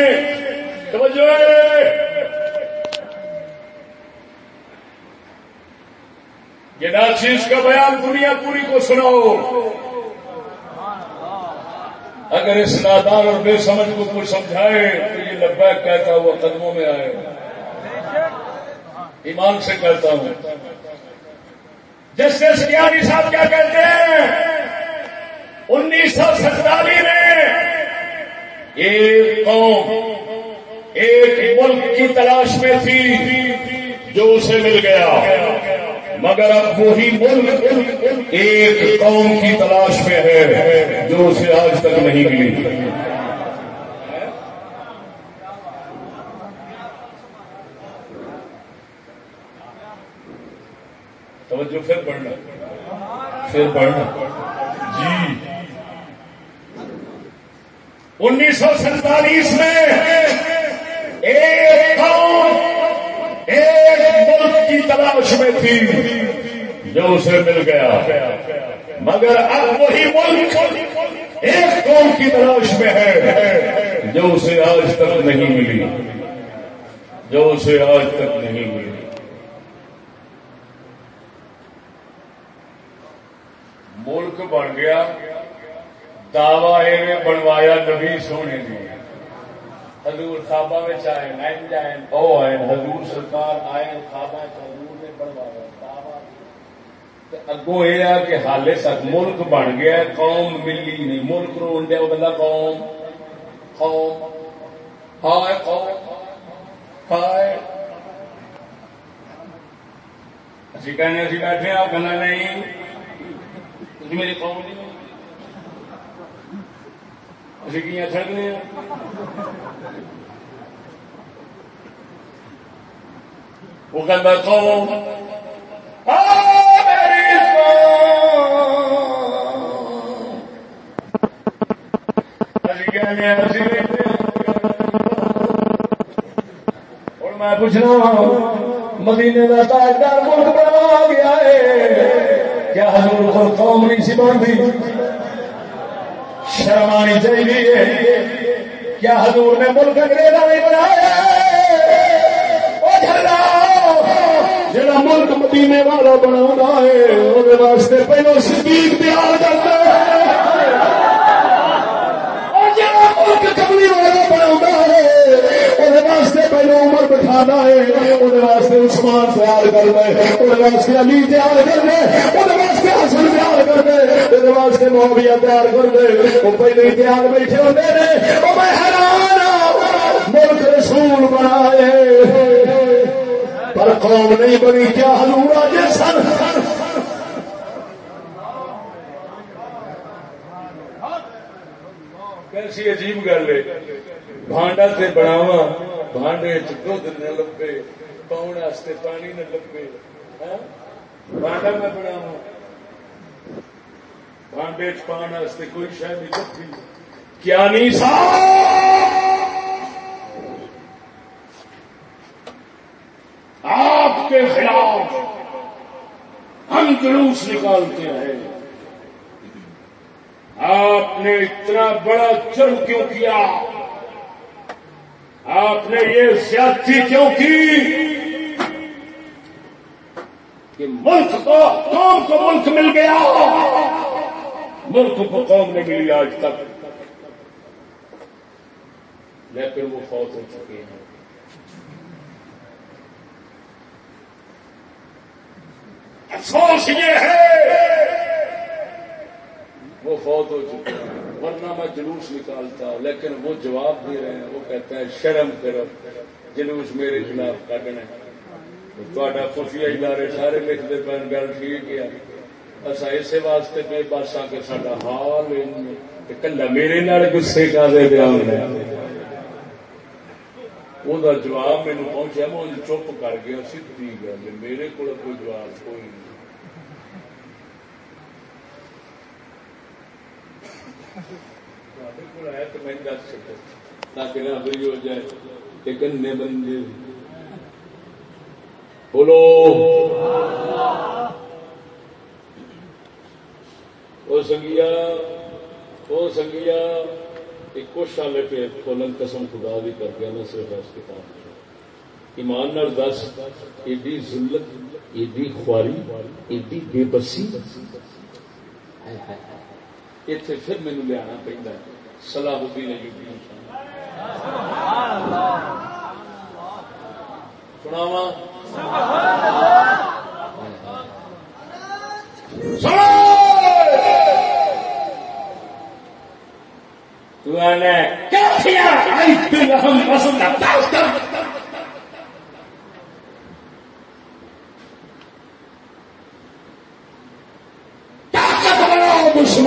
توجہ! یہ ناچیز کا بیان دنیا پوری کو سناؤ۔ اگر اس نادار اور بے سمجھ کو کوئی سمجھائے، تو یہ لبیک کہتا ہوا قدموں میں آئے۔ ایمان سے کہتا ہوں۔ جسٹس گیانی صاحب کیا کہتے ہیں؟ انیس سو سینتالیس میں ایک قوم، ایک ملک کی تلاش میں تھی جو اسے مل گیا۔ مگر اب وہی ملک ایک قوم کی تلاش میں ہے جو اسے آج تک نہیں ملی۔ توجہ، پھر پڑھنا۔ پھر پڑھنا۔ جی۔ انیس سو سینتالیس میں ایک قوم، ایک ملک کی تلاش میں تھی، جو اسے مل گیا۔ مگر اب وہی ملک ایک قوم کی تلاش میں ہے، جو اسے آج تک نہیں ملی۔ جو اسے آج تک نہیں ملی۔ ملک بن گیا، دعوی بنوایا نبی سونے نے۔ حضور خوابہ میں آئے نائن جائیں، او آئے حضور سرکار آئے خوابہ حضور نے بنوایا اگوں یہ ہے کہ حالے تک ملک بن گیا قوم ملی نہیں۔ ملک رو انڈیا وہ بندہ قوم قوم۔ ہائے قوم۔ ہائے۔ اسی کہنے، اسی بیٹھے آپ کہنا نہیں۔ تجھ میری قوم نہیں اسی کی سڑکنے وہ کہتا قوم اور میں پوچھنا مدینے کا تاجدار ملک بنوا گیا ہے۔ کیا حضور کو قوم نہیں سی بنتی شرم آنی چاہیے کیا حضور نے ملک انگریزا نہیں بنایا جڑا ملک مدینے والا بنا ہے وہ واسطے پہلو صدیق تیار کرتا ہے۔ پہلو عمر بٹھانا ہے وہ واسطے عثمان تیار کرنا ہے وہ واسطے علی تیار کرنا ہے واسطے حسن تیار کرنا ہے واسطے معاویہ تیار کرنا ہے وہ پہلے ہی تیار بیٹھے ہوتے ہیں وہ میں حیران ہاں، ملک رسول بنائے پر قوم نہیں بنی، کیا حضور آج سن؟ کیسی عجیب گل ہے۔ بھانڈا سے بناوا بھانڈے چ دھد نہ لبے پاؤن واسطے پانی نہ لبے ہاں؟ بھانڈا میں بناوا بھانڈے چ پان واسطے کوئی شہ نہیں لبھی کیا نہیں سا؟ آپ کے خلاف ہم جلوس نکالتے ہیں۔ آپ نے اتنا بڑا جرم کیوں کیا؟ آپ نے یہ زیادتی کیوں کی کہ ملک کو قوم کو ملک مل گیا؟ ملک کو قوم نے ملی آج تک۔ لیکن وہ فوت ہو چکے ہیں۔ افسوس یہ ہے۔ وہ فوت ہو چکے ہیں۔ ورنہ میں جلوس نکالتا لیکن وہ جواب دے رہے ہیں، وہ کہتے ہیں، شرم کرو، جلوس میرے خلاف کھڑنا تا خفیہ ادارے سارے لکھتے پہ گل ٹھیک ہے۔ اصا اسی واسطے بے بس آ کے سارا حال کلا میرے نال گسے کا دے دیا وہ جواب مینو پہنچا میں چپ کر گیا سی گل میرے کو کوئی جواب، کوئی نہیں۔ تو میں دس سکتا تاکہ رابری ہو جائے کہ گنے بندے بولو۔ وہ سنگیا وہ سنگیا، ایک سال پہ کھولن قسم خدا بھی کر گیا نا صرف اس کتاب ایمان نال دس، ایڈی ذلت، ایڈی خواری، ایڈی بے بسی۔ اتنے پھر مینو لیا پہ سلاح الدین ایوبی سناوا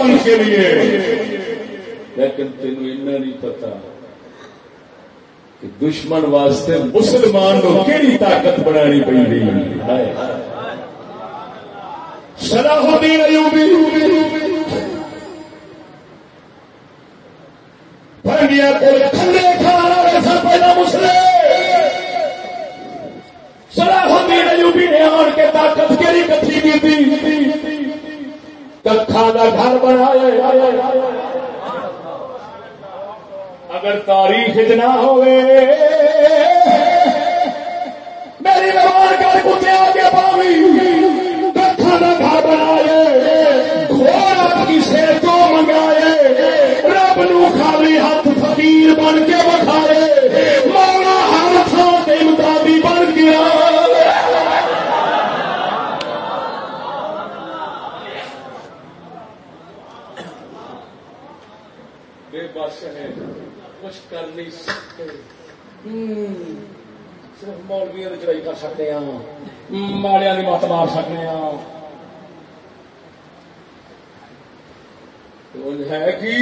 دشمن کے لیے۔ لیکن تینوں اتنا نہیں پتا کہ دشمن واسطے مسلمان کو کہڑی طاقت بنانی پی رہی صلاح الدین ایوبی۔ بھنڈیا کو کھلے کھانا ایسا پہلا مسلم۔ صلاح الدین ایوبی نے آن کے طاقت کہڑی کٹھی کی تھی؟ ککھا گھر بنایا اگر تاریخ نہ ہوئے، میری کتے آگے پاوی۔ ککھا کا گھر رب کی سیر تو منگائے۔ رب نو خالی ہاتھ فقیر بن کے بکھائے مولا ہر تھان کے مطابق بن گیا۔ صرف مولویا کی کر سکتے ہیں ماڑیا کی مت مار سکتے ہیں ہے کہ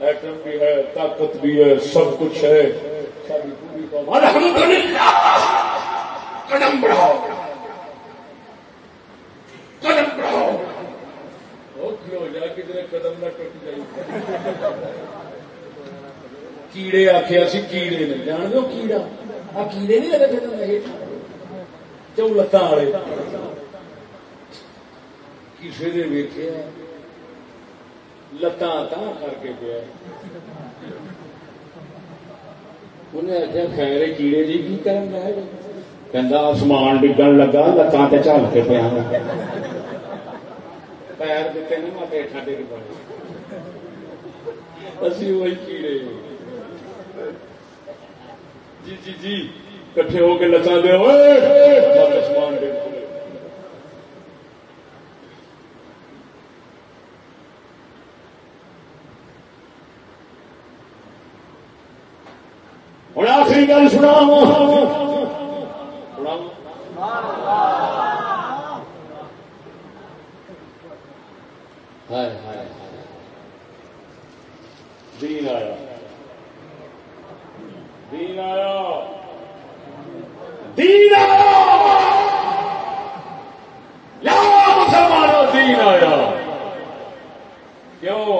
ایٹم بھی ہے طاقت بھی ہے سب کچھ ہے ساری پوری قدم بڑھاؤ قدم بڑھاؤ ہو کدھر قدم نہ ٹوٹ جائے کیڑے آخیا سی کیڑے نے جان دو کیڑا آ کیڑے نہیں لگے تھے چو لتاں والے کسی نے ویکیا لتاں تاں کر کے پیا انہیں آخیا خیر کیڑے جی کی کرن رہے کہندا آسمان ڈگن لگا لتاں تے چل کے پیا پیر دیتے نا ماتے ہیٹھا ڈگ پڑے اسی وہی کیڑے جی جی جی کٹھے ہو کے لتاں دے آسمان ہوں، آخری گل سنا دین آیا۔ دین آیا دین آیا یا مسلمانوں دین آیا کیوں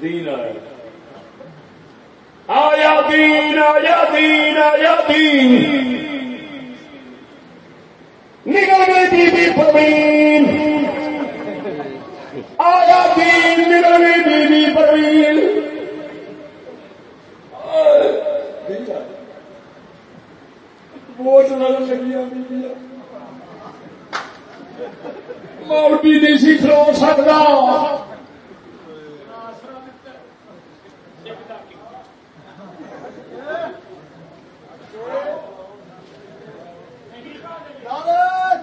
دین آیا آیا دین آیا دین آیا دین نکل گئی بی بی پروین آیا دین نکل گئی بی بی پروین ووٹ لگن لگی مولوی نہیں سی کھلو سکتا۔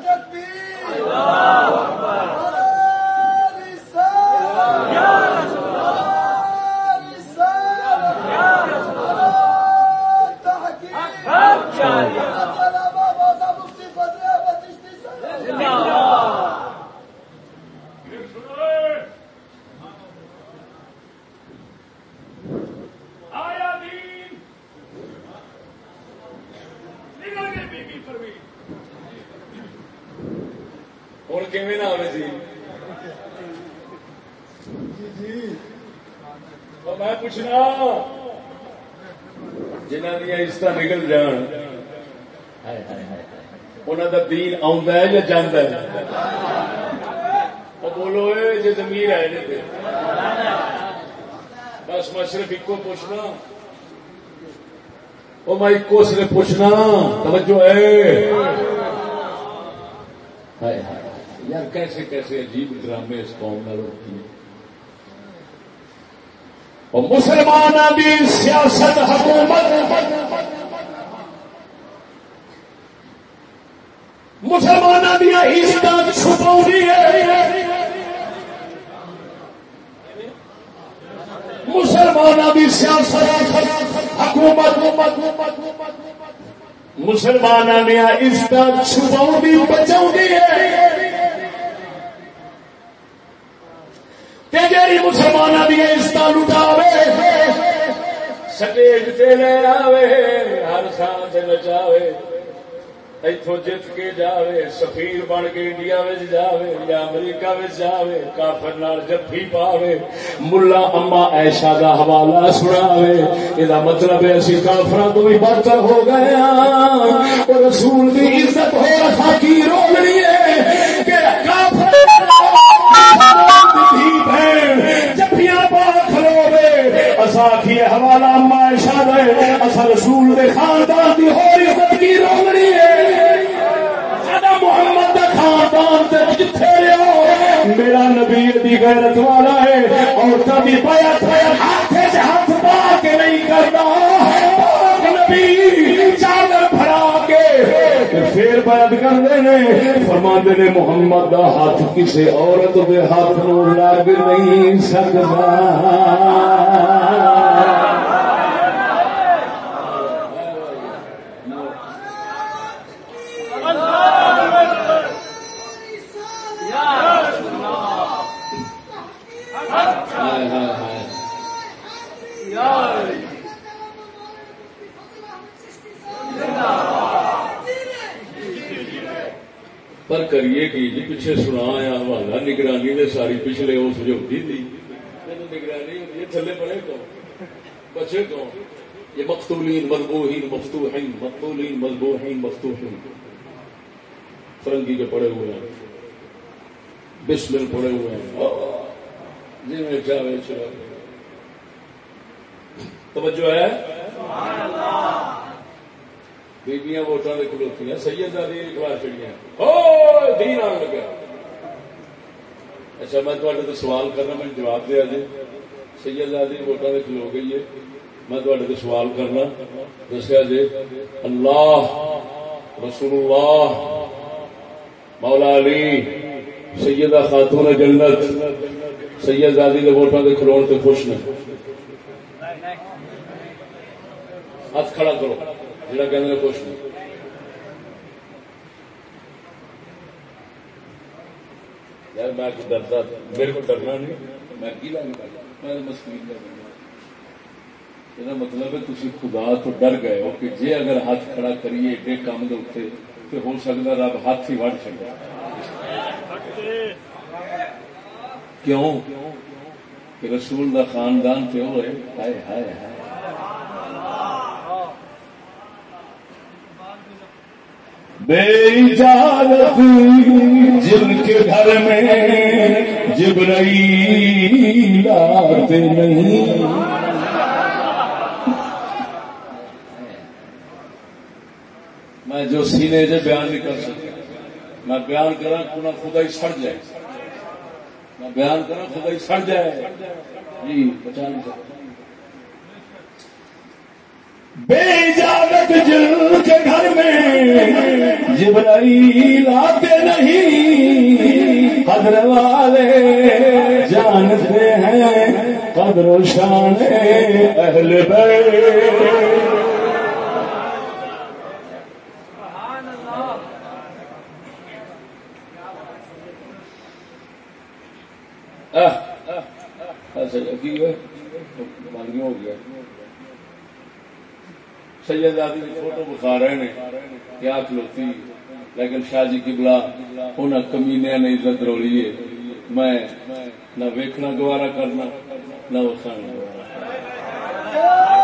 جگتی دین نکل گئی بی بی پروین ہوں کیون نہ آئے جی اور میں پوچھنا۔ جنہ دیا عزت نکل جان انہوں کا دین آد یا جانا ہے؟ بولو جی زمین ہے بس میں صرف ایک پوچھنا۔ وہ میں ایک صرف پوچھنا۔ توجہ ہے۔ یار کیسے کیسے عجیب ڈرامے اس قوم نہ ہوتی ہیں مسلمان بھی سیاست، حکومت۔ مسلمان دیا عزت چھپا ہے۔ مسلمان کی سیاست، حکومت۔ مسلمان دیا عزت چھپا بچاؤ بچا جی مسلمان دیا عزت لٹاوے، سٹیج سے لے آوے، ہر سال سے نچاوے اتو جت کے جاوے، سفیر بن کے انڈیا جاوے، یا امریکہ جاوے، کافر نال جفی پاوے، ملا اما ایشا کا حوالہ سناوے یہ مطلب ہے اسی کافر تو بھی برتر ہو گئے ہاں، اور رسول کی عزت ہو رکھا کی روکنی ہے، کہ کافر کی حوالہ اما دے رسول دے خاندان کی ہو رہی کی ہے۔ محمد خاندان جتھے رہو، میرا نبی دی غیرت والا ہے۔ عورتوں کی پایا ہاتھ ہاتھ پا کے نہیں کرتا پھر بیعت کرتے ہیں فرماندے نے محمد دا ہاتھ کسی عورت دے ہاتھ نو لگ نہیں سکتا Yeah. پر کریے کی جی پیچھے سنا آیا حوالہ نگرانی نے ساری پچھلے اس جوتی تھی۔ نگرانی ہوتی تھلے پڑے کون؟ بچے کون؟ یہ مقتولین مذبوحین، مفتوحین، مقتولین مذبوحین، مفتوحین۔ فرنگی کے پڑے ہوئے ہیں۔ بسمل پڑے ہوئے ہیں۔ جی میں چاہے چلا توجہ ہے؟ بیبیاں ووٹاں دے کھلوتی ہیں سید آدی اخبار چڑیاں او دین آن لگا اچھا میں تھوڑے تو سوال کرنا میں جواب دیا جی سید آدی ووٹاں دے کھلو گئی ہے میں تھوڑے تو سوال کرنا دسیا جی اللہ رسول اللہ مولا علی سیدہ خاتون جنت سید آدی دے ووٹاں دے کھلون تے خوش نے ہاتھ کھڑا کرو جڑا کہ خوش نہیں۔ یار میں ڈرتا، میرے کو ڈرنا نہیں۔ میں کی لانے میں مسکین یہ مطلب ہے تھی خدا تو ڈر گئے ہو کہ جے اگر ہاتھ کھڑا کریے، ایڈے کام دے اتنے تو ہو سکتا رب ہاتھ ہی وڑ چڑا کیوں؟ کہ رسول دا خاندان پہ ہوئے۔ ہائے ہائے ہائے۔ بے اجازت جن کے گھر میں جبرائیل آتے نہیں۔ میں جو سینے سے بیان نہیں کر سکتا۔ میں بیان کرا پورا خدا ہی سڑ جائے۔ میں بیان کرا خدا ہی سڑ جائے۔ جی بچا نہیں سکتا بے اجازت جن کے گھر میں جبرائیل آتے نہیں قدر والے جانتے ہیں قدر و شان اہل بیت ہو گیا سید آدمی کی فوٹو بخا رہے ہیں، کیا کھلوتی لیکن شاہ جی کی کبلا انہیں کمینیا نے عزت رولی ہے۔ میں نہ ویکھنا گوارا کرنا، نہ وسانا گوارا کرنا۔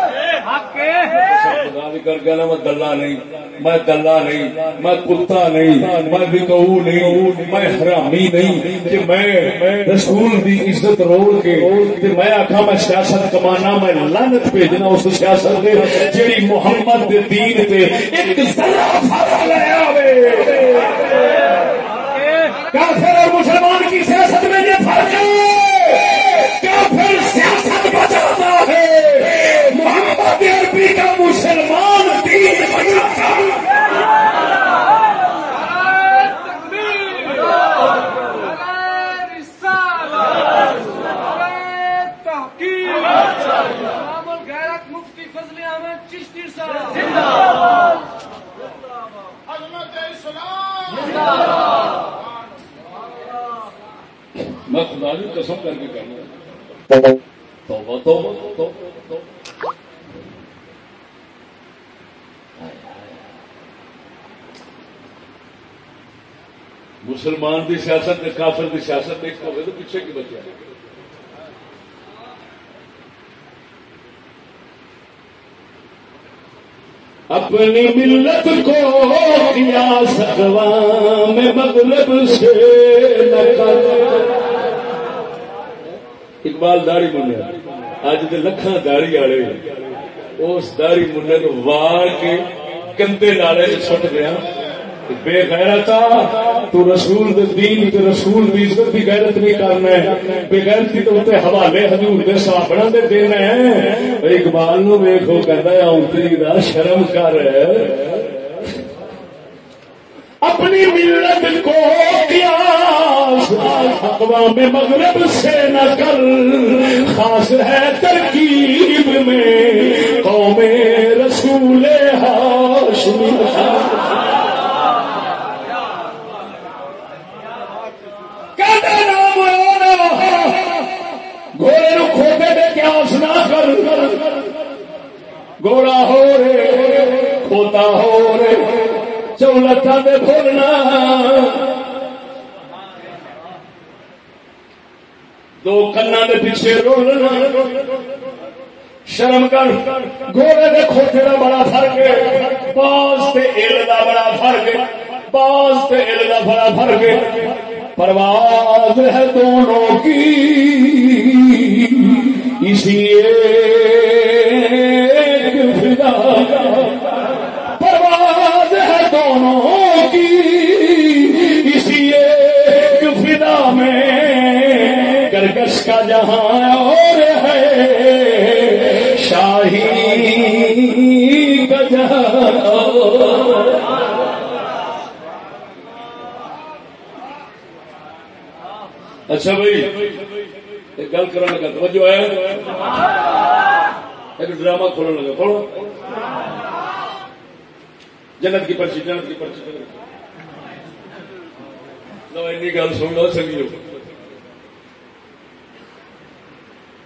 خدا بھی کر نا میں دلہ نہیں میں دلہ نہیں میں کتا نہیں میں بکو نہیں میں حرامی نہیں کہ میں رسول دی عزت روڑ کے تے میں آخا میں سیاست کمانا میں لانت بھیجنا اس سیاست دے جیڑی محمد دے دین تے ایک ذرہ فرق لے آوے۔ کافر اور مسلمان کی سیاست میں یہ فرق ہے۔ کافر سیاست بچاتا ہے۔ محمد عربی کا مسلمان دین بچاتا ہے۔ میں خدا قسم کر کے کہنا توبہ توبہ توبہ۔ مسلمان دی سیاست تے کافر دی سیاست ایک ہوگی تو پیچھے کی بچہ ہے اپنی ملت کو کیا سکوا میں مغرب سے اقبال داڑی منیا اج دے لکھاں داڑی والے، اس داڑی منیا کو وار کے کندے نالے سٹ گیا۔ بے غیرتا تو رسول دے دین تے رسول دی عزت دی غیرت نہیں کرنا ہے۔ بے غیرتی تو تے حوالے حضور دے صحابہ دے دینا ہے اقبال نو ویکھو، کہندا ہے اونتری دا شرم کر۔ اپنی ملت کو قیاس، اقوام مغرب سے نہ کر۔ خاص ہے ترکیب میں قوم رسول ہاشمی کہتے نام گھوڑے نو کھوتے دے قیاس نہ کر۔ گوڑا ہو رے، کھوتا ہو رے چولتا دے بھولنا۔ دو کنا دے پیچھے رولنا۔ شرم کر۔ گھوڑے دے کھوتے دا بڑا فرق ہے۔ باز تے ایل دا بڑا فرق ہے۔ باز تے ایل دا بڑا فرق ہے۔ پرواز ہے دونوں کی۔ اسی ایک فدا پرواز ہے دونوں کی۔ اسی ایک فدا میں کرکش کا جہاں اچھا بھائی، ایک گل کرنے کا توجہ ہے؟ ایک ڈرامہ کھولنے لگا، کھولو۔ جنت کی پرچی، جنت کی پرچی۔ لو این گل سن لو سنگیو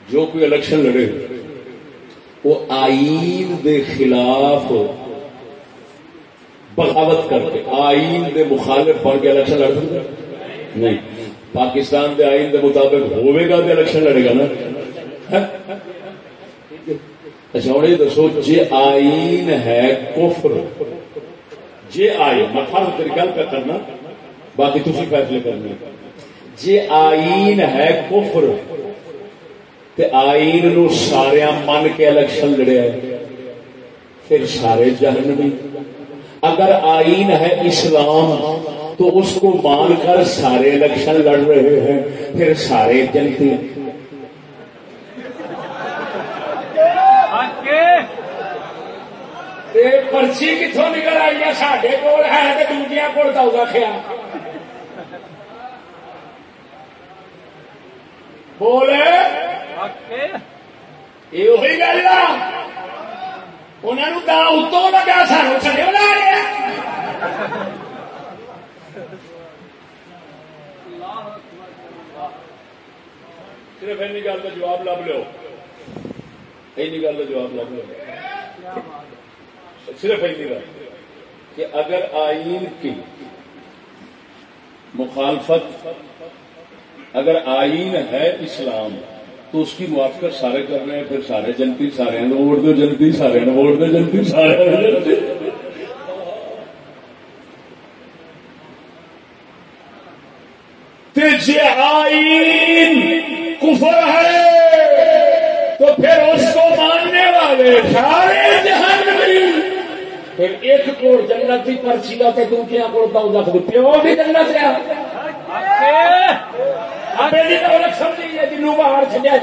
جو کوئی الیکشن لڑے، وہ آئین دے خلاف بغاوت کر کے آئین دے مخالف بن کے الیکشن لڑ سکتا نہیں۔ پاکستان دے آئین دے مطابق ہوئے گا تو الیکشن لڑے گا نا؟ اچھا ہوں یہ دسو جی آئین ہے کفر جی آئین، میں فرض تیری گل پہ کرنا، باقی تھی فیصلے کرنے۔ جی آئین ہے کفر، تے آئین نو سارے من کے الیکشن لڑیا پھر سارے جہنمی۔ اگر آئین ہے اسلام تو اس کو مان کر سارے الیکشن لڑ رہے ہیں، پھر سارے جنتی۔ پرچی کتوں نکل آئی ہے؟ سڈے کول ہے تو دوجیا کول تو خیال بولے۔ یہ گل انہوں دا اتوں لگا سانو چلے بلا رہے صرف این گل کا جواب لب لو این گل کا جواب لب لو صرف این گل۔ کہ اگر آئین کی مخالفت، اگر آئین ہے اسلام، تو اس کی موافقت سارے کر رہے ہیں، پھر سارے جنتی، سارے ووٹ دو جنتی، سارے ووٹ دو جنتی، سارے جنتی جی آئین کفر ہے، تو پھر اس کو ماننے والے سارے جہان پھر ایک کوڑ جنت کی پرچی کا تو دوسرے کوڑ تو لکھ دو پیو بھی جنت رہا جی، جنوب باہر چلیا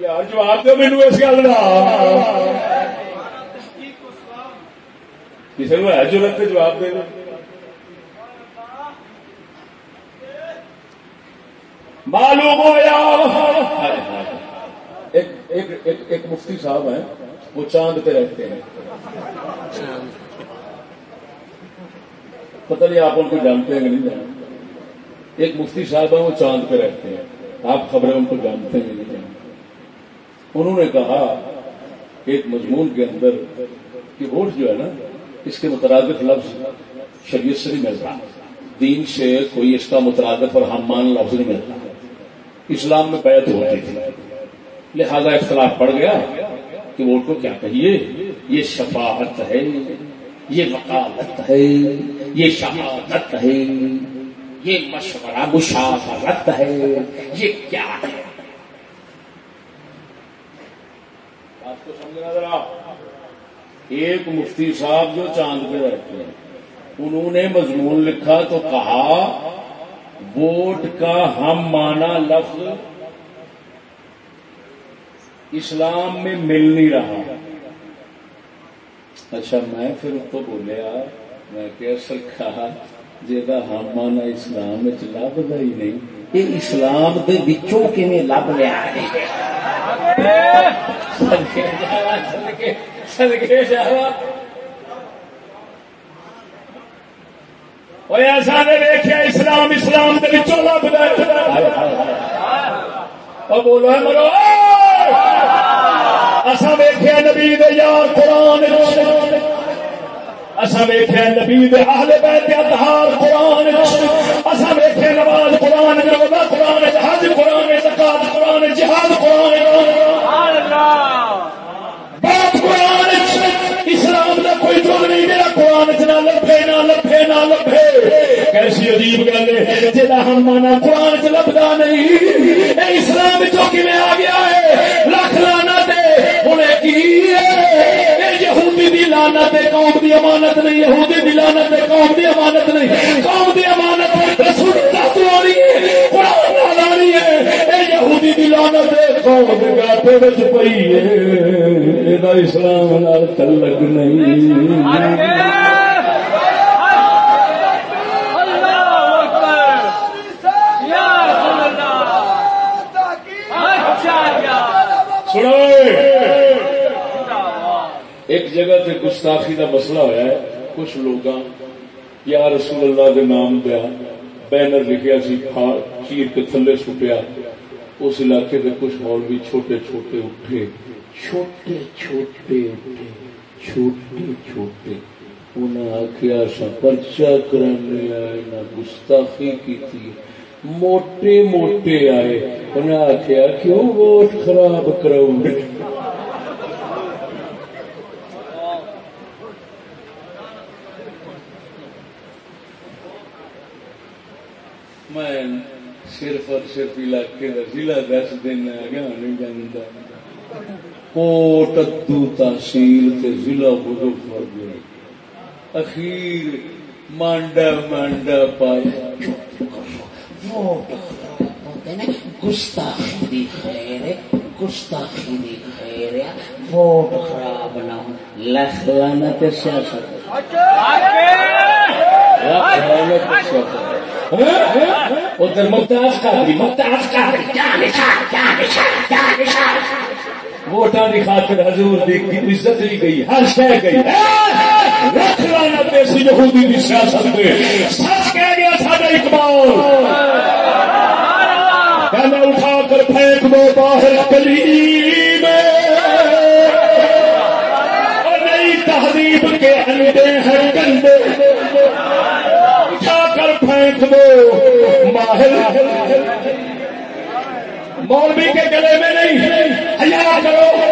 یار جواب دو مینو اس گل کا کسی کو ہے ضرورت سے جواب دے معلوم ہوا ایک ایک ایک ایک مفتی صاحب ہیں، وہ چاند پہ رہتے ہیں۔ پتہ نہیں آپ ان کو جانتے ہیں کہ نہیں جانتے۔ ایک مفتی صاحب ہیں، وہ چاند پہ رہتے ہیں۔ آپ خبریں ان کو جانتے ہیں نہیں جانتے۔ انہوں نے کہا ایک مضمون کے اندر کہ ووٹ جو ہے نا اس کے مترادف لفظ شریعت سے نہیں ملتا دین سے کوئی اس کا مترادف اور ہم مان لفظ نہیں ملتا۔ اسلام میں بیعت ہوتی تھی۔ لہذا اختلاف پڑ گیا کہ ووٹ کو کیا کہیے، یہ شفاعت ہے۔ یہ وکالت ہے۔ یہ شہادت ہے۔ یہ مشورہ مشاورت ہے۔ یہ کیا ہے؟ آپ کو سمجھنا ذرا۔ ایک مفتی صاحب جو چاند پہ رہتے ہیں۔ انہوں نے مضمون لکھا تو کہا ووٹ کا ہم مانا لفظ اسلام میں مل نہیں رہا۔ اچھا میں پھر اس کو بولیا میں کہ سرکار جا ہم اسلام لبدا ہی نہیں۔ یہ اسلام دے وچوں کیویں لب لیا صدقے جاوا اور ایسا نے دیکھا اسلام اسلام دے وچوں لبدا بولو مرو اسا ویکھیا نبی یار قرآن اسا ویکھیا نبی دے اہل بیت اطہار قرآن اسا ویکھیا نماز قرآن روزہ قرآن حج قرآن زکات قرآن جہاد قرآن قرآن چ نہ لبھے نہ لبھے نہ لبھے کیسی عجیب گل ہے جہاں ہم مانا قرآن چ لبدا نہیں اے اسلام چو کی آ گیا ہے لکھ لانا دے ہوں کی یہودی دی لانت قوم دی امانت نہیں یہودی دی لانت قوم دی امانت نہیں قوم یہودی دی لانت قوم دے گاٹے وچ پئی ہے۔ اے اسلام نال تعلق نہیں۔ سنو۔ ایک جگہ تے گستاخی دا مسئلہ ہوا ہے، کچھ لوگ یا رسول اللہ دے نام دیا بینر لکھیا سی چیر کے تھلے سٹیا۔ اس علاقے کے کچھ مولوی چھوٹے چھوٹے اٹھے۔ چھوٹے چھوٹے اٹھے، چھوٹے چھوٹے۔ انہیں آخیا سا پرچا کرانے آئے، نہ گستاخی کی تھی موٹے موٹے آئے۔ انہیں آخیا کیوں ووٹ خراب کراؤ میں اور صرف علاقے کا ضلع دس دن آگے نہیں جانتا کوٹ ادو تحصیل تے ضلع بزرگ گئے اخیر مانڈا مانڈا پایا گستاخی دی خیر گستاخی دی خیر ووٹ خراب نہ ہو لکھ لانا تے سیاست ادھر ممتاز قادری ممتاز قادری ووٹاں کی خاطر حضور دی عزت بھی گئی ہر شہ گئی رکھ لانا سی یہودی دی سیاست میں سچ کہہ گیا ساڈا اقبال کہنا اٹھا کر پھینک دو باہر گلی میں اور نئی تہذیب کے انڈے ہیں گندے کر پھینک دو باہر مولوی کے گلے میں نہیں۔ حیا کرو۔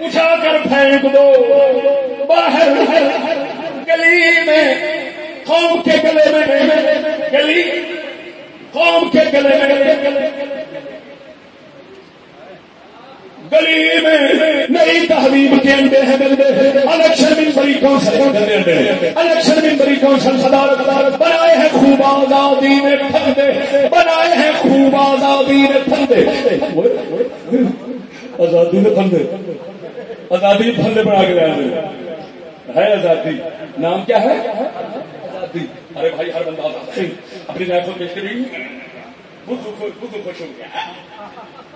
اٹھا کر پھینک دو۔ باہر۔ گلی میں۔ قوم کے گلے میں۔ گلی۔ قوم کے گلے میں۔ گلی میں نئی تحریم کے انڈے ہیں گندے الیکشن ممبری کونسل گندے انڈے الیکشن ممبری کونسل صدارت بنائے ہیں خوب آزادی میں پھندے۔ بنائے ہیں خوب آزادی میں پھندے۔ آزادی میں پھندے۔ آزادی میں پھندے بنا کے لیا ہے آزادی۔ نام کیا ہے؟ آزادی۔ ارے بھائی، ہر بندہ آزاد اپنی لائف کو پیش کری بدھ خوش ہو گیا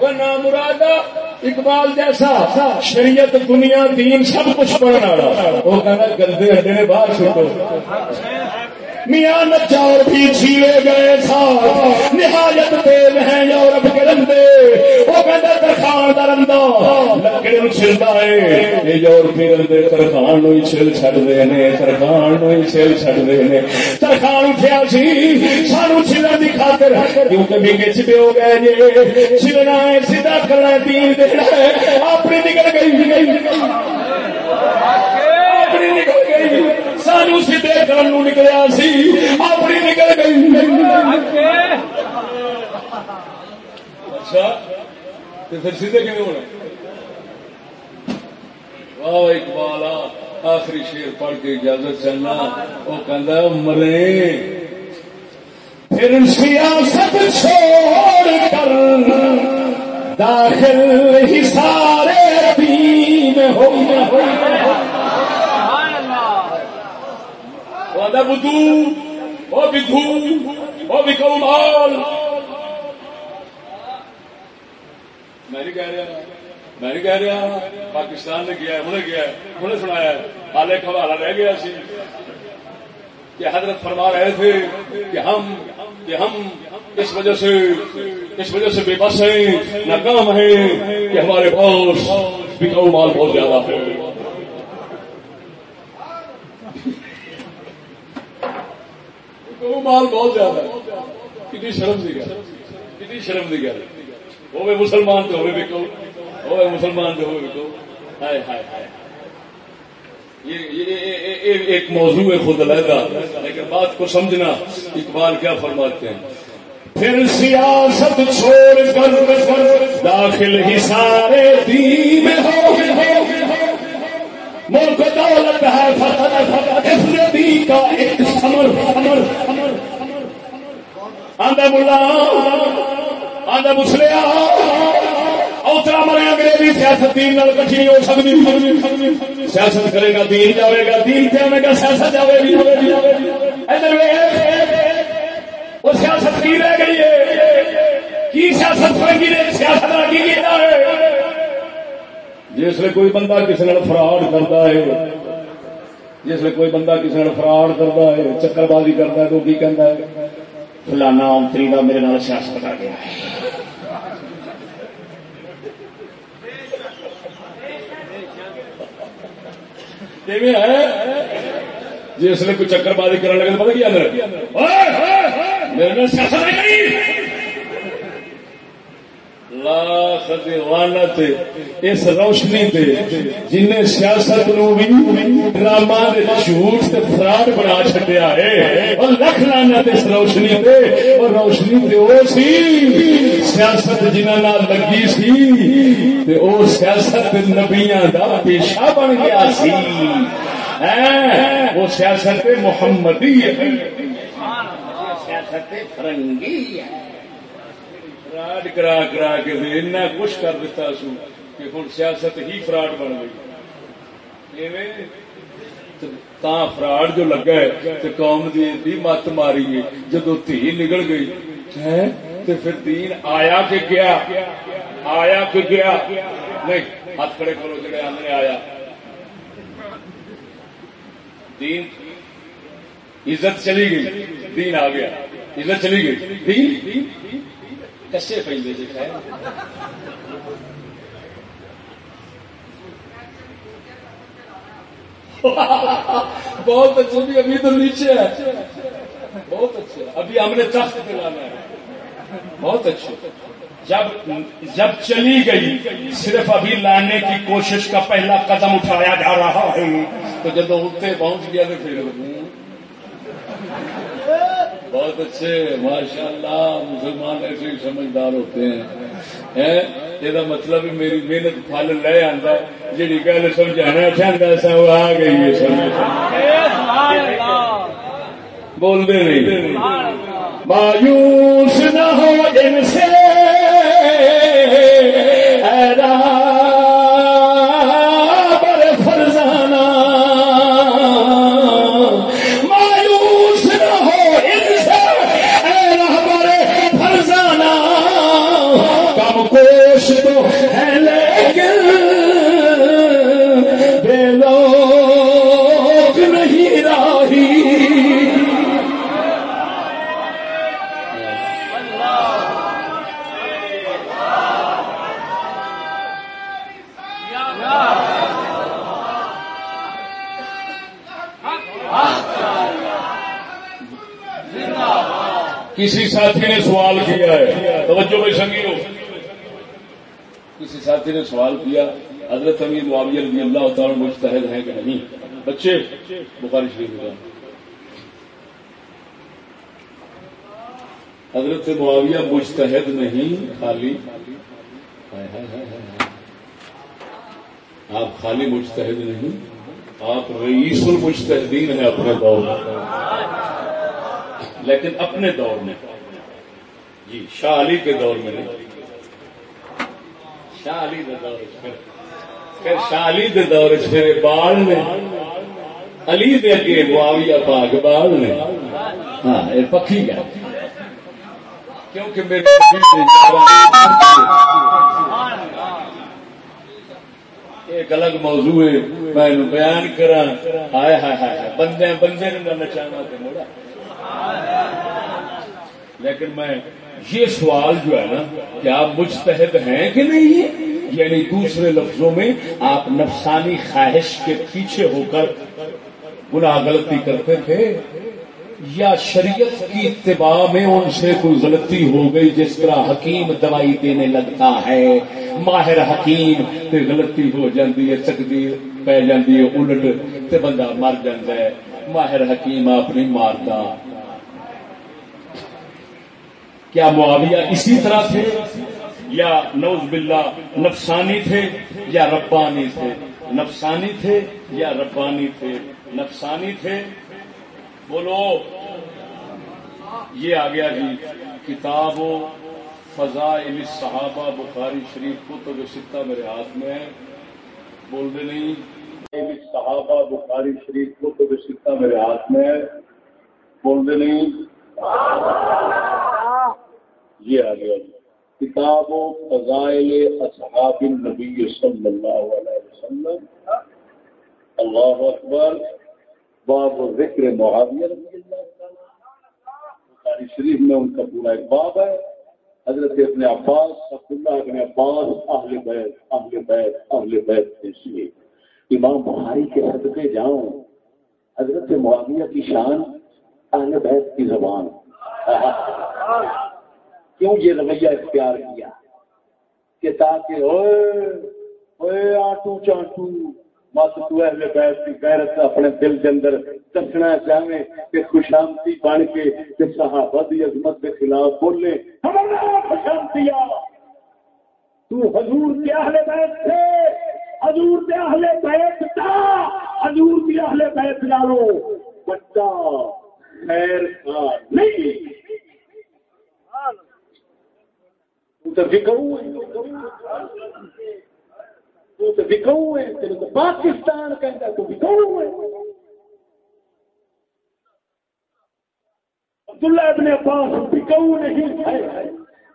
وہ مراد اقبال جیسا شریعت، دنیا، دین، سب کچھ پڑھنا وہ کہنا گندے ہڈے نے باہر چھوٹو۔ میاں نچور بھی چھیڑے گئے تھا۔ نہایت تیل ہیں یورپ کے رندے وہ کہتا درخان درندہ لکڑے نو چلتا ہے۔ یہ یورپی بندے ترخان نو ہی چل چڈتے ہیں ترخان نو ہی چل چڈتے ہیں ترخان اٹھیا سی جی؟ سانو چلن کی خاطر کیونکہ بنگے چپے ہو گئے جی چلنا ہے، سیدھا کرنا ہے، دین دینا ہے۔ اپنی نکل گئی اپنی نکل گئی سانو سیدھے کرن نو نکلیا سی اپنی نکل گئی اچھا تو پھر سیدھے ہونا واہ اقبال آخری شیر پڑھ کے اجازت چلنا وہ کہندا مرے پھر سیاست چھوڑ کر داخل ہی سارے دین ہو وہ آدھا بدھو بدھو بکو مال میں نہیں کہہ رہا، میں نہیں کہہ رہا، پاکستان نے کیا ہے انہیں کیا ہے انہیں سنایا ہے حال ایک حوالہ رہ گیا سی کہ حضرت فرما رہے تھے کہ ہم کہ ہم اس وجہ سے، اس وجہ سے بے بس ہیں، ناکام ہیں کہ ہمارے پاس بکاؤ مال بہت زیادہ ہے۔ بکاؤ مال بہت زیادہ ہے۔ کتنی شرم دی گل۔ کتنی شرم دی گل۔ ہوئے مسلمان تو ہوئے بکو ہوئے مسلمان تو ہوئے بکو ہائے ہائے ہائے۔ یہ یہ ایک موضوع ہے خود علیحدہ۔ لیکن بات کو سمجھنا اقبال کیا فرماتے ہیں۔ پھر سیاست چھوڑ کر داخل ہی سارے دین ہو ملک دولت ہے آندہ ملا آندہ مسلیا، اوترا مرے انگریزی سیاست دین نال کٹھی نہیں ہو سکتی۔ سیاست کرے گا، دین جاوے گا، دین پہ آئے گا، سیاست جاوے گی۔ ادھر وہ سیاست کی رہ گئی ہے؟ کی سیاست فرنگی نے سیاست کی کیتا ہے؟ جس لیے کوئی بندہ کسی نے فراڈ کرتا ہے، جس لیے کوئی بندہ کسی نے فراڈ کرتا ہے، چکر بازی کرتا ہے، تو کی کہتا ہے؟ فلانا انتری کا میرے نال سیاست کر گیا ہے۔ جی اس جس لیے کوئی چکر بازی کرنے لگے تو پتا کیا میرے نال سیاست نہیں کری۔ لاکھ دی لعنت اس روشنی تے جن سیاست نو بھی ڈرامہ دے جھوٹ تے فراڈ بنا چھڈیا ہے اور لکھ لعنت اس روشنی تے اور روشنی تے او سی سیاست جنہاں نال لگی سی تے او سیاست نبیاں دا پیشہ بن گیا سی۔ ہیں وہ سیاست محمدی ہے۔ سیاست فرنگی ہے۔ فراڈ کرا کرا کے اتنا کچھ کر دیتا سو کہ ہوں سیاست ہی فراڈ بن گئی۔ تا فراڈ جو لگا ہے تو قوم دی دی مت ماری ہے جدو تھی نکل گئی تو پھر دین آیا کہ گیا؟ آیا کہ گیا؟ نہیں، ہاتھ کھڑے کرو جڑے آندے آیا۔ دین عزت چلی گئی، دین آ گیا۔ عزت چلی گئی۔ دین؟ کسے پہ جی بہت اچھا بھی ابھی تو نیچے ہے۔ بہت اچھا۔ ابھی ہم نے تخت پہ لانا ہے۔ بہت اچھا۔ جب جب چلی گئی، صرف ابھی لانے کی کوشش کا پہلا قدم اٹھایا جا رہا ہے۔ تو جب اتنے پہنچ گیا تو پھر بہت اچھے ماشاء اللہ مسلمان ایسے ہی سمجھدار ہوتے ہیں۔ یہ مطلب میری محنت پھل لے آتا جی گل سمجھانا چاہتا سا وہ آ گئی ہے سمجھ بولتے نہیں۔ مایوس نہ ہو ان سے۔ ساتھی نے سوال کیا ہے؟ توجہ میں سنگی ہو کسی ساتھی نے سوال کیا؟ حضرت امیر معاویہ رضی اللہ تعالیٰ مستحد ہیں کہ نہیں؟ بچے، بخاری شریف میں حضرت معاویہ مستحد نہیں، خالی۔ آپ خالی مستحد نہیں، آپ رئیس المجتہدین ہیں اپنے دور میں۔ لیکن اپنے دور میں۔ جی شاہ علی کے دور میں نہیں۔ شاہ علی کے دور پھر شاہ علی کے دور پھر بال نے، علی دے کے معاویہ پاک بال نے۔ ہاں یہ پکی گیا کیونکہ میرے ایک الگ موضوع ہے، میں بیان کرا ہائے ہائے ہائے بندے بندے نے نچانا تو موڑا لیکن میں یہ سوال جو ہے نا کہ آپ مجتہد ہیں کہ نہیں؟ یعنی دوسرے لفظوں میں، آپ نفسانی خواہش کے پیچھے ہو کر گناہ غلطی کرتے تھے یا شریعت کی اتباع میں ان سے کوئی غلطی ہو گئی جس طرح حکیم دوائی دینے لگتا ہے؟ ماہر حکیم تے غلطی ہو جاتی ہے چکتی پی جاتی ہے، الٹ تے بندہ مر جاتا ہے۔ ماہر حکیم آپ نہیں مارتا۔ کیا معاویہ اسی طرح تھے یا نوز باللہ نفسانی تھے یا ربانی تھے؟ نفسانی تھے یا ربانی تھے؟ نفسانی تھے؟ بولو۔ یہ آ گیا جی کتاب و فضائل صحابہ بخاری شریف کو تو سکتا میرے ہاتھ میں ہے، بول دے نہیں۔ صحابہ بخاری شریف کو تو سکتا میرے ہاتھ میں ہے، بول دے نہیں۔ یہ آ گیا کتاب و فضائل اصحاب النبی صلی اللہ علیہ وسلم۔ اللہ اکبر۔ باب و ذکر معاویہ رضی اللہ بخاری شریف میں ان کا پورا ایک باب ہے۔ حضرت ابن عباس، عبداللہ ابن عباس، اہل بیت اہل بیت اہل بیت پیشیے امام بخاری کے صدقے جاؤں۔ حضرت معاویہ کی شان اہل بیت کی زبان۔ کیوں یہ رویہ اختیار کیا؟ کہ تاکہ ہوئے آٹو چانٹو مت تو اہل بیت کی غیرت اپنے دل کے اندر دسنا چاہے کہ خوشامتی بن کے کہ صحابہ دی عظمت کے خلاف بولے خوشامتی تو حضور کے اہل بیت تھے حضور کے اہل بیت تھا حضور کے اہل بیت ڈالو بچہ، خیر کا نہیں پاکستان کہتا تو ہے عبداللہ ابن عباس نہیں ہے۔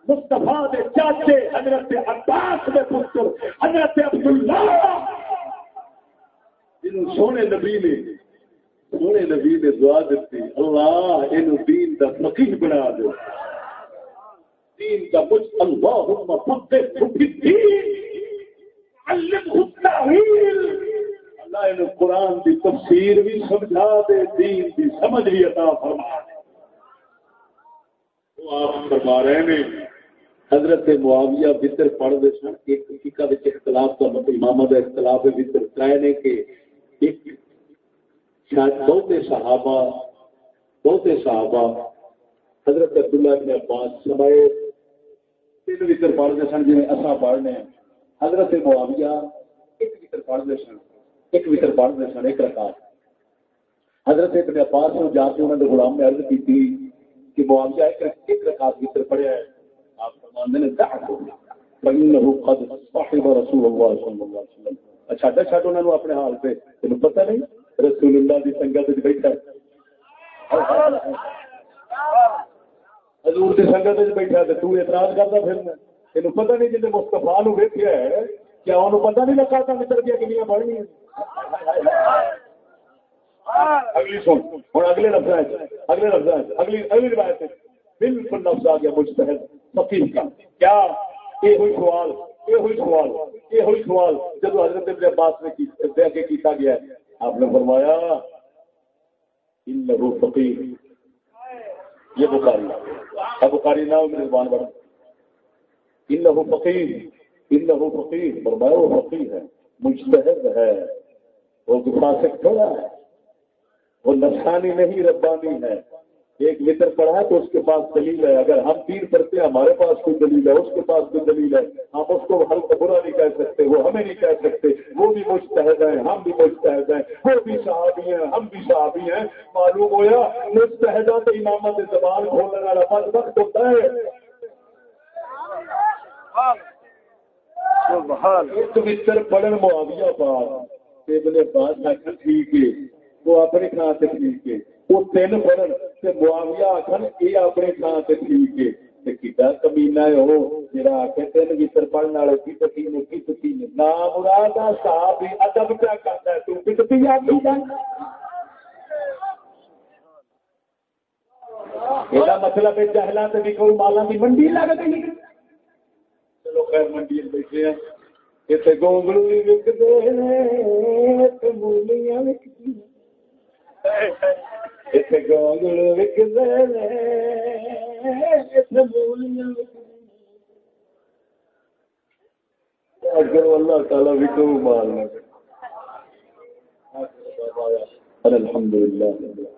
مصطفیٰ دے چاچے حضرت عباس دے پتر حضرت عبداللہ۔ جنہوں سونے نبی نے، سونے نبی نے دعا دیتی، اللہ انہوں دین دا فقیر بنا دو دین کا کچھ اللہم فقہ فی الدین علمہ التاویل اللہ انہوں قرآن دی تفسیر بھی سمجھا دے، دین دی سمجھ بھی عطا فرما دے۔ وہ آپ فرما رہے ہیں، حضرت معاویہ بطر پڑھ دے سن، ایک فقہ وچ اختلاف کا مطلب امامہ دا اختلاف ہے بطر ترائے نے کہ ایک شاید بہت صحابہ بہت صحابہ حضرت عبداللہ بن عباس سمائے تین وطر پڑھتے سن جی اصا پڑھنے حضرت معاویہ ایک وطر پڑھتے سن ایک وطر پڑھتے سن ایک رکعت حضرت ابن عباس نے جا کے انہوں نے غلام نے عرض کی تھی کہ معاویہ ایک ایک رکعت وطر پڑھیا ہے آپ فرماندے نے دعو فإنه قد صاحب رسول اللہ صلی اللہ علیہ وسلم اچھا ڈا چھڈ انہوں نے اپنے حال پہ تینوں پتہ نہیں رسول اللہ دی سنگت وچ بیٹھا ہے حضور کی سنگت بیٹھا تو تو اعتراض کرتا پھر تین پتا نہیں جن مستفا نو ویکیا ہے کیا انہوں پتا نہیں لگا تھا متر دیا کنیا بڑھنی اگلی سن۔ ہوں اگلے لفظ اگلے لفظ اگلی اگلی روایت بالکل لفظ آ گیا مجھ تحت فقیر کا۔ کیا؟ یہ ہوئی سوال۔ یہ ہوئی سوال۔ یہ ہوئی سوال۔ جب حضرت ابن عباس نے دے کے کیتا گیا ہے۔ آپ نے فرمایا ان لہو فقیر یہ بخاری۔ اب قاری نہ میرے زبان بڑھ ان لہو فقیر ان لہو فقیر، فرمایا وہ فقیر ہے، مجتہد ہے، وہ فاسق تھوڑا ہے، وہ نسخانی نہیں، ربانی ہے۔ ایک متر پڑھا ہے تو اس کے پاس دلیل ہے۔ اگر ہم تیر کرتے ہیں ہمارے پاس کوئی دلیل ہے اس کے پاس کوئی دلیل ہے ہم اس کو ہلکا برا نہیں کہہ سکتے وہ ہمیں نہیں کہہ سکتے۔ وہ بھی مستحد ہیں ہم بھی مستحد ہیں وہ بھی صحابی ہیں ہم بھی صحابی ہیں۔ معلوم ہوا مستحدہ تو امامت زبان کھولنے والا بد وقت ہوتا ہے۔ ایک متر پڑھن معاویہ پاس ابن عباس آخر ٹھیک ہے۔ وہ اپنی تھان سے ٹھیک ہے وہ تین پڑھن۔ سے معاویہ تھان ٹھیک ہے. ہے تین والے کی کی مراد صاحب ادب کیا ہے؟ تو کتنی مطلب مالا کی منڈی لگ گئی۔ چلو خیر، منڈی بیٹھے ہیں۔ گونگلو بھی وکتے اگر اللہ تعالیٰ مال الحمد للہ